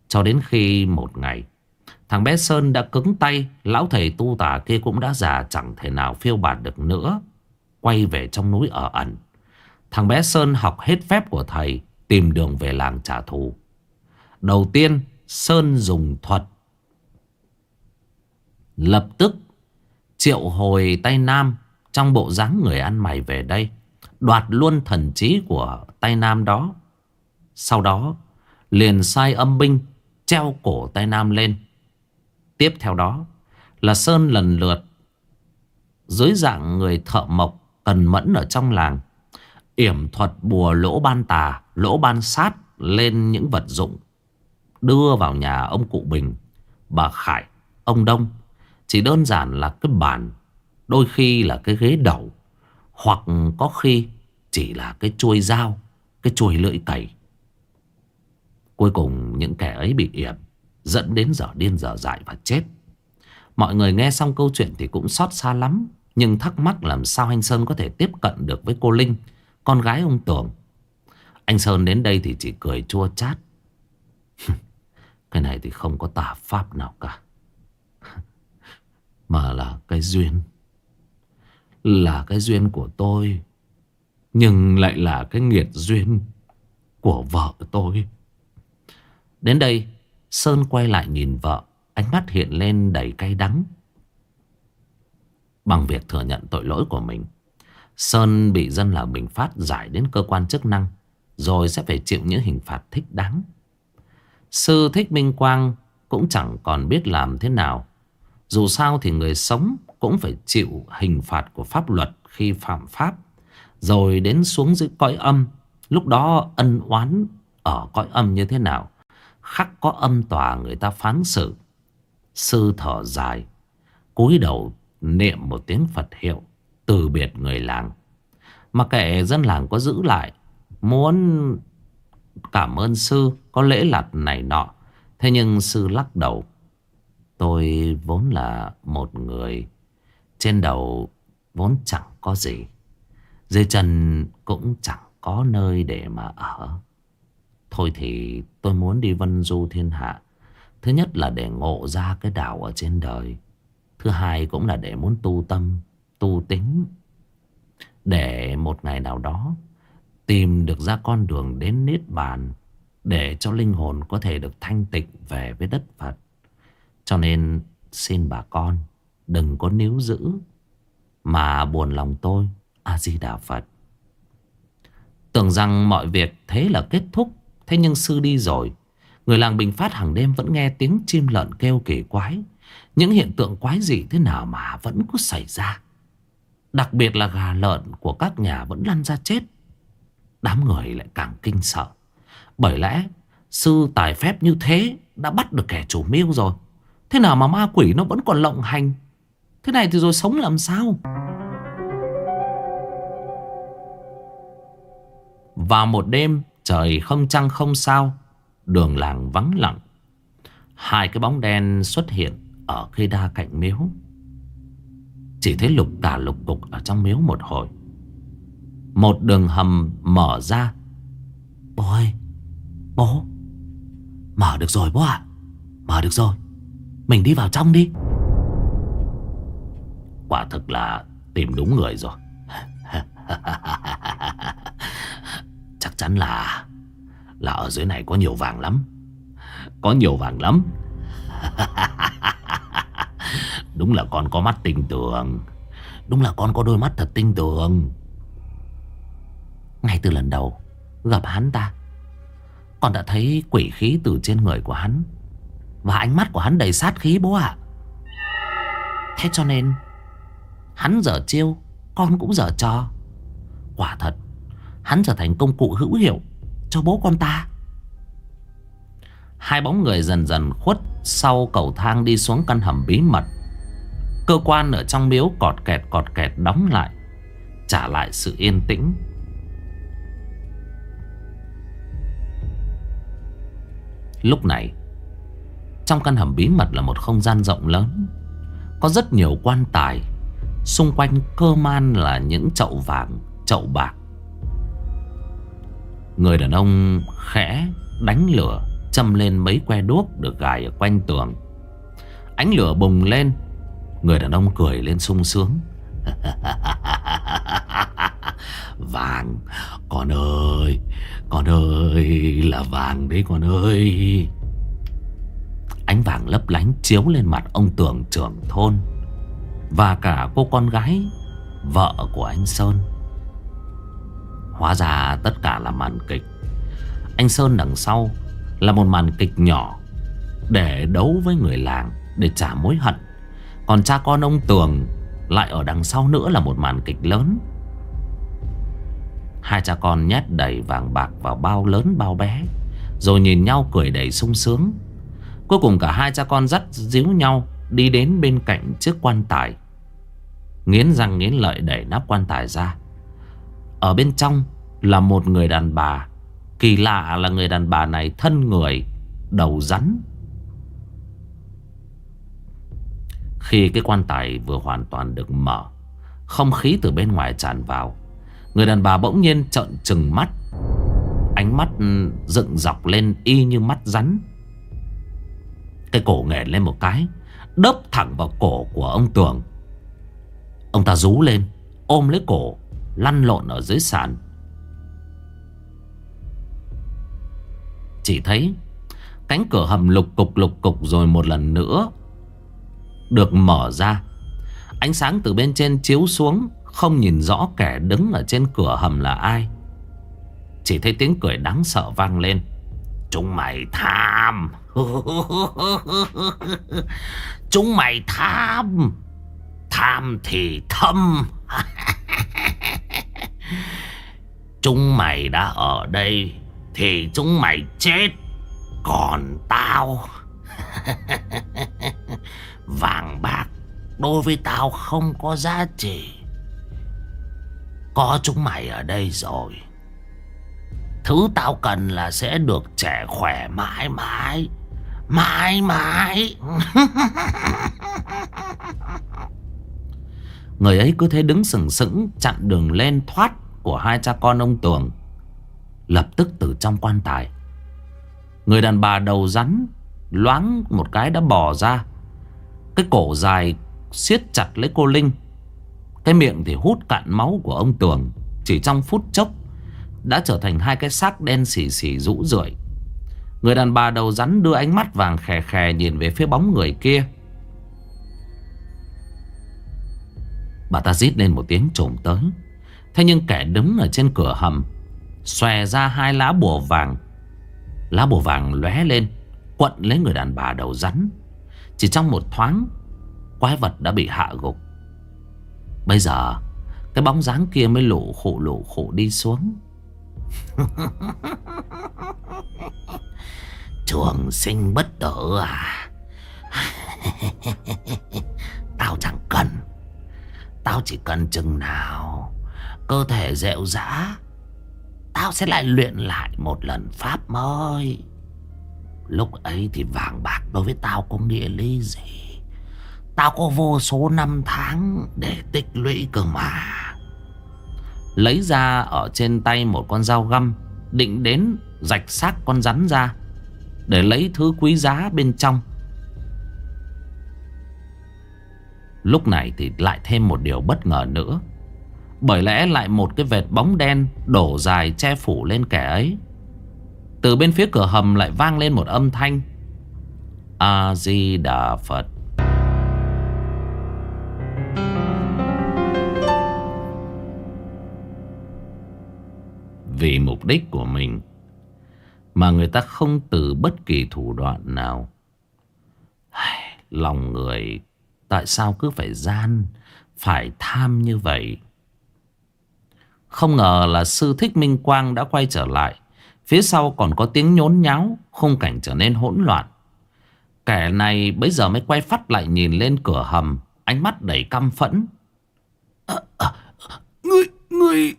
Cho đến khi một ngày Thằng bé Sơn đã cứng tay Lão thầy tu tà kia cũng đã già Chẳng thể nào phiêu bạt được nữa Quay về trong núi ở ẩn Thằng bé Sơn học hết phép của thầy, Tìm đường về làng trả thù. Đầu tiên, Sơn dùng thuật. Lập tức, Triệu hồi tay Nam Trong bộ dáng người ăn mày về đây, Đoạt luôn thần trí của tay Nam đó. Sau đó, Liền sai âm binh Treo cổ tay Nam lên. Tiếp theo đó Là Sơn lần lượt, Dưới dạng người thợ mộc Cần mẫn ở trong làng yểm thuật bùa lỗ ban tà Lỗ ban sát lên những vật dụng đưa vào nhà ông cụ Bình, bà Khải, ông Đông. Chỉ đơn giản là cái bàn, đôi khi là cái ghế đầu, hoặc có khi chỉ là cái chuôi dao, cái chuôi lưỡi cày. Cuối cùng những kẻ ấy bị yểm, dẫn đến giờ điên giờ dại và chết. Mọi người nghe xong câu chuyện thì cũng xót xa lắm, nhưng thắc mắc làm sao anh Sơn có thể tiếp cận được với cô Linh, con gái ông Tưởng. Anh Sơn đến đây thì chỉ cười chua chát. <laughs> Cái này thì không có tà pháp nào cả <laughs> Mà là cái duyên Là cái duyên của tôi, Nhưng lại là cái nghiệt duyên Của vợ tôi Đến đây, Sơn quay lại nhìn vợ, Ánh mắt hiện lên đầy cay đắng Bằng việc thừa nhận tội lỗi của mình Sơn bị dân làng Bình Phát giải đến cơ quan chức năng, Rồi sẽ phải chịu những hình phạt thích đáng Sư Thích Minh Quang cũng chẳng còn biết làm thế nào. Dù sao thì người sống cũng phải chịu hình phạt của pháp luật khi phạm pháp. Rồi đến xuống dưới cõi âm. Lúc đó ân oán ở cõi âm như thế nào? Khắc có âm tòa người ta phán xử. Sư thở dài. cúi đầu niệm một tiếng Phật hiệu. Từ biệt người làng. Mà kệ dân làng có giữ lại. Muốn cảm ơn sư có lễ lặt này nọ. Thế nhưng sư lắc đầu. Tôi vốn là một người trên đầu vốn chẳng có gì. Dưới chân cũng chẳng có nơi để mà ở. Thôi thì tôi muốn đi vân du thiên hạ. Thứ nhất là để ngộ ra cái đạo ở trên đời. Thứ hai cũng là để muốn tu tâm, tu tính. Để một ngày nào đó, tìm được ra con đường đến Niết Bàn để cho linh hồn có thể được thanh tịnh về với đất Phật. Cho nên xin bà con đừng có níu giữ mà buồn lòng tôi. A-di-đà Phật. Tưởng rằng mọi việc thế là kết thúc. Thế nhưng sư đi rồi. Người làng Bình Phát hàng đêm vẫn nghe tiếng chim lợn kêu kỳ quái. Những hiện tượng quái dị thế nào mà vẫn cứ xảy ra. Đặc biệt là gà lợn của các nhà vẫn lăn ra chết. Đám người lại càng kinh sợ. Bởi lẽ, sư tài phép như thế đã bắt được kẻ chủ mưu rồi. Thế nào mà ma quỷ nó vẫn còn lộng hành. Thế này thì rồi sống làm sao? Vào một đêm, trời không trăng không sao, Đường làng vắng lặng Hai cái bóng đen xuất hiện Ở cây đa cạnh miếu chỉ thấy lục cả lục cục Ở trong miếu một hồi. Một đường hầm mở ra. Bố ơi, Bố. Mở được rồi bố ạ. Mở được rồi. Mình đi vào trong đi. Quả thực là tìm đúng người rồi. <laughs> Chắc chắn là Là ở dưới này có nhiều vàng lắm. Có nhiều vàng lắm. <laughs> Đúng là con có mắt tinh tường. Đúng là con có đôi mắt thật tinh tường. Ngay từ lần đầu, Gặp hắn ta, Con đã thấy quỷ khí từ trên người của hắn Và ánh mắt của hắn đầy sát khí bố ạ. Thế cho nên, Hắn dở chiêu, Con cũng dở cho Quả thật, Hắn trở thành công cụ hữu hiệu Cho bố con ta. Hai bóng người dần dần khuất Sau cầu thang đi xuống căn hầm bí mật. Cơ quan ở trong miếu cọt kẹt cọt kẹt đóng lại, Trả lại sự yên tĩnh. Lúc này, Trong căn hầm bí mật là một không gian rộng lớn, Có rất nhiều quan tài, Xung quanh cơ man là những chậu vàng, Chậu bạc. Người đàn ông khẽ đánh lửa, Châm lên mấy que đuốc được gài ở quanh tường. Ánh lửa bùng lên Người đàn ông cười lên sung sướng. <laughs> Vàng. Con ơi Con ơi, Là vàng đấy con ơi. Ánh vàng lấp lánh chiếu lên mặt ông tưởng trưởng thôn Và cả cô con gái, Vợ của anh Sơn. Hóa ra tất cả là màn kịch. Anh Sơn đằng sau Là một màn kịch nhỏ Để đấu với người làng, Để trả mối hận. Còn cha con ông Tường Lại ở đằng sau nữa là một màn kịch lớn. Hai cha con nhét đầy vàng bạc vào bao lớn bao bé, Rồi nhìn nhau cười đầy sung sướng. Cuối cùng cả hai cha con dắt díu nhau Đi đến bên cạnh chiếc quan tài. Nghiến răng nghiến lợi đẩy nắp quan tài ra. Ở bên trong là một người đàn bà. Kỳ lạ là người đàn bà này thân người, Đầu rắn Khi cái quan tài vừa hoàn toàn được mở. Không khí từ bên ngoài tràn vào. Người đàn bà bỗng nhiên trợn trừng mắt. Ánh mắt ừ, dựng dọc lên y như mắt rắn. Cái cổ nghẹn lên một cái, Đớp thẳng vào cổ của ông Tường. Ông ta rú lên, Ôm lấy cổ, Lăn lộn ở dưới sàn. Chỉ thấy Cánh cửa hầm lục cục lục cục rồi một lần nữa được mở ra. Ánh sáng từ bên trên chiếu xuống, Không nhìn rõ kẻ đứng ở trên cửa hầm là ai. Chỉ thấy tiếng cười đáng sợ vang lên. Chúng mày tham. <laughs> Chúng mày tham. Tham thì thâm. <laughs> Chúng mày đã ở đây Thì chúng mày chết. Còn tao. <laughs> Vàng bạc Đối với tao không có giá trị Có chúng mày ở đây rồi Thứ tao cần là sẽ được trẻ khỏe mãi mãi Mãi mãi <laughs> Người ấy cứ thế đứng sừng sững, chặn đường lên thoát của hai cha con ông Tường. Lập tức từ trong quan tài. Người đàn bà đầu rắn loáng một cái đã bò ra. Cái cổ dài siết chặt lấy cô Linh. Cái miệng thì hút cạn máu của ông Tường. Chỉ trong phút chốc, đã trở thành hai cái xác đen xì xì rũ rượi. Người đàn bà đầu rắn đưa ánh mắt vàng khè khè nhìn về phía bóng người kia Bà ta rít lên một tiếng trồm tới Thế nhưng kẻ đứng ở trên cửa hầm, Xòe ra hai lá bùa vàng Lá bùa vàng lóe lên, Quận lấy người đàn bà đầu rắn chỉ trong một thoáng, Quái vật đã bị hạ gục. Bây giờ, Cái bóng dáng kia mới lụ khổ lụ khổ đi xuống. <laughs> Trường sinh bất tử à? <laughs> Tao chẳng cần. Tao chỉ cần chừng nào, Cơ thể dẻo dã Tao sẽ lại luyện lại một lần pháp mới. Lúc ấy thì vàng bạc đối với tao có nghĩa lý gì? Tao có vô số năm tháng để tích lũy cơ mà. Lấy ra ở trên tay một con dao găm, Định đến rạch xác con rắn ra, Để lấy thứ quý giá bên trong. Lúc này thì lại thêm một điều bất ngờ nữa. Bởi lẽ lại một cái vệt bóng đen Đổ dài che phủ lên kẻ ấy. Từ bên phía cửa hầm lại vang lên một âm thanh. A-di-đà Phật Vì mục đích của mình Mà người ta không từ bất kỳ thủ đoạn nào. Lòng người, Tại sao cứ phải gian, Phải tham như vậy? Không ngờ là sư thích Minh Quang đã quay trở lại. Phía sau còn có tiếng nhốn nháo Khung cảnh trở nên hỗn loạn. Kẻ này bây giờ mới quay phát lại nhìn lên cửa hầm Ánh mắt đầy căm phẫn. À, à, Người, người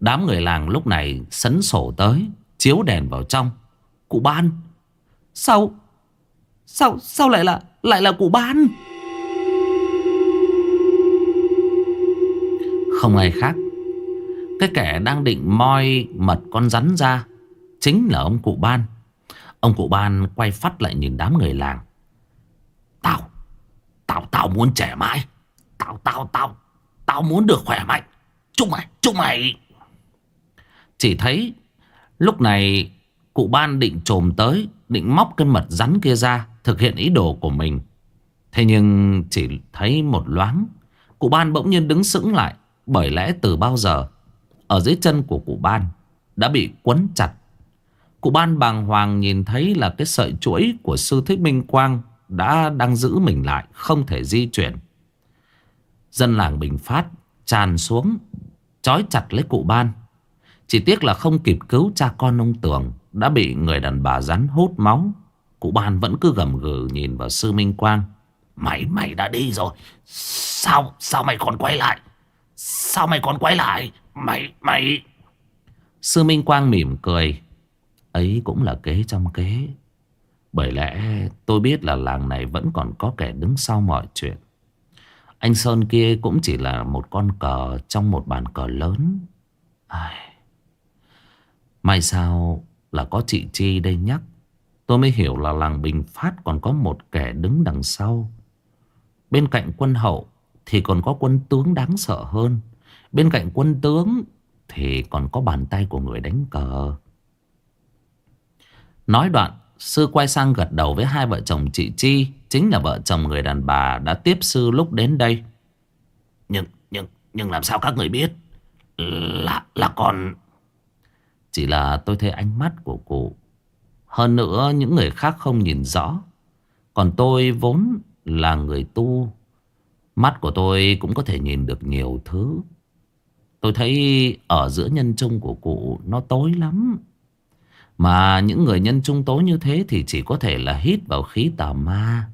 Đám người làng lúc này sấn sổ tới Chiếu đèn vào trong. Cụ ban. Sao? Sao sao lại là Lại là cụ ban? Không ai khác cái kẻ đang định moi mật con rắn ra Chính là ông cụ ban. Ông cụ ban quay phát lại nhìn đám người làng. Tao Tao tao muốn trẻ mãi. Tao tao tao Tao muốn được khỏe mạnh. Chúng mày chúng mày. Chỉ thấy Lúc này cụ ban định trồm tới, Định móc cái mật rắn kia ra Thực hiện ý đồ của mình. Thế nhưng chỉ thấy một loáng, Cụ ban bỗng nhiên đứng sững lại, Bởi lẽ từ bao giờ ở dưới chân của cụ ban Đã bị quấn chặt. Cụ ban bàng hoàng nhìn thấy là cái sợi chuỗi Của sư thích minh quang Đã đang giữ mình lại, Không thể di chuyển. Dân làng Bình Phát tràn xuống, trói chặt lấy cụ ban. Chỉ tiếc là không kịp cứu cha con ông Tường, Đã bị người đàn bà rắn hút máu. Cụ ban vẫn cứ gầm gừ nhìn vào sư Minh Quang. Mày mày đã đi rồi. Sao sao mày còn quay lại? Sao mày còn quay lại? Mày mày. Sư Minh Quang mỉm cười. Ấy cũng là kế trong kế. Bởi lẽ tôi biết là làng này vẫn còn có kẻ đứng sau mọi chuyện. Anh Sơn kia cũng chỉ là một con cờ trong một bàn cờ lớn. Ai... May sao là có chị Chi đây nhắc. Tôi mới hiểu là làng Bình Phát còn có một kẻ đứng đằng sau. Bên cạnh quân hậu thì còn có quân tướng đáng sợ hơn. Bên cạnh quân tướng thì còn có bàn tay của người đánh cờ. Nói đoạn, sư quay sang gật đầu với hai vợ chồng chị Chi. Chính là vợ chồng người đàn bà đã tiếp sư lúc đến đây. Nhưng, nhưng, nhưng làm sao các người biết? Là, là còn... Chỉ là tôi thấy ánh mắt của cụ hơn nữa những người khác không nhìn rõ Còn tôi vốn là người tu Mắt của tôi cũng có thể nhìn được nhiều thứ Tôi thấy ở giữa nhân trung của cụ nó tối lắm. Mà những người nhân trung tối như thế thì chỉ có thể là hít vào khí tà ma.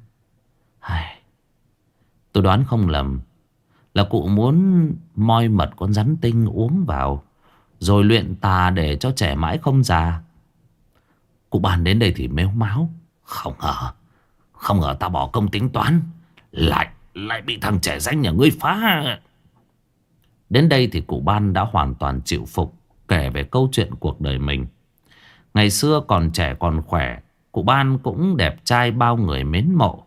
Tôi đoán không lầm Là cụ muốn moi mật con rắn tinh uống vào, Rồi luyện tà để cho trẻ mãi không già. Cụ bàn đến đây thì mếu máu. Không ngờ Không ngờ ta bỏ công tính toán, Lại lại bị thằng trẻ danh nhà ngươi phá. Đến đây thì cụ ban đã hoàn toàn chịu phục, Kể về câu chuyện cuộc đời mình. Ngày xưa còn trẻ còn khỏe, Cụ ban cũng đẹp trai bao người mến mộ.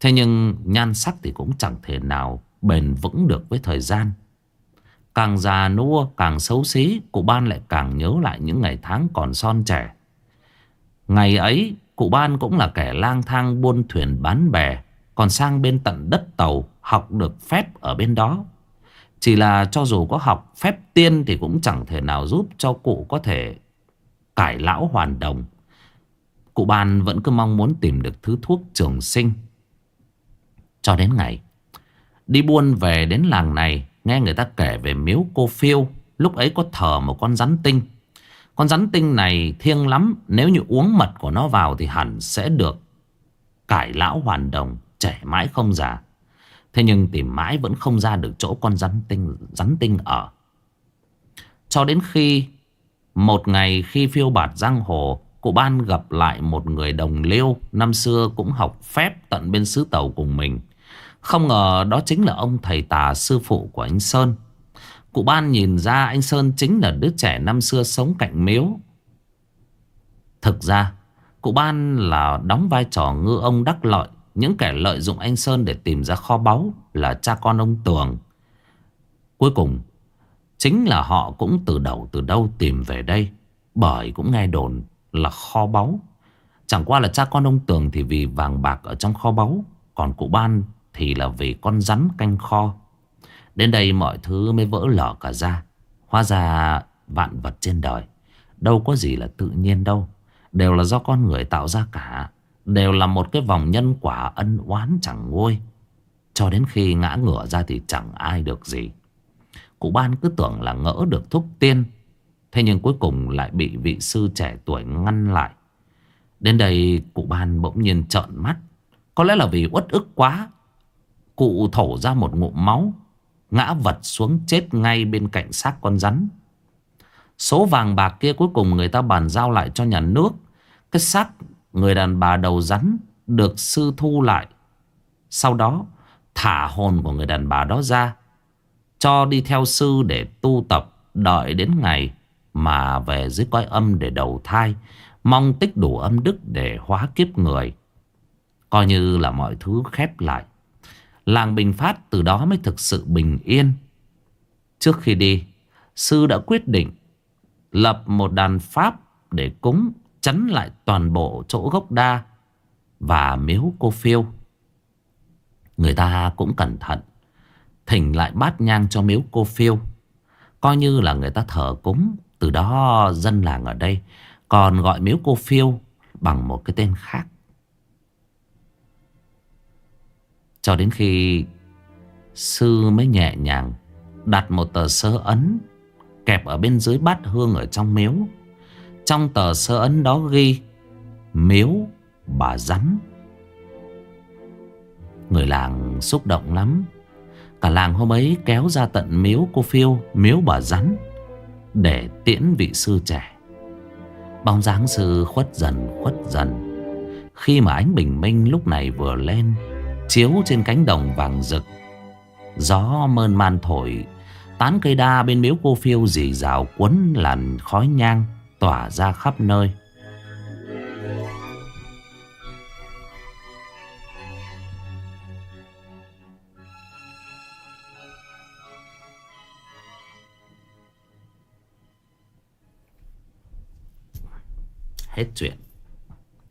Thế nhưng nhan sắc thì cũng chẳng thể nào bền vững được với thời gian. Càng già nua, càng xấu xí, Cụ ban lại càng nhớ lại những ngày tháng còn son trẻ. Ngày ấy, cụ ban cũng là kẻ lang thang buôn thuyền bán bè, Còn sang bên tận đất tàu học được phép ở bên đó. Chỉ là cho dù có học phép tiên thì cũng chẳng thể nào giúp cho cụ có thể cải lão hoàn đồng. Cụ ban vẫn cứ mong muốn tìm được thứ thuốc trường sinh. Cho đến ngày, Đi buôn về đến làng này, Nghe người ta kể về miếu cô phiêu. Lúc ấy có thờ một con rắn tinh. Con rắn tinh này thiêng lắm, Nếu như uống mật của nó vào Thì hẳn sẽ được Cải lão hoàn đồng, Trẻ mãi không già. Thế nhưng tìm mãi vẫn không ra được chỗ con rắn tinh rắn tinh ở. Cho đến khi, Một ngày khi phiêu bạt giang hồ, Cụ ban gặp lại một người đồng liêu, Năm xưa cũng học phép tận bên xứ tàu cùng mình. Không ngờ đó chính là ông thầy tà sư phụ của anh Sơn. Cụ ban nhìn ra anh Sơn chính là đứa trẻ năm xưa sống cạnh miếu. Thực ra, Cụ ban là đóng vai trò ngư ông đắc lợi. Những kẻ lợi dụng anh Sơn để tìm ra kho báu Là cha con ông Tường. Cuối cùng, Chính là họ cũng từ đầu từ đâu tìm về đây, Bởi cũng nghe đồn là kho báu. Chẳng qua là cha con ông Tường thì vì vàng bạc ở trong kho báu, Còn cụ ban thì là vì con rắn canh kho. Đến đây mọi thứ mới vỡ lở cả ra. Hóa ra vạn vật trên đời, Đâu có gì là tự nhiên đâu, Đều là do con người tạo ra cả. Đều là một cái vòng nhân quả ân oán chẳng nguôi. Cho đến khi ngã ngửa ra thì chẳng ai được gì. Cụ ban cứ tưởng là ngỡ được thúc tiên, Thế nhưng cuối cùng lại bị vị sư trẻ tuổi ngăn lại. Đến đây cụ ban bỗng nhiên trợn mắt. Có lẽ là vì uất ức quá, Cụ thổ ra một ngụm máu, Ngã vật xuống chết ngay bên cạnh xác con rắn. Số vàng bạc kia cuối cùng người ta bàn giao lại cho nhà nước. Cái xác người đàn bà đầu rắn Được sư thu lại. Sau đó, thả hồn của người đàn bà đó ra, Cho đi theo sư để tu tập, Đợi đến ngày mà về dưới cõi âm để đầu thai, Mong tích đủ âm đức để hóa kiếp người. Coi như là mọi thứ khép lại. Làng Bình Phát từ đó mới thực sự bình yên. Trước khi đi, Sư đã quyết định Lập một đàn pháp để cúng Chắn lại toàn bộ chỗ gốc đa Và miếu cô phiêu. Người ta cũng cẩn thận, Thỉnh lại bát nhang cho miếu cô phiêu. Coi như là người ta thờ cúng, Từ đó dân làng ở đây Còn gọi miếu cô phiêu Bằng một cái tên khác. Cho đến khi Sư mới nhẹ nhàng Đặt một tờ sơ ấn Kẹp ở bên dưới bát hương ở trong miếu trong tờ sơ ấn đó ghi, Miếu bà rắn. Người làng xúc động lắm. Cả làng hôm ấy kéo ra tận miếu cô phiêu, Miếu bà rắn, Để tiễn vị sư trẻ. Bóng dáng sư khuất dần khuất dần. Khi mà ánh bình minh lúc này vừa lên, Chiếu trên cánh đồng vàng rực, Gió mơn man thổi, Tán cây đa bên miếu cô phiêu dì rào quấn làn khói nhang. Tỏa ra khắp nơi. Hết chuyện.